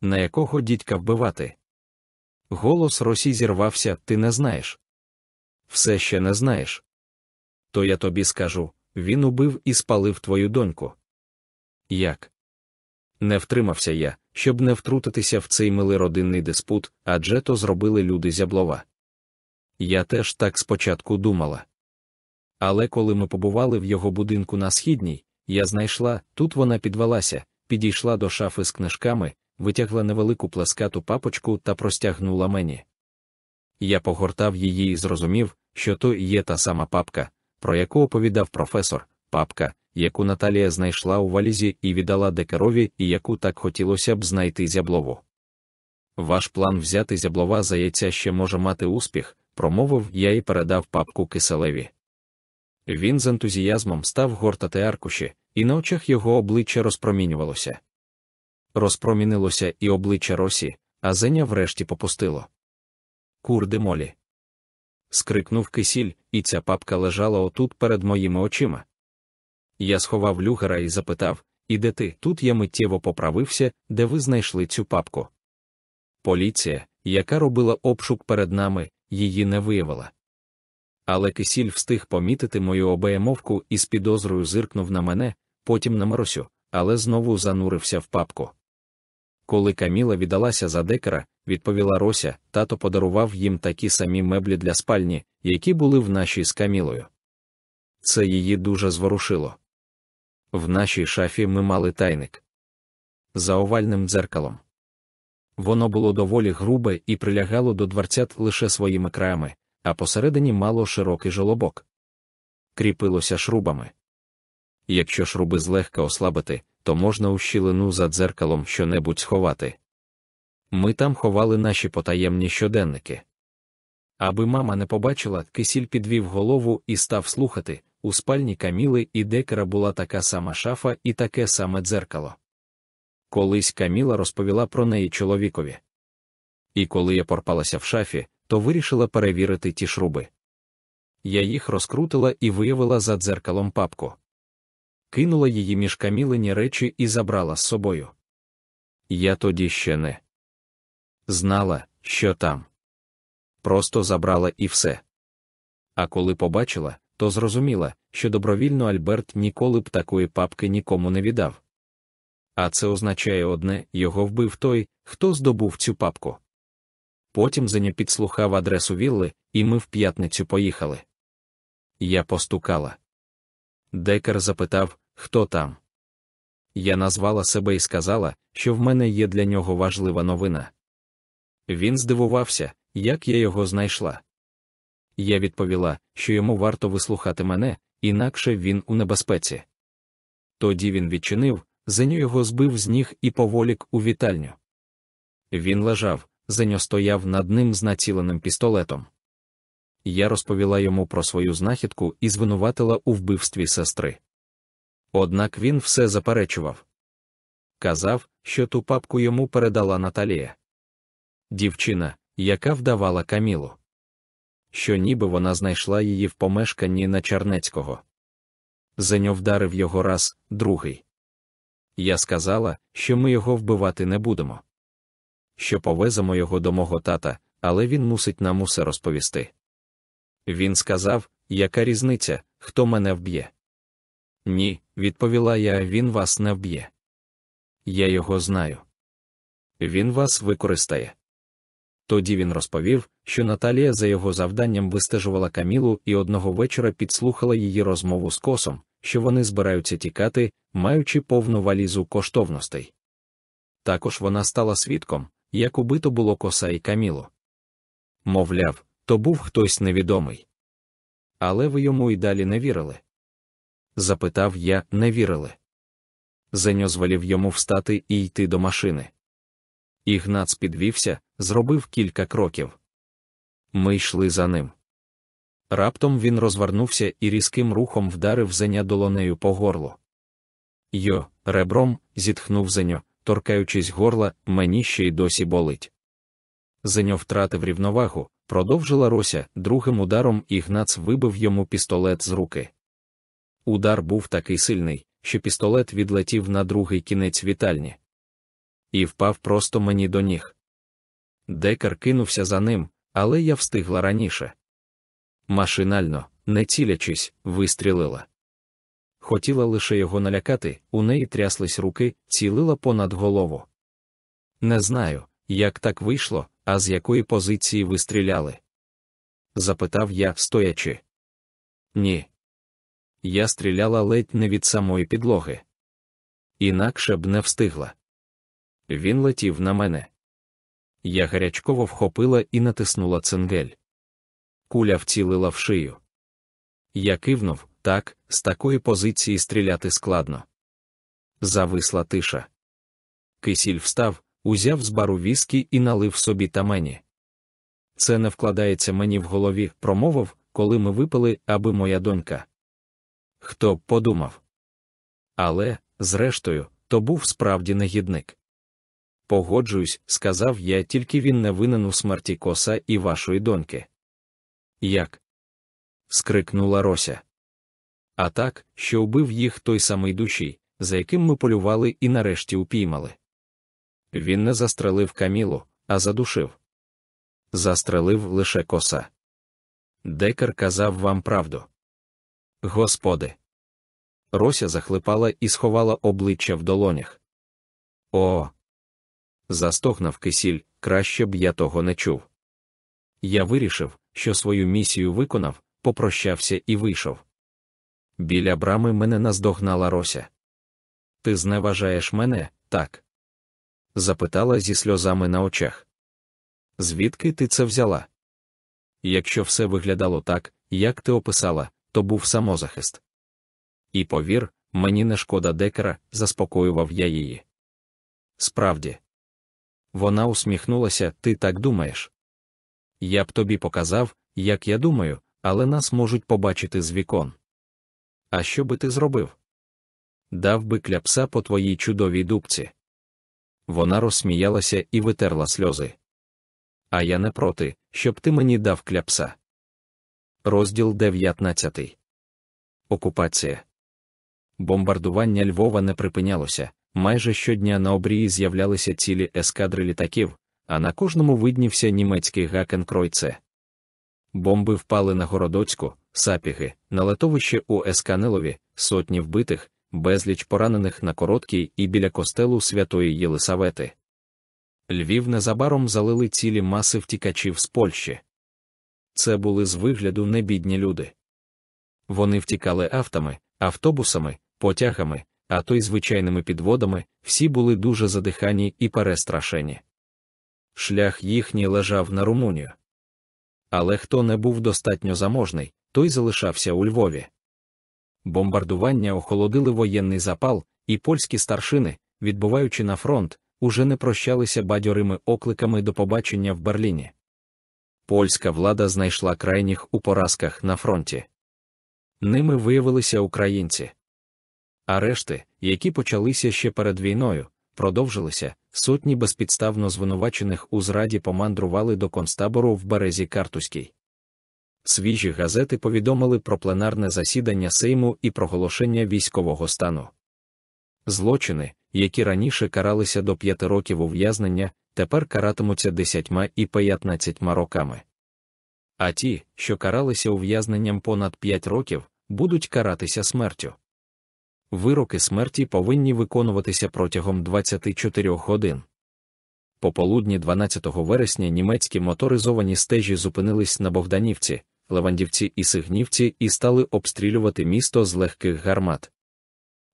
A: На якого дідька вбивати? Голос Росі зірвався, ти не знаєш. Все ще не знаєш. То я тобі скажу він убив і спалив твою доньку. Як? Не втримався я, щоб не втрутитися в цей милий родинний диспут, адже то зробили люди зяблова. Я теж так спочатку думала. Але коли ми побували в його будинку на східній, я знайшла, тут вона підвелася, підійшла до шафи з книжками, витягла невелику плескату папочку та простягнула мені. Я погортав її і зрозумів, що то є та сама папка, про яку оповідав професор, папка, яку Наталія знайшла у валізі і віддала декерові, і яку так хотілося б знайти зяблову. Ваш план взяти зяблова за яйця ще може мати успіх, промовив я і передав папку киселеві. Він з ентузіазмом став гортати аркуші, і на очах його обличчя розпромінювалося. Розпромінилося і обличчя Росі, а Зеня врешті попустило. Курди молі. Скрикнув кисіль, і ця папка лежала отут перед моїми очима. Я сховав люгера і запитав І де ти? Тут я миттєво поправився, де ви знайшли цю папку. Поліція, яка робила обшук перед нами, її не виявила. Але кисіль встиг помітити мою обеємовку і з підозрою зиркнув на мене, потім на Маросю, але знову занурився в папку. Коли Каміла віддалася за декера, відповіла Рося, тато подарував їм такі самі меблі для спальні, які були в нашій з Камілою. Це її дуже зворушило. В нашій шафі ми мали тайник за овальним дзеркалом. Воно було доволі грубе і прилягало до дверцят лише своїми краями, а посередині мало широкий жолобок. Кріпилося шрубами. Якщо шруби злегка ослабити, то можна у щілину за дзеркалом щонебудь сховати. Ми там ховали наші потаємні щоденники. Аби мама не побачила, кисіль підвів голову і став слухати. У спальні Каміли і декера була така сама шафа і таке саме дзеркало. Колись Каміла розповіла про неї чоловікові. І коли я порпалася в шафі, то вирішила перевірити ті шруби. Я їх розкрутила і виявила за дзеркалом папку. Кинула її між камілені речі і забрала з собою. Я тоді ще не знала, що там. Просто забрала і все. А коли побачила, то зрозуміла, що добровільно Альберт ніколи б такої папки нікому не віддав. А це означає одне його вбив той, хто здобув цю папку. Потім Зеня підслухав адресу вілли, і ми в п'ятницю поїхали. Я постукала. Декер запитав, хто там. Я назвала себе і сказала, що в мене є для нього важлива новина. Він здивувався, як я його знайшла. Я відповіла, що йому варто вислухати мене, інакше він у небезпеці. Тоді він відчинив, Зеню його збив з ніг і поволік у вітальню. Він лежав, Зеньо стояв над ним з націленим пістолетом. Я розповіла йому про свою знахідку і звинуватила у вбивстві сестри. Однак він все заперечував. Казав, що ту папку йому передала Наталія. Дівчина, яка вдавала Камілу. Що ніби вона знайшла її в помешканні на Чернецького. Зеньо вдарив його раз, другий. Я сказала, що ми його вбивати не будемо. Що повеземо його до мого тата, але він мусить нам усе розповісти. Він сказав, яка різниця, хто мене вб'є. Ні, відповіла я, він вас не вб'є. Я його знаю. Він вас використає. Тоді він розповів, що Наталія за його завданням вистежувала Камілу і одного вечора підслухала її розмову з косом, що вони збираються тікати, маючи повну валізу коштовностей. Також вона стала свідком, як убито було коса і Камілу. Мовляв, то був хтось невідомий. Але ви йому й далі не вірили? Запитав я, не вірили. Зеньо звелів йому встати і йти до машини. Ігнац підвівся, зробив кілька кроків. Ми йшли за ним. Раптом він розвернувся і різким рухом вдарив зеня долонею по горлу. Йо, ребром, зітхнув зеньо, торкаючись горла, мені ще й досі болить. Зеньо втратив рівновагу, продовжила Рося, другим ударом Ігнац вибив йому пістолет з руки. Удар був такий сильний, що пістолет відлетів на другий кінець вітальні. І впав просто мені до ніг. Декар кинувся за ним, але я встигла раніше. Машинально, не цілячись, вистрілила. Хотіла лише його налякати, у неї тряслись руки, цілила понад голову. Не знаю, як так вийшло, а з якої позиції ви стріляли? запитав я, стоячи. Ні. Я стріляла ледь не від самої підлоги. Інакше б не встигла. Він летів на мене. Я гарячково вхопила і натиснула цингель. Куля вцілила в шию. Я кивнув, так, з такої позиції стріляти складно. Зависла тиша. Кисіль встав, узяв з бару віскі і налив собі та мені. Це не вкладається мені в голові, промовив, коли ми випили, аби моя донька. Хто б подумав? Але, зрештою, то був справді негідник. Погоджуюсь, сказав я, тільки він не винен у смерті коса і вашої доньки. Як? скрикнула Рося. А так, що вбив їх той самий душі, за яким ми полювали і нарешті упіймали. Він не застрелив камілу, а задушив. Застрелив лише коса. Декар казав вам правду. Господи. Рося захлипала і сховала обличчя в долонях. О. Застогнав кисіль, краще б я того не чув. Я вирішив, що свою місію виконав, попрощався і вийшов. Біля брами мене наздогнала Рося. Ти зневажаєш мене, так? запитала зі сльозами на очах. Звідки ти це взяла? Якщо все виглядало так, як ти описала, то був самозахист. І повір, мені не шкода декера, заспокоював я її. Справді, вона усміхнулася, ти так думаєш. Я б тобі показав, як я думаю, але нас можуть побачити з вікон. А що би ти зробив? Дав би кляпса по твоїй чудовій дубці. Вона розсміялася і витерла сльози. А я не проти, щоб ти мені дав кляпса. Розділ 19 Окупація. Бомбардування Львова не припинялося. Майже щодня на обрії з'являлися цілі ескадри літаків, а на кожному виднівся німецький гакенкройце. Бомби впали на Городоцьку, Сапіги, на летовище у Есканилові, сотні вбитих, безліч поранених на короткій і біля костелу Святої Єлисавети. Львів незабаром залили цілі маси втікачів з Польщі. Це були з вигляду небідні люди. Вони втікали автами, автобусами, потягами, а то й звичайними підводами, всі були дуже задихані і перестрашені. Шлях їхній лежав на Румунію. Але хто не був достатньо заможний, той залишався у Львові. Бомбардування охолодили воєнний запал, і польські старшини, відбуваючи на фронт, уже не прощалися бадьорими окликами до побачення в Берліні. Польська влада знайшла крайніх у поразках на фронті. Ними виявилися українці. Арешти, які почалися ще перед війною, продовжилися, сотні безпідставно звинувачених у зраді помандрували до концтабору в березі Картузькій. Свіжі газети повідомили про пленарне засідання Сейму і проголошення військового стану. Злочини, які раніше каралися до п'яти років ув'язнення, тепер каратимуться десятьма і п'ятнадцятьма роками. А ті, що каралися ув'язненням понад п'ять років, будуть каратися смертю. Вироки смерті повинні виконуватися протягом 24 годин. Пополудні 12 вересня німецькі моторизовані стежі зупинились на Богданівці, Левандівці і Сигнівці і стали обстрілювати місто з легких гармат.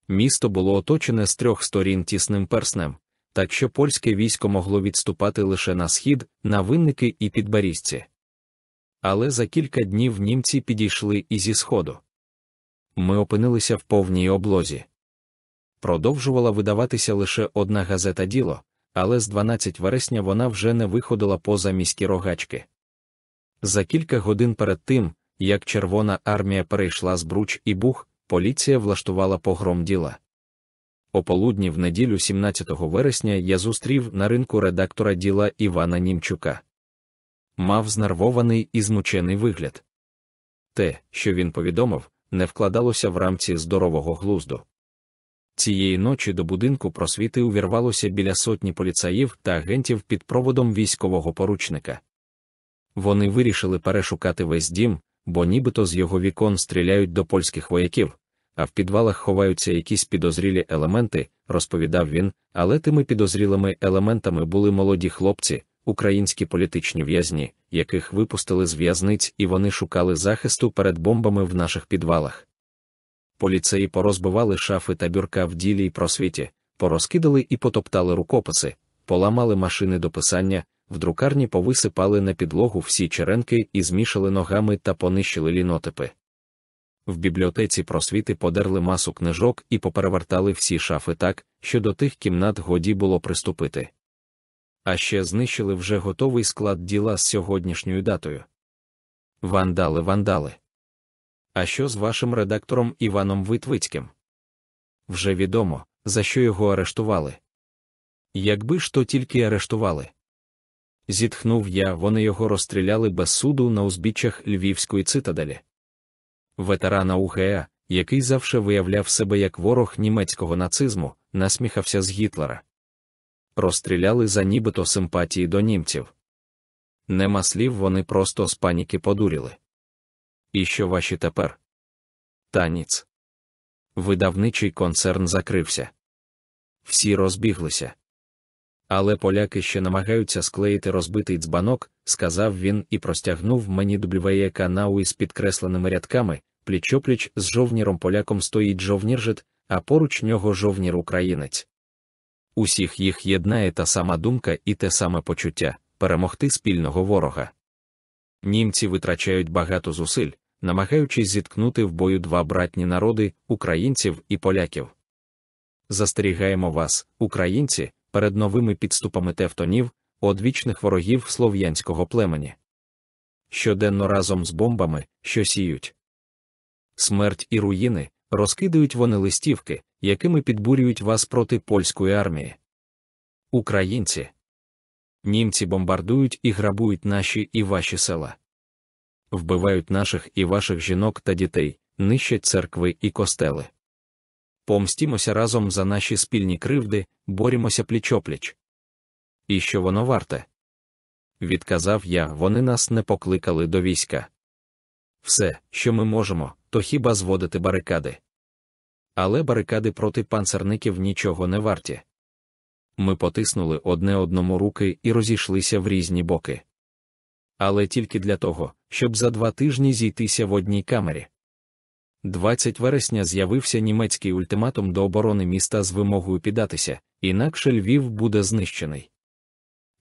A: Місто було оточене з трьох сторін тісним перснем, так що польське військо могло відступати лише на схід, на винники і підбарізці. Але за кілька днів німці підійшли і зі сходу. Ми опинилися в повній облозі. Продовжувала видаватися лише одна газета діло, але з 12 вересня вона вже не виходила поза міські рогачки. За кілька годин перед тим, як Червона армія перейшла з Бруч і Бух, поліція влаштувала погром діла. О полудні в неділю 17 вересня я зустрів на ринку редактора діла Івана Німчука. Мав знервований і змучений вигляд. Те, що він повідомив, не вкладалося в рамці здорового глузду. Цієї ночі до будинку просвіти увірвалося біля сотні поліцаїв та агентів під проводом військового поручника. Вони вирішили перешукати весь дім, бо нібито з його вікон стріляють до польських вояків, а в підвалах ховаються якісь підозрілі елементи, розповідав він, але тими підозрілими елементами були молоді хлопці, українські політичні в'язні, яких випустили з в'язниць і вони шукали захисту перед бомбами в наших підвалах. Поліцеї порозбивали шафи та бюрка в ділі й просвіті, порозкидали і потоптали рукописи, поламали машини до писання, в друкарні повисипали на підлогу всі черенки і змішали ногами та понищили лінотипи. В бібліотеці просвіти подерли масу книжок і поперевертали всі шафи так, що до тих кімнат годі було приступити. А ще знищили вже готовий склад діла з сьогоднішньою датою. Вандали, вандали. А що з вашим редактором Іваном Витвицьким? Вже відомо, за що його арештували. Якби ж то тільки арештували. Зітхнув я, вони його розстріляли без суду на узбіччях Львівської цитаделі. Ветерана УГЕА, який завше виявляв себе як ворог німецького нацизму, насміхався з Гітлера. Розстріляли за нібито симпатії до німців. Нема слів, вони просто з паніки подуріли. І що ваші тепер? Таніць. Видавничий концерн закрився. Всі розбіглися. Але поляки ще намагаються склеїти розбитий дзбанок, сказав він і простягнув мені дублюває канау із підкресленими рядками, пліч-опліч з жовніром поляком стоїть жовніржит, а поруч нього жовнір українець. Усіх їх єднає та сама думка і те саме почуття перемогти спільного ворога. Німці витрачають багато зусиль, намагаючись зіткнути в бою два братні народи українців і поляків. Застерігаємо вас, українці, перед новими підступами тевтонів, одвічних ворогів слов'янського племені. Щоденно разом з бомбами, що сіють. Смерть і руїни розкидають вони листівки, якими підбурюють вас проти польської армії. Українці. Німці бомбардують і грабують наші і ваші села. Вбивають наших і ваших жінок та дітей, нищать церкви і костели. Помстімося разом за наші спільні кривди, борімося пліч-опліч. І що воно варте? Відказав я, вони нас не покликали до війська. Все, що ми можемо, то хіба зводити барикади. Але барикади проти панцерників нічого не варті. Ми потиснули одне одному руки і розійшлися в різні боки. Але тільки для того, щоб за два тижні зійтися в одній камері. 20 вересня з'явився німецький ультиматум до оборони міста з вимогою піддатися, інакше Львів буде знищений.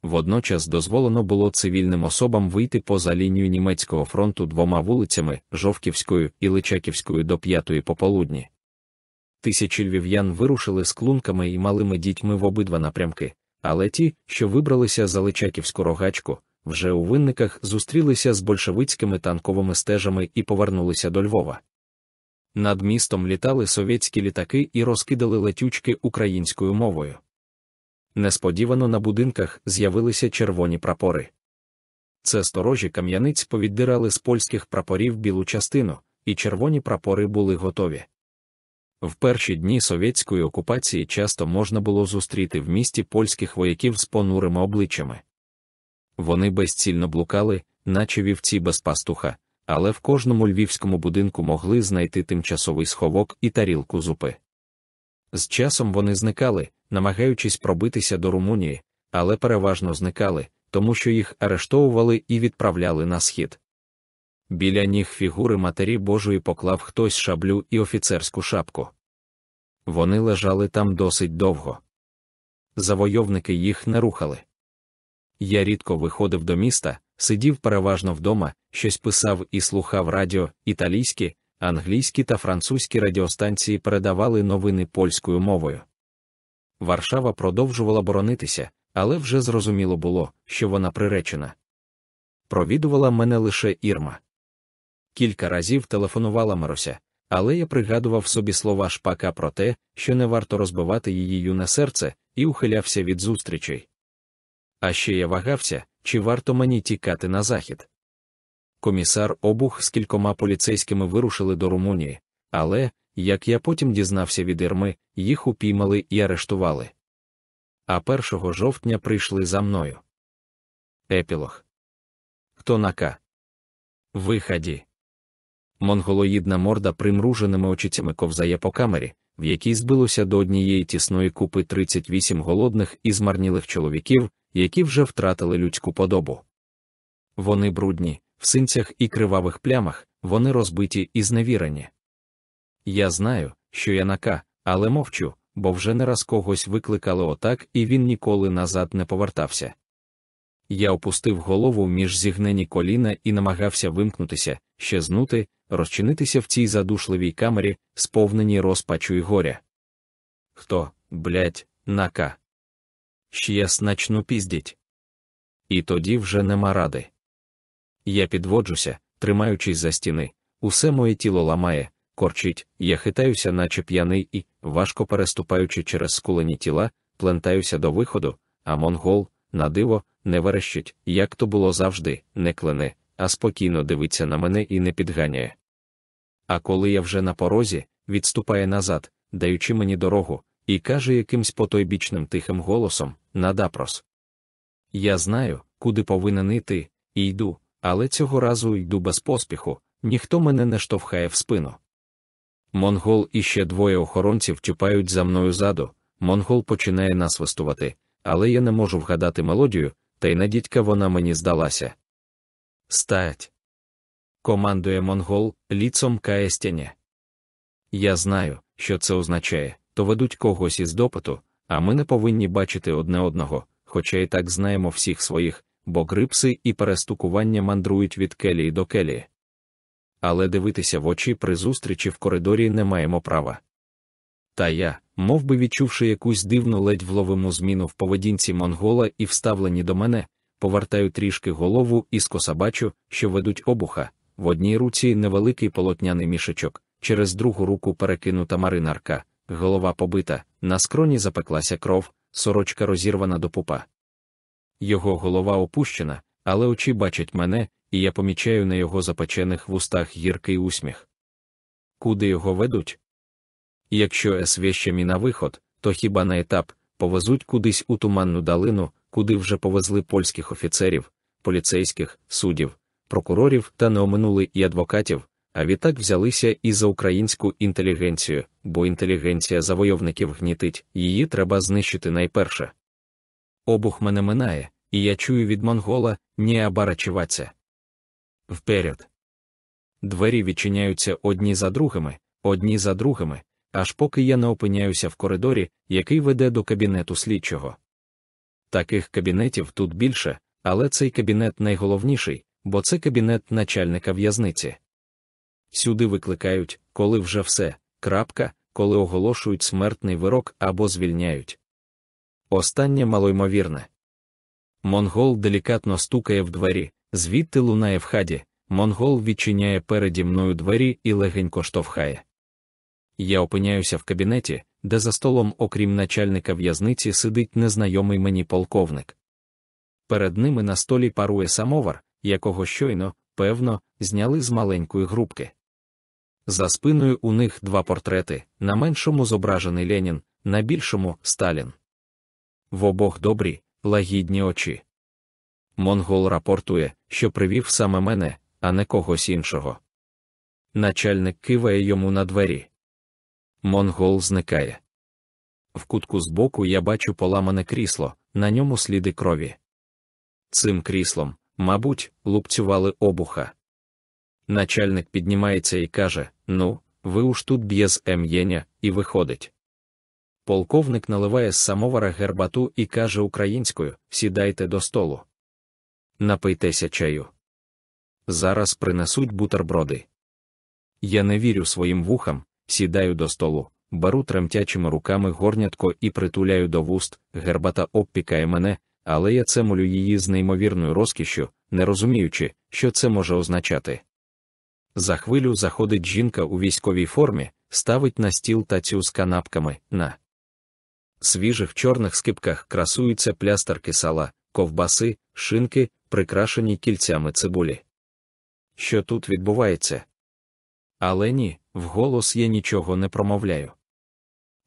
A: Водночас дозволено було цивільним особам вийти поза лінію німецького фронту двома вулицями Жовківською і Личаківською до п'ятої пополудні. Тисячі львів'ян вирушили з клунками і малими дітьми в обидва напрямки, але ті, що вибралися за Личаківську рогачку, вже у винниках зустрілися з большевицькими танковими стежами і повернулися до Львова. Над містом літали совєтські літаки і розкидали летючки українською мовою. Несподівано на будинках з'явилися червоні прапори. Це сторожі кам'яниць повіддирали з польських прапорів білу частину, і червоні прапори були готові. В перші дні совєтської окупації часто можна було зустріти в місті польських вояків з понурими обличчями. Вони безцільно блукали, наче вівці без пастуха, але в кожному львівському будинку могли знайти тимчасовий сховок і тарілку зупи. З часом вони зникали, намагаючись пробитися до Румунії, але переважно зникали, тому що їх арештовували і відправляли на схід. Біля ніг фігури Матері Божої поклав хтось шаблю і офіцерську шапку. Вони лежали там досить довго. Завойовники їх не рухали. Я рідко виходив до міста, сидів переважно вдома, щось писав і слухав радіо, італійські, англійські та французькі радіостанції передавали новини польською мовою. Варшава продовжувала боронитися, але вже зрозуміло було, що вона приречена. Провідувала мене лише Ірма. Кілька разів телефонувала Маруся, але я пригадував собі слова шпака про те, що не варто розбивати її юне серце, і ухилявся від зустрічей. А ще я вагався, чи варто мені тікати на захід. Комісар Обух з кількома поліцейськими вирушили до Румунії, але, як я потім дізнався від Ірми, їх упіймали і арештували. А 1 жовтня прийшли за мною. Епілог. Хто нака? Виході. Монголоїдна морда примруженими очицями ковзає по камері, в якій збилося до однієї тісної купи 38 голодних і змарнілих чоловіків, які вже втратили людську подобу. Вони брудні, в синцях і кривавих плямах, вони розбиті і зневірені. Я знаю, що я нака, але мовчу, бо вже не раз когось викликали отак, і він ніколи назад не повертався. Я опустив голову між зігнені коліна і намагався вимкнутися, щезнути, розчинитися в цій задушливій камері, сповненій розпачу і горя. Хто, блядь, нака? Щас начну піздіть. І тоді вже нема ради. Я підводжуся, тримаючись за стіни, усе моє тіло ламає, корчить, я хитаюся, наче п'яний і, важко переступаючи через скулені тіла, плентаюся до виходу, а монгол, на диво, не верещить, як то було завжди, не клене, а спокійно дивиться на мене і не підганяє. А коли я вже на порозі, відступає назад, даючи мені дорогу, і каже якимсь потойбічним тихим голосом на дапрос. Я знаю, куди повинен іти, і йду, але цього разу йду без поспіху, ніхто мене не штовхає в спину. Монгол і ще двоє охоронців тюпають за мною ззаду, монгол починає насвистувати, але я не можу вгадати мелодію, та й на дідька вона мені здалася. Стать. Командує монгол ліцом каєстяня. Я знаю, що це означає, то ведуть когось із допиту, а ми не повинні бачити одне одного, хоча і так знаємо всіх своїх, бо грипси і перестукування мандрують від келії до келії. Але дивитися в очі при зустрічі в коридорі не маємо права. Та я, мов би відчувши якусь дивну ледь вловиму зміну в поведінці монгола і вставлені до мене, повертаю трішки голову і скоса бачу, що ведуть обуха, в одній руці невеликий полотняний мішечок, через другу руку перекинута маринарка, голова побита, на скроні запеклася кров, сорочка розірвана до пупа. Його голова опущена, але очі бачать мене, і я помічаю на його запечених вустах гіркий усміх. Куди його ведуть? Якщо есвєщамі на виход, то хіба на етап повезуть кудись у туманну далину, куди вже повезли польських офіцерів, поліцейських, суддів, прокурорів та не оминули і адвокатів, а відтак взялися і за українську інтелігенцію, бо інтелігенція завойовників гнітить, її треба знищити найперше. Обух мене минає, і я чую від монгола ні абарачуваться. Вперед. Двері відчиняються одні за другими, одні за другими, аж поки я не опиняюся в коридорі, який веде до кабінету слідчого. Таких кабінетів тут більше, але цей кабінет найголовніший, бо це кабінет начальника в'язниці. Сюди викликають, коли вже все, крапка, коли оголошують смертний вирок або звільняють. Останнє малоймовірне. Монгол делікатно стукає в двері, звідти лунає в хаді, монгол відчиняє переді мною двері і легенько штовхає. Я опиняюся в кабінеті, де за столом, окрім начальника в'язниці, сидить незнайомий мені полковник. Перед ними на столі парує самовар, якого щойно, певно, зняли з маленької групки. За спиною у них два портрети, на меншому зображений Ленін, на більшому Сталін. В обох добрі, лагідні очі. Монгол рапортує, що привів саме мене, а не когось іншого. Начальник киває йому на двері. Монгол зникає. В кутку збоку я бачу поламане крісло, на ньому сліди крові. Цим кріслом, мабуть, лупцювали обуха. Начальник піднімається і каже: Ну, ви уж тут б'єз ем'єня, і виходить. Полковник наливає з самовара гербату і каже українською: сідайте до столу. Напийтеся чаю. Зараз принесуть бутерброди. Я не вірю своїм вухам, сідаю до столу, беру тремтячими руками горнятко і притуляю до вуст, гербата обпікає мене, але я це молю її з неймовірною розкішшю, не розуміючи, що це може означати. За хвилю заходить жінка у військовій формі, ставить на стіл тацю з канапками на свіжих чорних скипках красуються плястерки сала, ковбаси, шинки, прикрашені кільцями цибулі. Що тут відбувається? Але ні, вголос я нічого не промовляю.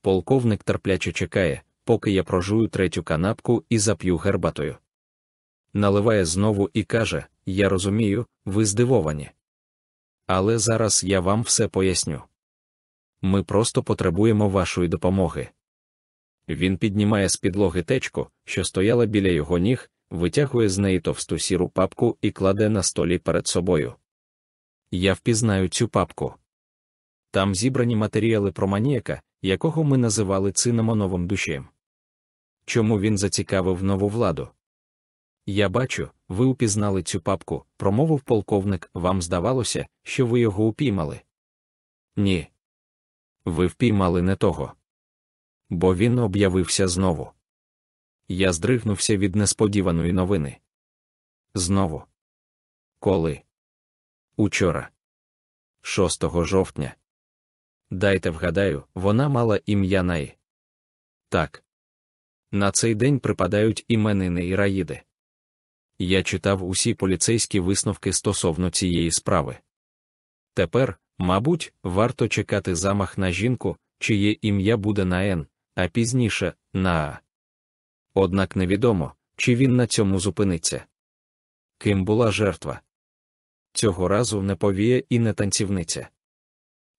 A: Полковник терпляче чекає, поки я прожую третю канапку і зап'ю гербатою. Наливає знову і каже: Я розумію, ви здивовані. Але зараз я вам все поясню. Ми просто потребуємо вашої допомоги. Він піднімає з підлоги течку, що стояла біля його ніг, витягує з неї товсту сіру папку і кладе на столі перед собою. Я впізнаю цю папку. Там зібрані матеріали про маніяка, якого ми називали цинамоновим душем. Чому він зацікавив нову владу? Я бачу, ви упізнали цю папку, промовив полковник, вам здавалося, що ви його упіймали. Ні. Ви впіймали не того. Бо він об'явився знову. Я здригнувся від несподіваної новини. Знову. Коли? Учора. 6 жовтня. Дайте вгадаю, вона мала ім'я Наї. Так. На цей день припадають іменини Іраїди. Я читав усі поліцейські висновки стосовно цієї справи. Тепер, мабуть, варто чекати замах на жінку, чиє ім'я буде на Н, а пізніше на А. Однак невідомо, чи він на цьому зупиниться. Ким була жертва? Цього разу не повія і не танцівниця.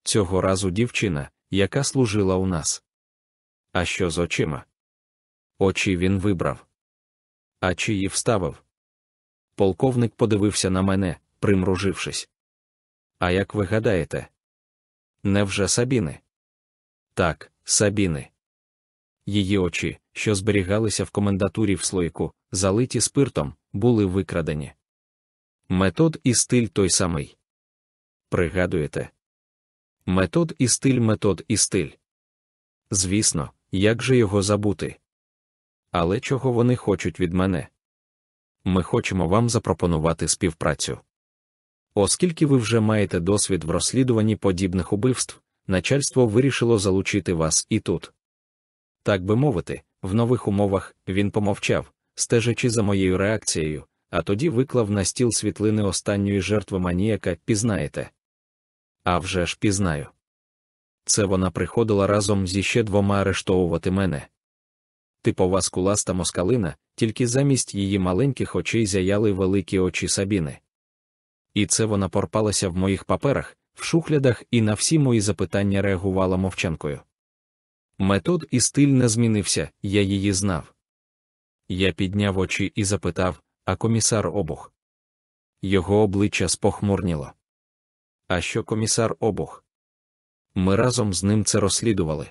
A: Цього разу дівчина, яка служила у нас. А що з очима? Очі він вибрав. А чиї вставив? Полковник подивився на мене, примружившись. А як ви гадаєте? Невже Сабіни? Так, Сабіни. Її очі, що зберігалися в комендатурі в слоїку, залиті спиртом, були викрадені. Метод і стиль той самий. Пригадуєте? Метод і стиль, метод і стиль. Звісно, як же його забути? Але чого вони хочуть від мене? Ми хочемо вам запропонувати співпрацю. Оскільки ви вже маєте досвід в розслідуванні подібних убивств, начальство вирішило залучити вас і тут. Так би мовити, в нових умовах він помовчав, стежачи за моєю реакцією, а тоді виклав на стіл світлини останньої жертви маніяка, пізнаєте. А вже ж пізнаю. Це вона приходила разом зі ще двома арештовувати мене. типова скуласта москалина, тільки замість її маленьких очей зяяли великі очі Сабіни. І це вона порпалася в моїх паперах, в шухлядах і на всі мої запитання реагувала мовчанкою. Метод і стиль не змінився, я її знав. Я підняв очі і запитав, а комісар обух. Його обличчя спохмурніло. А що комісар обух? Ми разом з ним це розслідували.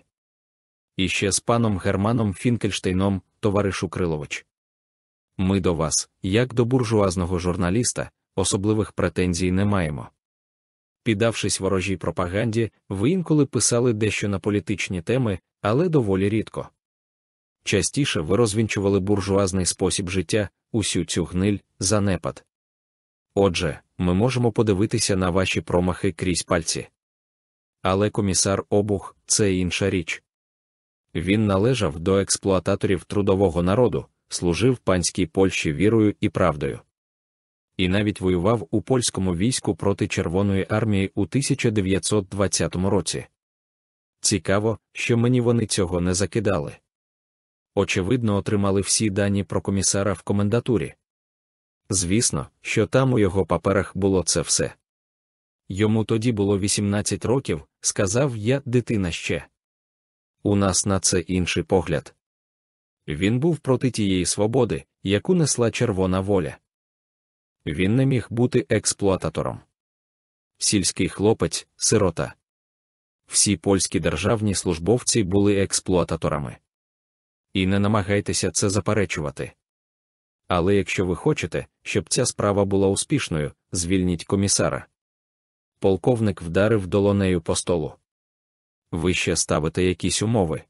A: І ще з паном Германом Фінкельштейном, товаришу Крилович. Ми до вас, як до буржуазного журналіста, особливих претензій не маємо. Піддавшись ворожій пропаганді, ви інколи писали дещо на політичні теми, але доволі рідко. Частіше ви розвінчували буржуазний спосіб життя, усю цю гниль, занепад. Отже, ми можемо подивитися на ваші промахи крізь пальці. Але комісар Обух це інша річ. Він належав до експлуататорів трудового народу, служив панській Польщі вірою і правдою. І навіть воював у польському війську проти Червоної армії у 1920 році. Цікаво, що мені вони цього не закидали. Очевидно, отримали всі дані про комісара в комендатурі. Звісно, що там у його паперах було це все. Йому тоді було 18 років, сказав я, дитина ще. У нас на це інший погляд. Він був проти тієї свободи, яку несла червона воля. Він не міг бути експлуататором. Сільський хлопець, сирота. Всі польські державні службовці були експлуататорами. І не намагайтеся це заперечувати. Але якщо ви хочете, щоб ця справа була успішною, звільніть комісара. Полковник вдарив долонею по столу. Ви ще ставите якісь умови.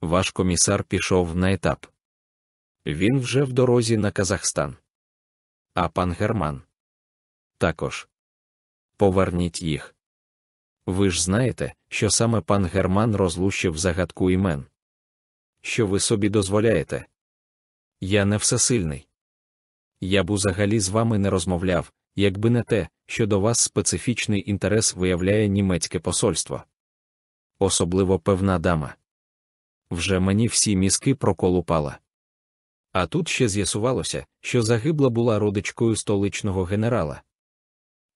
A: Ваш комісар пішов на етап. Він вже в дорозі на Казахстан. А пан Герман також поверніть їх. Ви ж знаєте, що саме пан Герман розлущив загадку імен. Що ви собі дозволяєте? Я не всесильний. Я б узагалі з вами не розмовляв, якби не те, що до вас специфічний інтерес виявляє німецьке посольство. Особливо певна дама. Вже мені всі мізки проколупала. А тут ще з'ясувалося, що загибла була родичкою столичного генерала.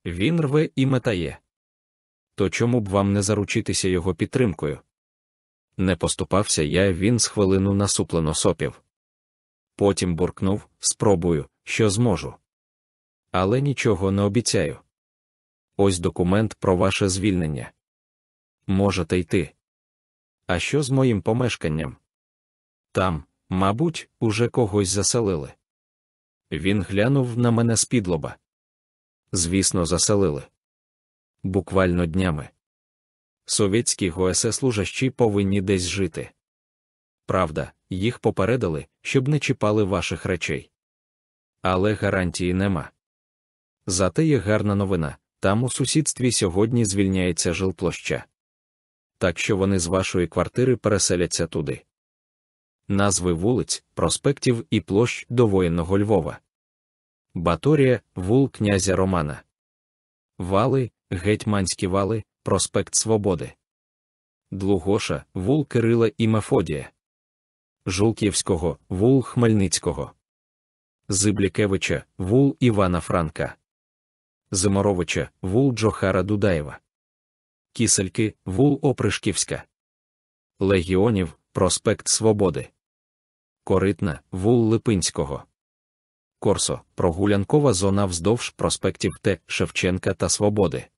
A: Він рве і метає. То чому б вам не заручитися його підтримкою? Не поступався я, він з хвилину насуплено сопів. Потім буркнув спробую, що зможу. Але нічого не обіцяю. Ось документ про ваше звільнення. Можете йти. А що з моїм помешканням? Там, мабуть, уже когось заселили. Він глянув на мене з-під лоба. Звісно, заселили. Буквально днями. Совєтські ГОС-служащі повинні десь жити. Правда, їх попередили, щоб не чіпали ваших речей. Але гарантії нема. Зате є гарна новина там у сусідстві сьогодні звільняється жилплоща. Так що вони з вашої квартири переселяться туди. Назви вулиць, проспектів і площ до воєнного Львова. Баторія, вул князя Романа. Вали, гетьманські вали, проспект Свободи. Длугоша, вул Кирила і Мефодія. Жулківського, вул Хмельницького. Зиблікевича, вул Івана Франка. Зиморовича, вул Джохара Дудаєва. Кісельки, вул Опришківська. Легіонів, проспект Свободи. Коритна, вул Липинського. Корсо, прогулянкова зона вздовж проспектів Т. Шевченка та Свободи.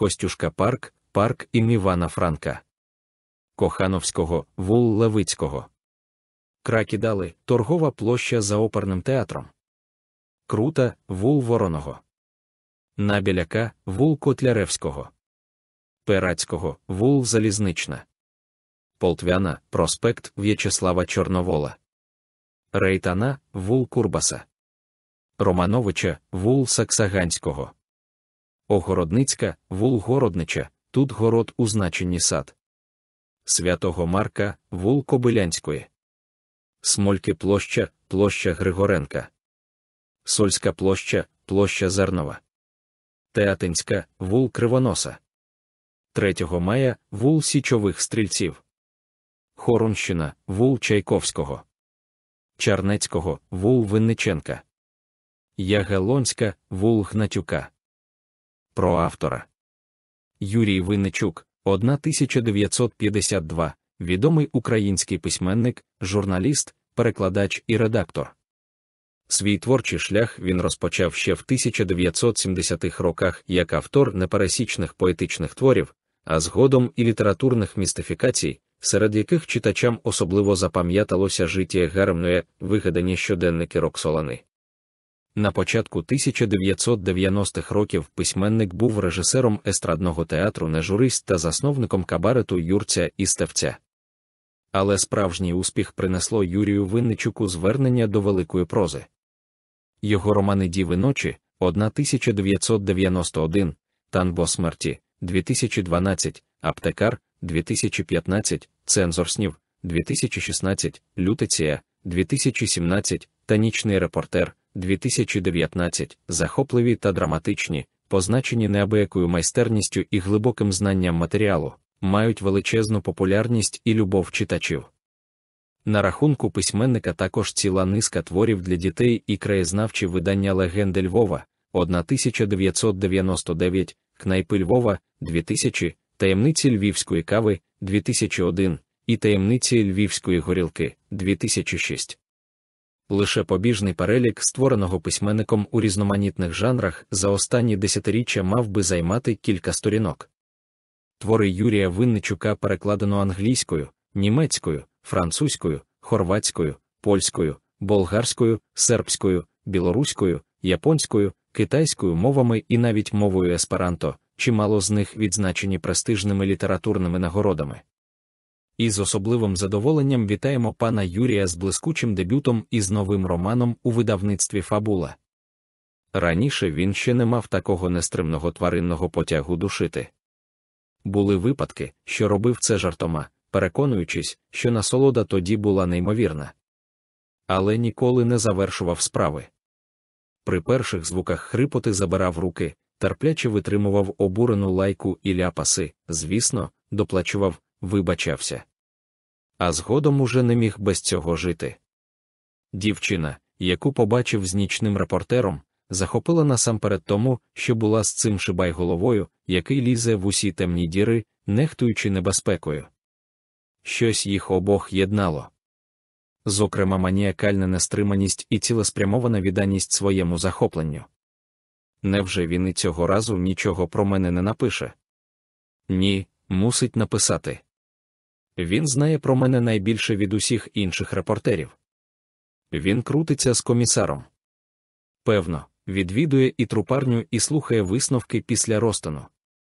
A: Костюшка Парк, парк ім Івана Франка. Кохановського, вул Левицького. Кракідали, торгова площа за оперним театром. Крута, вул Вороного. Набіляка, вул Котляревського. Перацького, вул Залізнична. Полтвяна, проспект В'ячеслава Чорновола. Рейтана, вул Курбаса. Романовича, вул Саксаганського. Огородницька, вул Городнича, тут город у значенні сад. Святого Марка, вул Кобилянської. Смольки площа, площа Григоренка. Сольська площа, площа Зернова. Театинська, вул Кривоноса. 3 мая вул Січових стрільців. Хорунщина, вул Чайковського, Чарнецького, вул Винниченка, Ягелонська, вул Гнатюка. Про автора Юрій Винничук, 1952, відомий український письменник, журналіст, перекладач і редактор. Свій творчий шлях він розпочав ще в 1970-х роках як автор непересічних поетичних творів, а згодом і літературних містифікацій, серед яких читачам особливо запам'яталося життя Геремної, вигадані щоденники Роксолани. На початку 1990-х років письменник був режисером естрадного театру Нежурист та засновником кабарету Юрця і Стевця. Але справжній успіх принесло Юрію Винничуку звернення до великої прози. Його романи Діви ночі 1991, Танбо смерті 2012, Аптекар 2015, Цензор снів 2016, Лютеція 2017 та Нічний репортер 2019, захопливі та драматичні, позначені неабиякою майстерністю і глибоким знанням матеріалу, мають величезну популярність і любов читачів. На рахунку письменника також ціла низка творів для дітей і краєзнавчі видання легенди Львова 1999, Кнайпи Львова 2000, Таємниці Львівської кави 2001 і Таємниці Львівської горілки 2006. Лише побіжний перелік створеного письменником у різноманітних жанрах за останні десятиріччя мав би займати кілька сторінок. Твори Юрія Винничука перекладено англійською, німецькою, французькою, хорватською, польською, болгарською, сербською, білоруською, японською, китайською мовами і навіть мовою есперанто, чимало з них відзначені престижними літературними нагородами. І з особливим задоволенням вітаємо пана Юрія з блискучим дебютом і з новим романом у видавництві Фабула. Раніше він ще не мав такого нестримного тваринного потягу душити. Були випадки, що робив це жартома, переконуючись, що насолода тоді була неймовірна. Але ніколи не завершував справи. При перших звуках хрипоти забирав руки, терпляче витримував обурену лайку і ляпаси, звісно, доплачував, вибачався. А згодом уже не міг без цього жити. Дівчина, яку побачив з нічним репортером, захопила насамперед тому, що була з цим шибай головою, який лізе в усі темні діри, нехтуючи небезпекою. Щось їх обох єднало. Зокрема, маніакальна нестриманість і цілеспрямована відданість своєму захопленню. Невже він і цього разу нічого про мене не напише? Ні, мусить написати. Він знає про мене найбільше від усіх інших репортерів. Він крутиться з комісаром. Певно, відвідує і трупарню і слухає висновки після розтану.